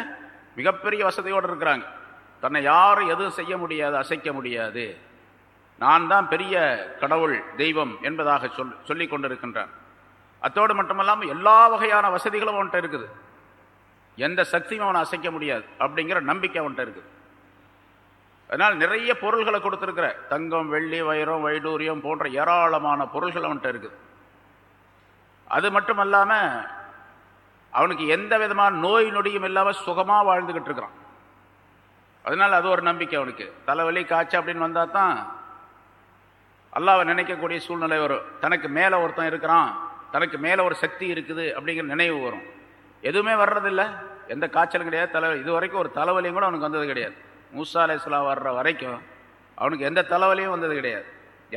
மிகப்பெரிய வசதியோடு இருக்கிறாங்க. தன்னை யாரும் எதுவும் செய்ய முடியாது அசைக்க முடியாது. நான் தான் பெரிய கடவுள் தெய்வம் என்பதாக சொல் சொல்லி கொண்டிருக்கின்றான். அத்தோடு மட்டுமல்லாமல் எல்லா வகையான வசதிகளும் அவன்கிட்ட இருக்குது. எந்த சக்தியும் அவனை அசைக்க முடியாது அப்படிங்கிற நம்பிக்கை அவன்கிட்ட இருக்குது. அதனால் நிறைய பொருள்களை கொடுத்துருக்குற தங்கம் வெள்ளி வைரம் வைடூரியம் போன்ற ஏராளமான பொருள்கள் அவன்கிட்ட இருக்குது. அது மட்டும் இல்லாமல் அவனுக்கு எந்த விதமான நோய் நொடியும் இல்லாமல் சுகமாக வாழ்ந்துக்கிட்டு இருக்கிறான். அதனால் அது ஒரு நம்பிக்கை அவனுக்கு. தலைவலி காய்ச்சல் அப்படின்னு வந்தால் தான் அல்லாவை நினைக்கக்கூடிய சூழ்நிலை வரும். தனக்கு மேலே ஒருத்தன் இருக்கிறான். தனக்கு மேலே ஒரு சக்தி இருக்குது அப்படிங்கிற நினைவு வரும். எதுவுமே வர்றதில்லை. எந்த காய்ச்சலும் கிடையாது. தலை இது வரைக்கும் ஒரு தலைவலியும் கூட அவனுக்கு வந்தது கிடையாது. மூசா வர்ற வரைக்கும் அவனுக்கு எந்த தலைவலியும் வந்தது கிடையாது.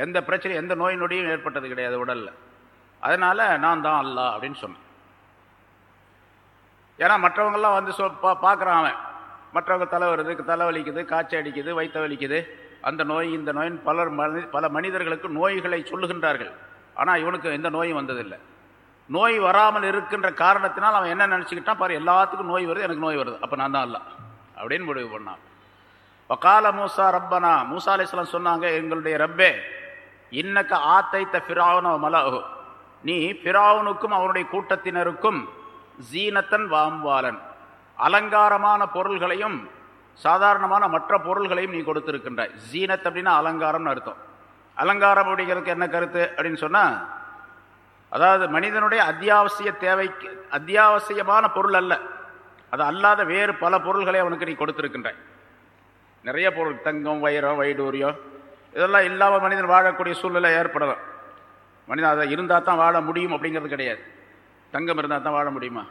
எந்த பிரச்சனையும் எந்த நோய் நொடியும் ஏற்பட்டது கிடையாது உடலில். அதனால் நான் தான் அல்லா அப்படின்னு சொன்னேன். ஏன்னா மற்றவங்கெல்லாம் வந்து சொ பா பார்க்குறான் அவன். மற்றவங்க தலை வருது தலை வலிக்குது காய்ச்சல் அடிக்குது வயிற்று வலிக்குது. அந்த நோய் இந்த நோயின் பலர் மனி பல மனிதர்களுக்கு நோய்களை சொல்லுகின்றார்கள். ஆனால் இவனுக்கு எந்த நோயும் வந்ததில்லை. நோய் வராமல் இருக்கின்ற காரணத்தினால் அவன் என்ன நினச்சிக்கிட்டான்? பாரு எல்லாத்துக்கும் நோய் வருது எனக்கு நோய் வருது. அப்போ நான் தான் இல்லை அப்படின்னு முடிவு பண்ணான். வக்கால மூசா ரப்பனா மூசா அலிஸ்லாம் சொன்னாங்க எங்களுடைய ரப்பே இன்னக்க ஆத்தைத்த ஃபிராவுன மலகு நீ ஃபிராவுனுக்கும் அவனுடைய கூட்டத்தினருக்கும் ஜீனத்தன் வாம்பாலன் அலங்காரமான பொருள்களையும் சாதாரணமான மற்ற பொருள்களையும் நீ கொடுத்திருக்கின்றாய். ஜீனத் அப்படின்னா அலங்காரம்னு அர்த்தம். அலங்காரம் அப்படிங்கிறதுக்கு என்ன கருத்து அப்படின்னு சொன்னால் அதாவது மனிதனுடைய அத்தியாவசிய தேவைக்கு அத்தியாவசியமான பொருள் அல்ல. அது அல்லாத வேறு பல பொருள்களை அவனுக்கு நீ கொடுத்துருக்கின்ற. நிறைய பொருள் தங்கம் வைரம் வைடூரியம் இதெல்லாம் இல்லாமல் மனிதன் வாழக்கூடிய சூழ்நிலை ஏற்படலாம். மனிதன் அதை இருந்தால் தான் வாழ முடியும் அப்படிங்கிறது கிடையாது. தங்கம் இருந்தால் தான் வாழ முடியுமா?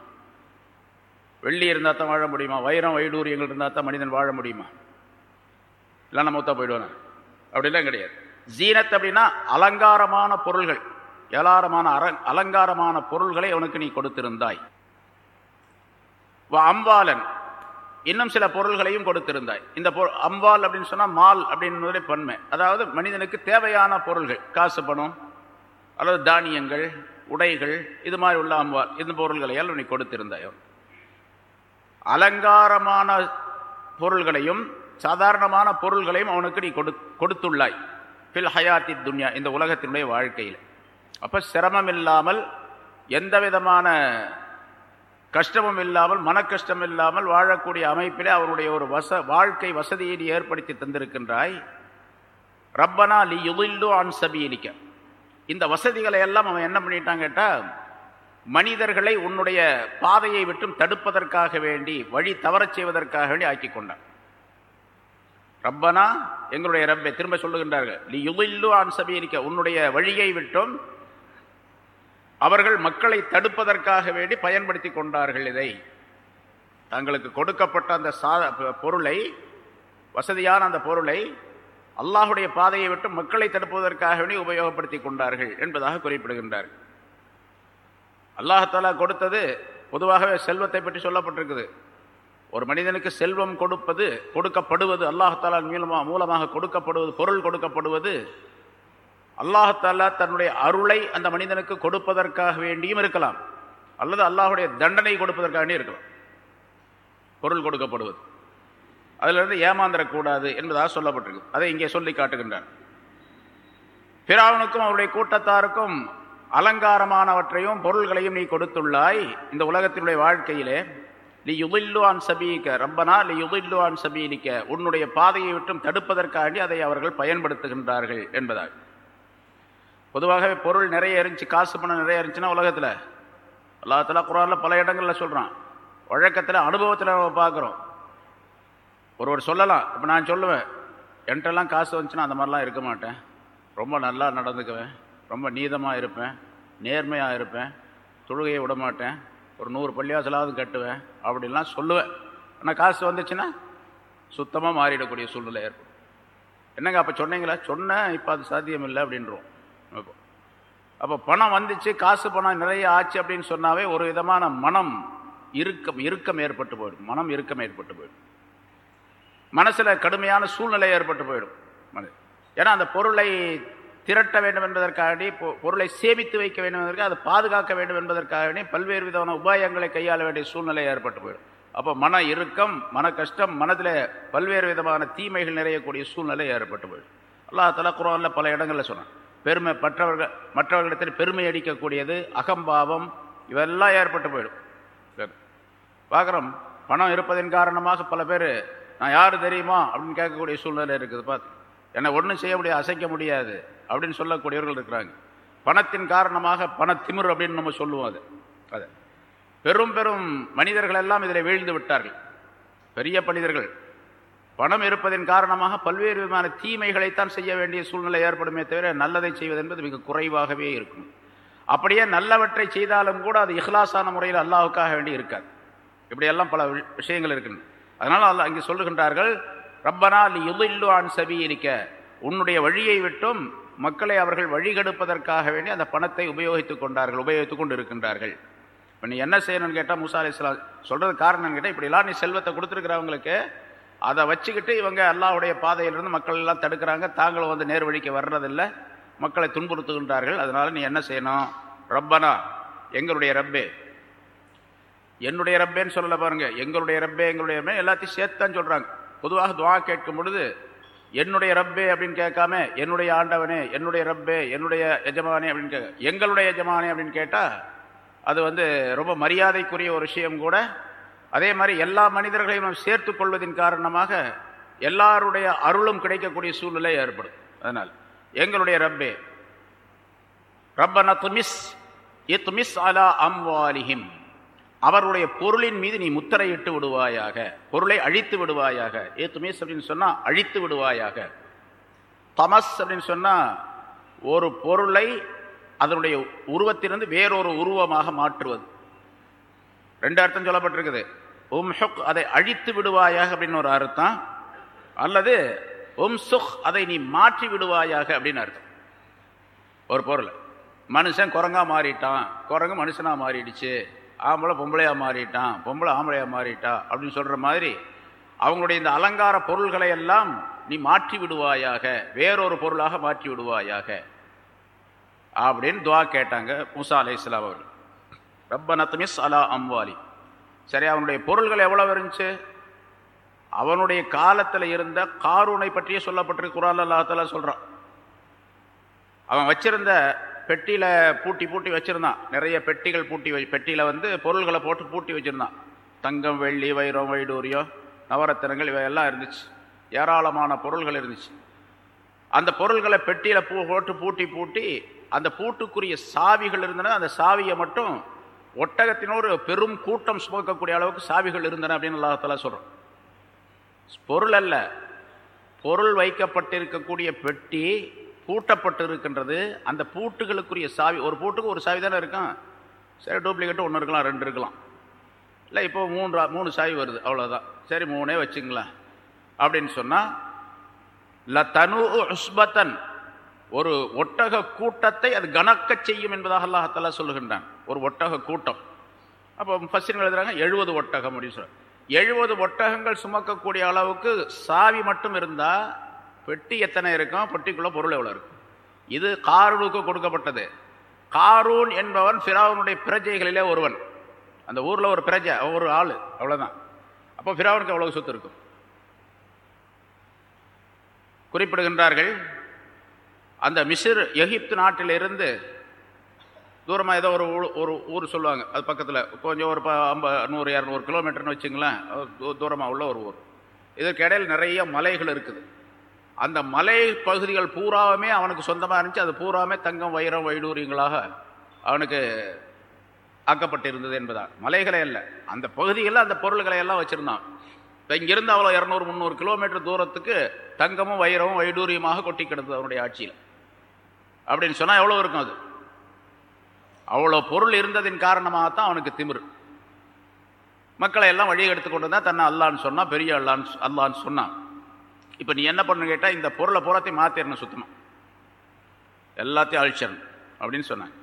வெள்ளி இருந்தால் தான் வாழ முடியுமா? வைரம் வைடூரியங்கள் இருந்தால் தான் மனிதன் வாழ முடியுமா? இல்லைன்னா மூத்தா போயிடுவான? அப்படிலாம் கிடையாது. ஜீனத் அப்படின்னா அலங்காரமான பொருள்கள். ஏலாரமான அர அலங்காரமான பொருள்களை அவனுக்கு நீ கொடுத்திருந்தாய். அம்பாலன் இன்னும் சில பொருள்களையும் கொடுத்திருந்தாய். இந்த பொருள் அம்பால் அப்படின்னு சொன்னால் மால் அப்படின்றதே பன்மை. அதாவது மனிதனுக்கு தேவையான பொருள்கள் காசு பணம் அல்லது தானியங்கள் உடைகள் இது மாதிரி உள்ள அம்பால் இந்த பொருள்களை எல்லாம் நீ கொடுத்திருந்தாயோ அலங்காரமான பொருள்களையும் சாதாரணமான பொருள்களையும் அவனுக்கு நீ கொடு கொடுத்துள்ளாய். ஃபில் ஹயாத்தி துன்யா இந்த உலகத்தினுடைய வாழ்க்கையில். அப்போ சிரமம் இல்லாமல் எந்த விதமான கஷ்டமும் இல்லாமல் மன கஷ்டம் இல்லாமல் வாழக்கூடிய அமைப்பிலே அவருடைய ஒரு வச வாழ்க்கை வசதியை நீ ஏற்படுத்தி தந்திருக்கின்றாய். ரப்பனா லி யுதில்லோ ஆன் சபீலிக்க. இந்த வசதிகளை எல்லாம் அவன் என்ன பண்ணிட்டான் கேட்டால் மனிதர்களை உன்னுடைய பாதையை விட்டும் தடுப்பதற்காக வேண்டி வழி தவறச் செய்வதற்காக வேண்டி ஆக்கி கொண்டான். ரப்பனா எங்களுடைய ரப்பை திரும்ப சொல்லுகின்றார்கள். லி யுதில்லு ஆன் சபீலிக்க உன்னுடைய வழியை விட்டும் அவர்கள் மக்களை தடுப்பதற்காக வேண்டி பயன்படுத்தி கொண்டார்கள் இதை. தங்களுக்கு கொடுக்கப்பட்ட அந்த சா பொருளை வசதியான அந்த பொருளை அல்லாஹுடைய பாதையை விட்டு மக்களை தடுப்பதற்காக வேண்டி உபயோகப்படுத்தி கொண்டார்கள் என்பதாக குறிப்பிடுகின்றார்கள். அல்லாஹாலா கொடுத்தது பொதுவாகவே செல்வத்தை பற்றி சொல்லப்பட்டிருக்குது. ஒரு மனிதனுக்கு செல்வம் கொடுப்பது கொடுக்கப்படுவது அல்லாஹாலா மூலமாக மூலமாக கொடுக்கப்படுவது பொருள் கொடுக்கப்படுவது அல்லாஹாலா தன்னுடைய அருளை அந்த மனிதனுக்கு கொடுப்பதற்காக வேண்டியும் இருக்கலாம். அல்லது அல்லாஹுடைய தண்டனை கொடுப்பதற்காக வேண்டியும் இருக்கலாம். பொருள் கொடுக்கப்படுவது. அதிலிருந்து ஏமாந்துடக்கூடாது என்பதாக சொல்லப்பட்டிருக்கு. அதை இங்கே சொல்லி காட்டுகின்றார் பிராவனுக்கும் அவருடைய கூட்டத்தாருக்கும் அலங்காரமானவற்றையும் பொருள்களையும் நீ கொடுத்துள்ளாய். இந்த உலகத்தினுடைய வாழ்க்கையிலே லி யுதில்லுவான் சபீக. ரப்பனா லி யுதில்லுவான் சபீலிக்க உன்னுடைய பாதையை விட்டும் தடுப்பதற்காண்டி அதை அவர்கள் பயன்படுத்துகின்றார்கள் என்பதாக பொதுவாகவே பொருள் நிறைய இருந்துச்சு காசு பணம் நிறைய இருந்துச்சுன்னா உலகத்தில். எல்லாத்துல குரானில் பல இடங்களில் சொல்கிறான் வழக்கத்தில் அனுபவத்தில் நம்ம பார்க்குறோம். ஒருவர் சொல்லலாம் இப்போ நான் சொல்லுவேன். என்கிட்டலாம் காசு வந்துச்சுன்னா அந்த மாதிரிலாம் இருக்க மாட்டேன். ரொம்ப நல்லா நடந்துக்குவேன். ரொம்ப நீதமாக இருப்பேன். நேர்மையாக இருப்பேன். தொழுகையை விட மாட்டேன் ஒரு நூறு பள்ளிவாசலாவது கட்டுவேன். அப்படின்லாம் சொல்லுவேன். ஆனால் காசு வந்துச்சுன்னா சுத்தமாக மாறிடக்கூடிய சூழ்நிலை ஏற்படும். என்னங்க அப்போ சொன்னீங்களா? சொன்னேன் இப்போ அது சாத்தியம் இல்லை அப்படின்றோம் அப்போ அப்போ பணம் வந்துச்சு காசு பணம் நிறைய ஆச்சு அப்படின்னு சொன்னாவே ஒரு விதமான மனம் இறுக்கம் இறுக்கம் ஏற்பட்டு போயிடும். மனம் இறுக்கம் ஏற்பட்டு போயிடும். மனசில் கடுமையான சூழ்நிலை ஏற்பட்டு போயிடும். ஏன்னா அந்த பொருளை திரட்ட வேண்டும் என்பதற்காக பொருளை சேமித்து வைக்க வேண்டும் என்பதற்காக அதை பாதுகாக்க வேண்டும் என்பதற்காக பல்வேறு விதமான உபாயங்களை கையாள வேண்டிய சூழ்நிலை ஏற்பட்டு போயிடும். அப்போ மன இறுக்கம் மன கஷ்டம் மனதில் பல்வேறு விதமான தீமைகள் நிறையக்கூடிய சூழ்நிலை ஏற்பட்டு போயிடும். அல்லா தலா குரானில் பல இடங்களில் சொன்னான். பெருமை மற்றவர்கள் மற்றவர்களிடத்தில் பெருமை அடிக்கக்கூடியது அகம்பாவம் இவெல்லாம் ஏற்பட்டு போயிடும். பார்க்குறோம் பணம் இருப்பதன் காரணமாக பல பேர் நான் யார் தெரியுமா அப்படின்னு கேட்கக்கூடிய சூழ்நிலை இருக்குது பார்த்து என்னை ஒன்றும் செய்ய முடியாது அசைக்க முடியாது. அப்படின்னு சொல்லக்கூடியவர்கள் இருக்கிறாங்க. பணத்தின் காரணமாக பணத்திமிர் அப்படின்னு நம்ம சொல்லுவோம் அது. அதை. பெரும் பெரும் மனிதர்கள் எல்லாம் இதில் வீழ்ந்து விட்டார்கள். பெரிய மனிதர்கள். பணம் இருப்பதன் காரணமாக பல்வேறு விதமான தீமைகளைத்தான் செய்ய வேண்டிய சூழ்நிலை ஏற்படுமே தவிர நல்லதை செய்வது என்பது மிக குறைவாகவே இருக்கும். அப்படியே நல்லவற்றை செய்தாலும் கூட அது இஹ்லாசான முறையில் அல்லாவுக்காக வேண்டி இருக்காது. இப்படியெல்லாம் பல விஷயங்கள் இருக்கின்றன. அதனால் அல்ல அங்கே சொல்லுகின்றார்கள் ரப்பனா லி யுதில்லு ஆன் சபி இருக்க உன்னுடைய வழியை விட்டும் மக்களை அவர்கள் வழிகெடுப்பதற்காக வேண்டி அந்த பணத்தை உபயோகித்துக் கொண்டார்கள் உபயோகித்துக் கொண்டு இருக்கின்றார்கள் இப்போ நீ என்ன செய்யணும்னு கேட்டால் மூசா அலி இஸ்லாம் சொல்கிறது காரணம் கேட்டால் இப்படிலாம் நீ செல்வத்தை கொடுத்துருக்குறவங்களுக்கு அதை வச்சுக்கிட்டு இவங்க அல்லாவுடைய பாதையிலிருந்து மக்கள் எல்லாம் தடுக்கிறாங்க தாங்களும் வந்து நேர் வழிக்கு வர்றதில்லை மக்களை துன்புறுத்துகின்றார்கள். அதனால் நீ என்ன செய்யணும்? ரப்பனா எங்களுடைய ரப்பே. என்னுடைய ரப்பேன்னு சொல்லலை பாருங்கள் எங்களுடைய ரப்பே எங்களுடைய ரப்பே எல்லாத்தையும் சேர்த்து தான் சொல்கிறாங்க பொதுவாக துவா கேட்கும் பொழுது என்னுடைய ரப்பே அப்படின்னு கேட்காம என்னுடைய ஆண்டவனே என்னுடைய ரப்பே என்னுடைய எஜமானே அப்படின்னு கேட்க எங்களுடைய எஜமானே அப்படின்னு கேட்டால் அது வந்து ரொம்ப மரியாதைக்குரிய ஒரு விஷயம் கூட. அதே மாதிரி எல்லா மனிதர்களையும் நாம் சேர்த்து கொள்வதின் காரணமாக எல்லாருடைய அருளும் கிடைக்கக்கூடிய சூழ்நிலை ஏற்படும். அதனால் எங்களுடைய ரப்பே ரப்பன துமிஸ் இத்துமிஸ் அலா அம்வாலிஹிம். அவருடைய பொருளின் மீது நீ முத்திரையிட்டு விடுவாயாக பொருளை அழித்து விடுவாயாக. ஏ அப்படின்னு சொன்னால் அழித்து விடுவாயாக. தமஸ் அப்படின்னு சொன்னால் ஒரு பொருளை அதனுடைய உருவத்திலிருந்து வேறொரு உருவமாக மாற்றுவது. ரெண்டு அர்த்தம் சொல்லப்பட்டிருக்குது. உம் ஹொக் அதை அழித்து விடுவாயாக அப்படின்னு ஒரு அர்த்தம். அல்லது உம் சுக் அதை நீ மாற்றி விடுவாயாக அப்படின்னு அர்த்தம். ஒரு பொருள். மனுஷன் குரங்கா மாறிட்டான். குரங்கு மனுஷனாக மாறிடுச்சு. ஆம்பளை பொம்பளையா மாறிட்டான் பொம்பளை ஆம்பளையாக மாறிட்டா அப்படின்னு சொல்கிற மாதிரி அவங்களுடைய இந்த அலங்கார பொருள்களை எல்லாம் நீ மாற்றி விடுவாயாக வேறொரு பொருளாக மாற்றி விடுவாயாக அப்படின்னு துவா கேட்டாங்க மூசா அலை இஸ்லாம் அவர்கள். ரப்பனத்மிஸ் அலா அம்வாலி. சரி அவனுடைய பொருள்கள் எவ்வளவு இருந்துச்சு? அவனுடைய காலத்தில் இருந்த காரூனை பற்றியே சொல்லப்பட்டிருக்கு குரான் அல்லா தலா சொல்கிறான் அவன் வச்சிருந்த பெட்டியில் பூட்டி பூட்டி வச்சுருந்தான். நிறைய பெட்டிகள் பூட்டி வை பெட்டியில் வந்து பொருள்களை போட்டு பூட்டி வச்சுருந்தான். தங்கம் வெள்ளி வைரம் வைடூரியம் நவரத்தினங்கள் இவையெல்லாம் இருந்துச்சு. ஏராளமான பொருள்கள் இருந்துச்சு. அந்த பொருள்களை பெட்டியில் பூ போட்டு பூட்டி பூட்டி அந்த பூட்டுக்குரிய சாவிகள் இருந்தன. அந்த சாவியை மட்டும் ஒட்டகத்தினோடு பெரும் கூட்டம் சுமக்கக்கூடிய அளவுக்கு சாவிகள் இருந்தன அப்படின்னு அல்லாஹால சொல்கிறோம் பொருள் அல்ல. பொருள் வைக்கப்பட்டிருக்கக்கூடிய பெட்டி பூட்டப்பட்டு இருக்கின்றது அந்த பூட்டுகளுக்குரிய சாவி ஒரு பூட்டுக்கு ஒரு சாவி தானே இருக்கும். சரி டூப்ளிகேட்டு ஒன்று இருக்கலாம் ரெண்டு இருக்கலாம். இல்லை இப்போ மூன்று மூணு சாவி வருது அவ்வளோதான் சரி மூணே வச்சுங்களேன். அப்படின்னு சொன்னால் ல தனு உஸ்பத்தன். ஒரு ஒட்டக கூட்டத்தை அது கணக்க செய்யும் என்பதாக அல்லாஹாலா சொல்லுகின்றான். ஒரு ஒட்டக கூட்டம். அப்போ ஃபஸ்ட் எழுதுறாங்க எழுபது ஒட்டகம் அப்படின்னு சொல்ல எழுபது ஒட்டகங்கள் சுமக்கக்கூடிய அளவுக்கு சாவி மட்டும் இருந்தால் பெட்டி எத்தனை இருக்கும்? பெட்டிக்குள்ள பொருள் எவ்வளோ இருக்கும்? இது காரூனுக்கு கொடுக்கப்பட்டது. காரூன் என்பவன் ஃபிராவனுடைய பிரஜைகளிலே ஒருவன். அந்த ஊரில் ஒரு பிரஜை ஒரு ஆள் அவ்வளோதான் அப்போ ஃபிராவனுக்கு எவ்வளவு சொத்து இருக்கும்? குறிப்பிடுகின்றார்கள் அந்த மிசிர் எகிப்து நாட்டிலிருந்து தூரமாக ஏதோ ஒரு ஒரு ஊர் சொல்லுவாங்க. அது பக்கத்தில் கொஞ்சம் ஒரு ஐம்பது நூறு இரநூறு கிலோமீட்டர்னு வச்சுங்களேன் தூரமாக உள்ள ஒரு ஊர். இதற்கு இடையில் நிறைய மலைகள் இருக்குது. அந்த மலை பகுதிகள் பூராவுமே அவனுக்கு சொந்தமாக இருந்துச்சு. அது பூராவுமே தங்கம் வைரம் வைடூரியங்களாக அவனுக்கு ஆக்கப்பட்டிருந்தது என்பதால் மலைகளே இல்லை. அந்த பகுதிகளில் அந்த பொருள்களை எல்லாம் வச்சுருந்தான். இப்போ இங்கிருந்து அவ்வளோ இரநூறு முந்நூறு கிலோமீட்டர் தூரத்துக்கு தங்கமும் வைரமும் வைடூரியமாக கொட்டி கிடந்தது அவனுடைய ஆட்சியில். அப்படின்னு சொன்னால் எவ்வளோ இருக்கும் அது? அவ்வளோ பொருள் இருந்ததின் காரணமாகத்தான் அவனுக்கு திமிர். மக்களை எல்லாம் வழி எடுத்துக்கொண்டு தான் தன்னை அல்லான்னு சொன்னான் பெரிய அல்லான்னு அல்லான்னு சொன்னான். இப்போ நீ என்ன பண்ணு கேட்டால் இந்த பொருளை பூராத்தையும் மாற்றிடணும் சுத்தமாக எல்லாத்தையும் அழிச்சிடணும் அப்படின்னு சொன்னாங்க.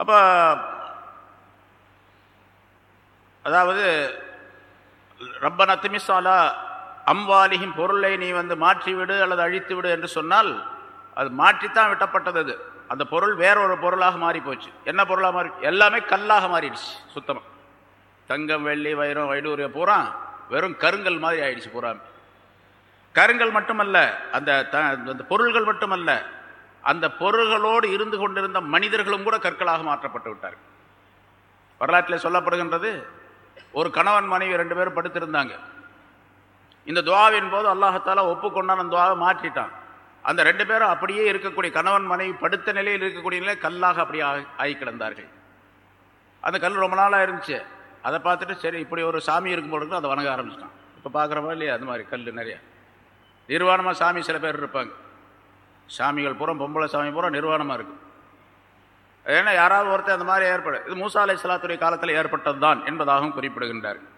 அப்போ அதாவது ரப்ப நத்துமிசாலா அம்வாலியும் பொருளை நீ வந்து மாற்றி விடு அல்லது அழித்து விடு என்று சொன்னால் அது மாற்றித்தான் விட்டப்பட்டது அது. அந்த பொருள் வேற ஒரு பொருளாக மாறி போச்சு என்ன பொருளாக மாறி? எல்லாமே கல்லாக மாறிடுச்சு சுத்தமாக தங்கம் வெள்ளி வைரம் வைடூரிய பூரா வெறும் கருங்கல் மாதிரி ஆயிடுச்சு பூராமே. கருங்கள் மட்டுமல்ல அந்த அந்த பொருள்கள் மட்டுமல்ல அந்த பொருள்களோடு இருந்து கொண்டிருந்த மனிதர்களும் கூட கற்களாக மாற்றப்பட்டு விட்டார்கள். வரலாற்றில் சொல்லப்படுகின்றது ஒரு கணவன் மனைவி ரெண்டு பேரும் படுத்திருந்தாங்க. இந்த துவாவின் போது அல்லாஹத்தாலா ஒப்புக்கொண்டான் அந்த துவாவை மாற்றிட்டான். அந்த ரெண்டு பேரும் அப்படியே இருக்கக்கூடிய கணவன் மனைவி படுத்த நிலையில் இருக்கக்கூடிய நிலை கல்லாக அப்படியே ஆகி கிடந்தார்கள். அந்த கல் ரொம்ப நாளாக இருந்துச்சு. அதை பார்த்துட்டு சரி இப்படி ஒரு சாமி இருக்கும் போது அதை வணங்க ஆரம்பிச்சிட்டான். இப்போ பார்க்குறோமா இல்லையா? அது மாதிரி கல் நிறையா. நிர்வாணமாக சாமி சில பேர் இருப்பாங்க. சாமிகள் பூரா பொம்பளை சாமி பூரா நிர்வாணமாக இருக்கும். ஏன்னா யாராவது ஒருத்தர் அந்த மாதிரி ஏற்படும் இது மூசா அலை காலத்தில் ஏற்பட்டது தான் என்பதாகவும் குறிப்பிடுகின்றார்கள்.